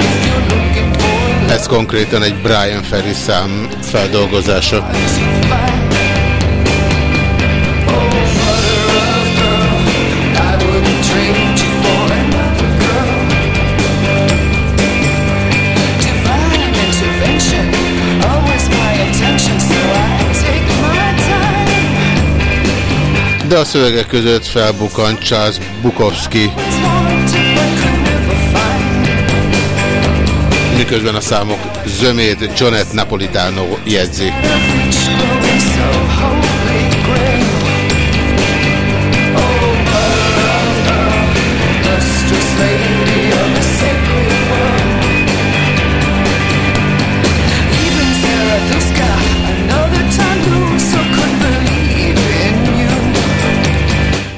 S1: If you're looking for
S4: Ez konkrétan egy Brian Ferry szám feldolgozása. De a szövegek között felbukkant Charles Bukowski, miközben a számok zömét Jonet Napolitano jegyzi.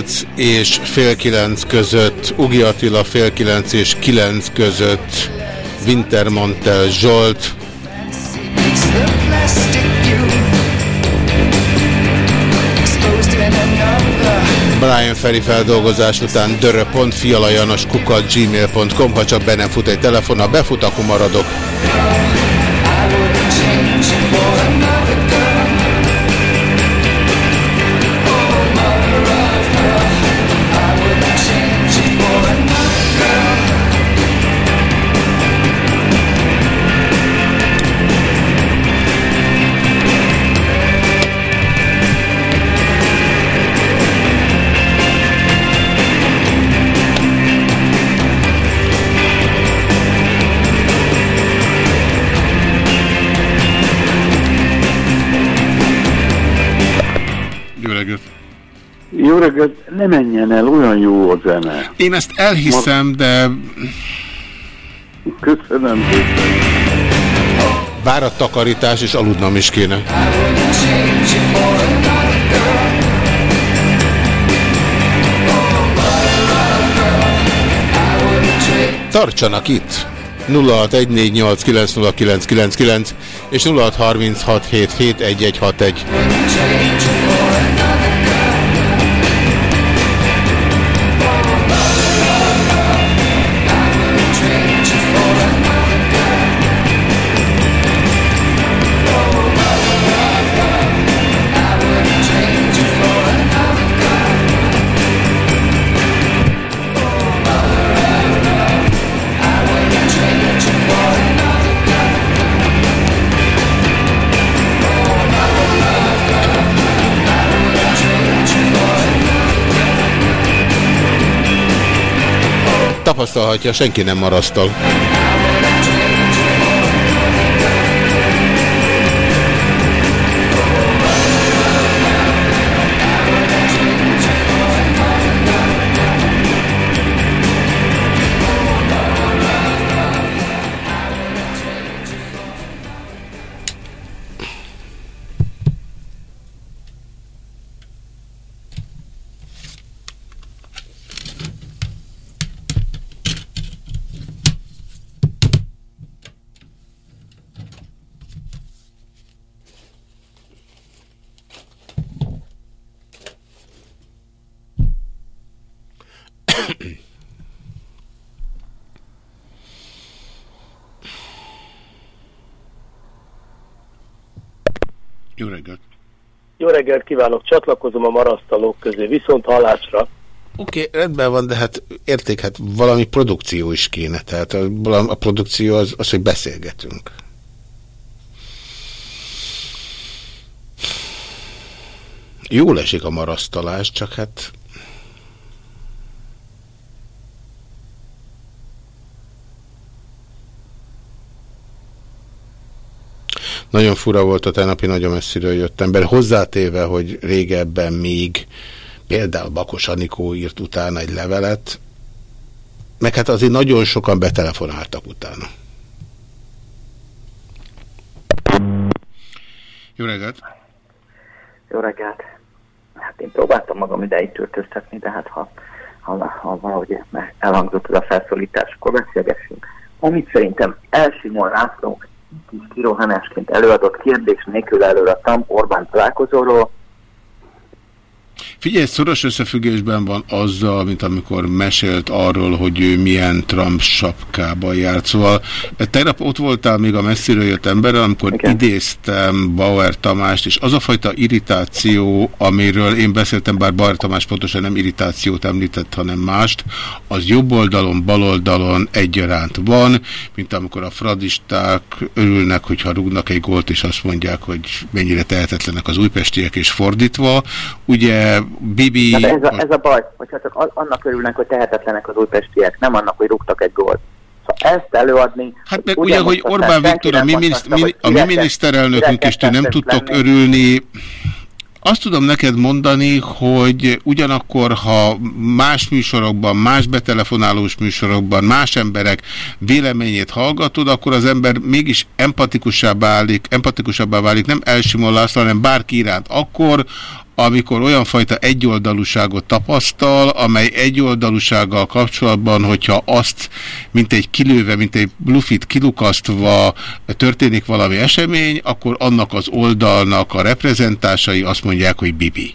S4: 8 és fél 9 között, Ugi Attila fél 9 és 9 között, Wintermantel Zsolt,
S1: Brian Ferry feldolgozás után dörö.fialajanoskukat gmail.com, ha csak be nem fut egy telefon, ha befut, akkor maradok. Jó reggelt,
S13: ne menjen el, olyan jó a zene.
S1: Én ezt elhiszem, de
S13: Köszönöm szépen.
S1: várat takarítás, és aludnom is kéne. Tartsanak itt! 0614890999 és 0636771161. Tapasztalhatja, senki nem marasztal. Jó reggelt
S14: kívánok, csatlakozom a marasztalók közé, viszont hallásra.
S1: Oké, okay, rendben van, de hát érték, hát valami produkció is kéne. Tehát a, a produkció az, az, hogy beszélgetünk. Jól esik a marasztalás, csak hát... Nagyon fura volt a tegnapi nagyon messziről jött ember, hozzátéve, hogy régebben még például Bakos Anikó írt utána egy levelet, meg hát azért nagyon sokan betelefonáltak utána. Jó reggelt!
S15: Jó reggelt! Hát én próbáltam magam ideig töltöztetni, de hát ha, ha, ha valahogy elhangzott ez a felszólítás, akkor beszélgessünk. Amit szerintem Elsimon László kis kirohanásként előadott kérdés nélkül előadtam Orbán találkozóról,
S1: Figyelj, szoros összefüggésben van azzal, mint amikor mesélt arról, hogy ő milyen Trump sapkában járt. Szóval tegnap ott voltál még a messziről jött emberrel, amikor Igen. idéztem Bauer Tamást, és az a fajta irritáció, amiről én beszéltem, bár Bauer Tamás pontosan nem irritációt említett, hanem mást, az jobb oldalon, bal oldalon egyaránt van, mint amikor a fradisták örülnek, hogyha rúgnak egy gólt, és azt mondják, hogy mennyire tehetetlenek az újpestiek, és fordítva. Ugye Bibi...
S15: Na, ez, a, ez a baj, hogyha csak annak örülnek, hogy tehetetlenek az újpestiek, nem annak, hogy rúgtak egy gólt. Szóval ezt előadni...
S1: Hát meg ugye, hogy Orbán Viktor, a mi, miniszt, mi, a mi miniszterelnökünk is nem tudtok lenni. örülni, azt tudom neked mondani, hogy ugyanakkor, ha más műsorokban, más betelefonálós műsorokban, más emberek véleményét hallgatod, akkor az ember mégis empatikusabbá válik, empatikusabbá válik nem Elsimon László, hanem bárki iránt. Akkor, amikor olyan fajta egyoldalúságot tapasztal, amely egyoldalúsággal kapcsolatban, hogyha azt, mint egy kilőve, mint egy blufit kilukasztva történik valami esemény, akkor annak az oldalnak a reprezentásai azt mondják, hogy bibi.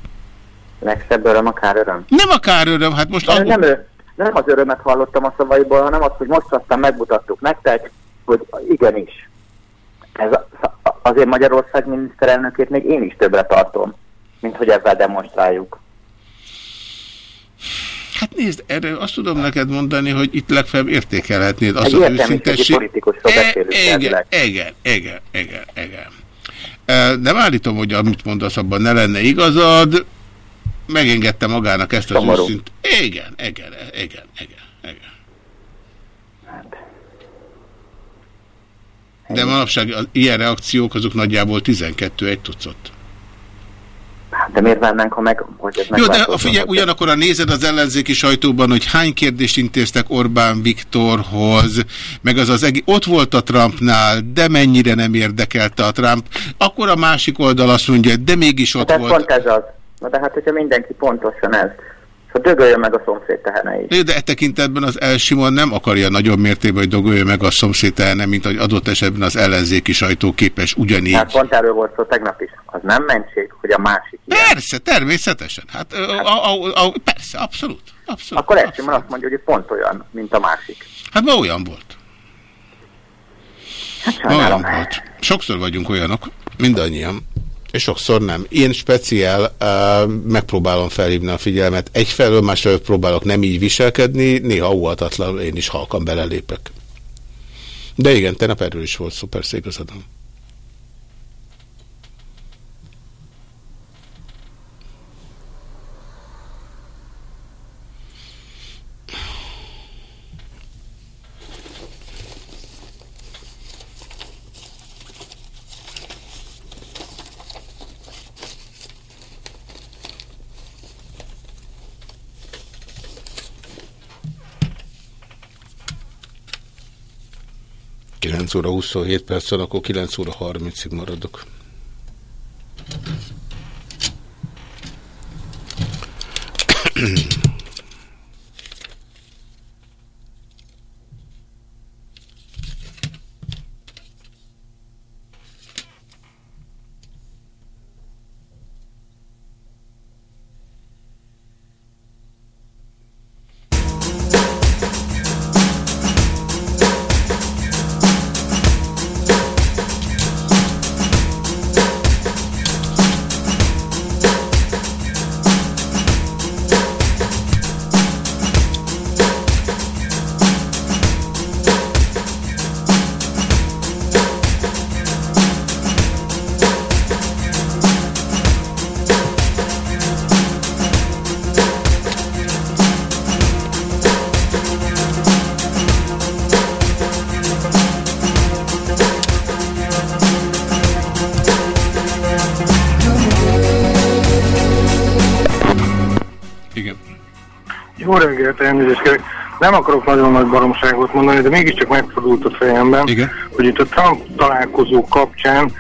S15: Legszebb öröm a kár öröm.
S1: Nem a kár öröm, hát most...
S15: Nem, nem, ő, nem az örömet hallottam a szavaiból, hanem azt, hogy most aztán megmutattuk nektek, hogy igenis. Ez a, azért Magyarország miniszterelnökét még én is többre tartom, mint hogy ezzel demonstráljuk.
S1: Hát nézd, erre azt tudom neked mondani, hogy itt legfeljebb értékelhetnéd azt
S15: Egy
S1: az őszintesség.
S15: politikusról
S1: E-
S15: beszélünk
S1: Igen, igen, igen, igen, igen. Nem állítom, hogy amit mondasz, abban ne lenne igazad. Megengedte magának ezt az
S15: Szomorú.
S1: őszint. Igen, igen, igen, igen, igen. De manapság ilyen reakciók azok nagyjából 12 egy tucat.
S15: De miért várnánk, ha meg, hogy ez
S1: Jó, de figyelj, ugyanakkor a nézed az ellenzéki sajtóban, hogy hány kérdést intéztek Orbán Viktorhoz, meg az az egész, ott volt a Trumpnál, de mennyire nem érdekelte a Trump, akkor a másik oldal azt mondja, de mégis ott
S15: Hát
S1: volt.
S15: pont ez az. Na de hát, hogyha mindenki pontosan ez, szóval dögöljön meg a szomszéd tehenei.
S1: Jó, De e tekintetben az Elsimon nem akarja nagyobb mértékben, hogy dogolja meg a szomszédtelne, mint hogy adott esetben az ellenzéki sajtó képes ugyanígy.
S15: Hát pont erről volt szó tegnap is. Az nem mentség, hogy a másik ilyen.
S1: Persze, természetesen. Hát, ö, a, a, a, persze, abszolút. abszolút
S15: Akkor Elsimon azt mondja, hogy pont olyan, mint a másik.
S1: Hát ma olyan volt.
S15: Hát
S1: Ma olyan
S15: sajnálom.
S1: volt. Sokszor vagyunk olyanok, mindannyian. És sokszor nem. Én speciál uh, megpróbálom felhívni a figyelmet. Egyfelől, másfelől próbálok nem így viselkedni, néha óhatatlanul én is halkan belelépek. De igen, tegnap erről is volt szó, persze igazadom. Kilenc óra 27 perc van, akkor 9 óra 30-ig maradok. Igen.
S16: Nem akarok nagyon nagy baromságot mondani, de mégiscsak megfordult a fejemben,
S1: Igen.
S16: hogy itt a Trump találkozó kapcsán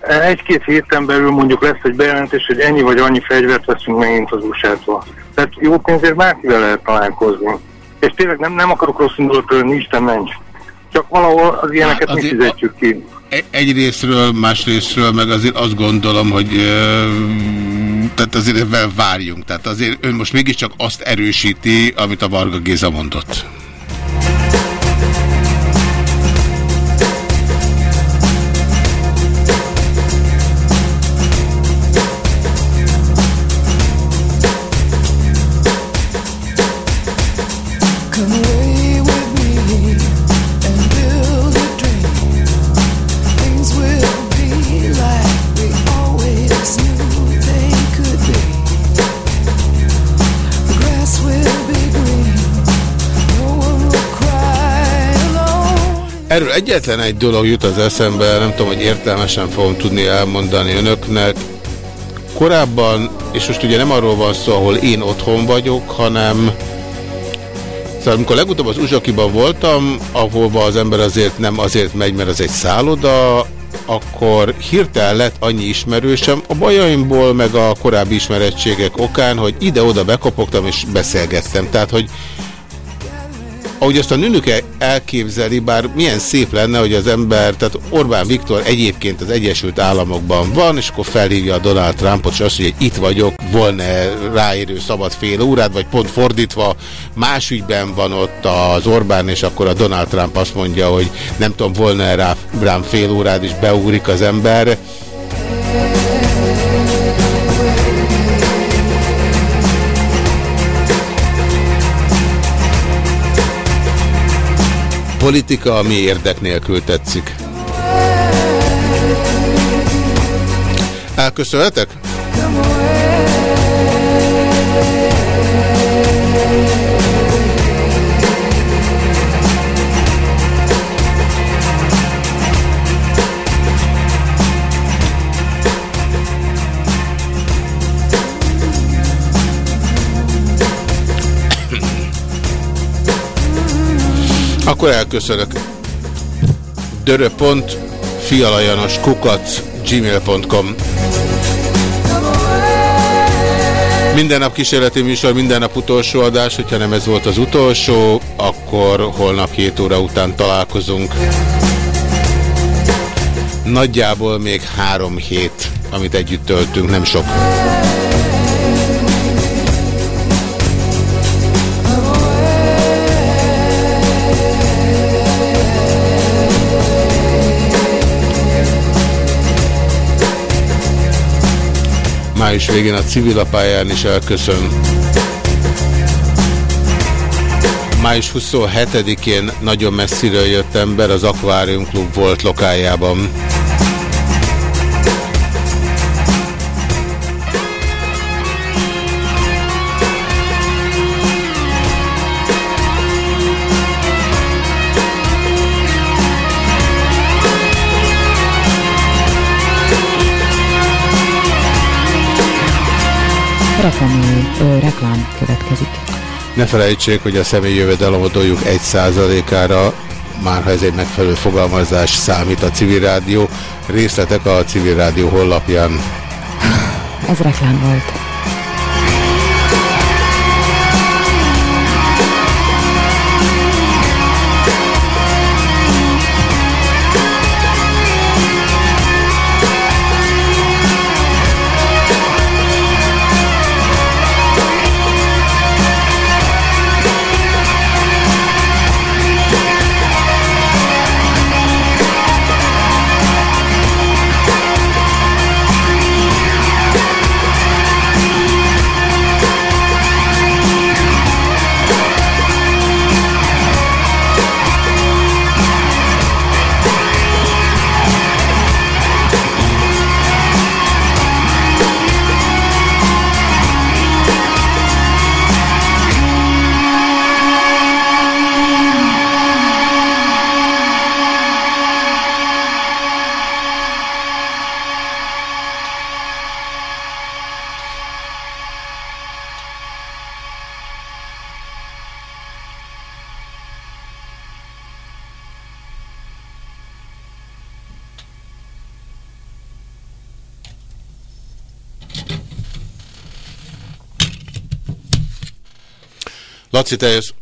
S16: egy-két héten belül mondjuk lesz egy bejelentés, hogy ennyi vagy annyi fegyvert veszünk megint az USA-tól. Tehát jó pénzért bárkivel lehet találkozni. És tényleg nem, nem akarok rossz indulatról lenni, Isten ments. Csak valahol az ilyeneket
S1: Hát
S16: mi fizetjük ki.
S1: E- Egy részről, más részről, meg azért azt gondolom, hogy tehát azért ebben várjunk. Tehát azért ön most mégiscsak azt erősíti, amit a Varga Géza mondott. Erről egyetlen egy dolog jut az eszembe, nem tudom, hogy értelmesen fogom tudni elmondani önöknek. Korábban, és most ugye nem arról van szó, ahol én otthon vagyok, hanem Szóval amikor legutóbb az Uzsakiban voltam, ahova az ember azért nem azért megy, mert az egy szálloda, akkor hirtelen lett annyi ismerősem, a bajaimból, meg a korábbi ismerettségek okán, hogy ide-oda bekopogtam és beszélgettem. Tehát, hogy ahogy azt a nőnök elképzeli, bár milyen szép lenne, hogy az ember, tehát Orbán Viktor egyébként az Egyesült Államokban van, és akkor felhívja a Donald Trumpot, és azt hogy itt vagyok, volna ráérő szabad fél órát, vagy pont fordítva, más ügyben van ott az Orbán, és akkor a Donald Trump azt mondja, hogy nem tudom, volna rá, rám fél órát, és beugrik az ember. Politika, ami érdek nélkül tetszik. Elköszönhetek? Akkor elköszönök. Dörö.pont fialajanos kukac gmail.com Minden nap kísérleti műsor, minden nap utolsó adás, hogyha nem ez volt az utolsó, akkor holnap 7 óra után találkozunk. Nagyjából még három hét, amit együtt töltünk, nem sok. Május végén a civilapályán is elköszön. Május 27-én nagyon messziről jött ember az Aquarium Club volt lokájában.
S6: Rakami ö, reklám következik.
S1: Ne felejtsék, hogy a személyi jövedelem adójuk 1%-ára, már ha ez egy megfelelő fogalmazás számít a civil rádió. Részletek a civil rádió honlapján.
S6: Ez reklám volt. ideias.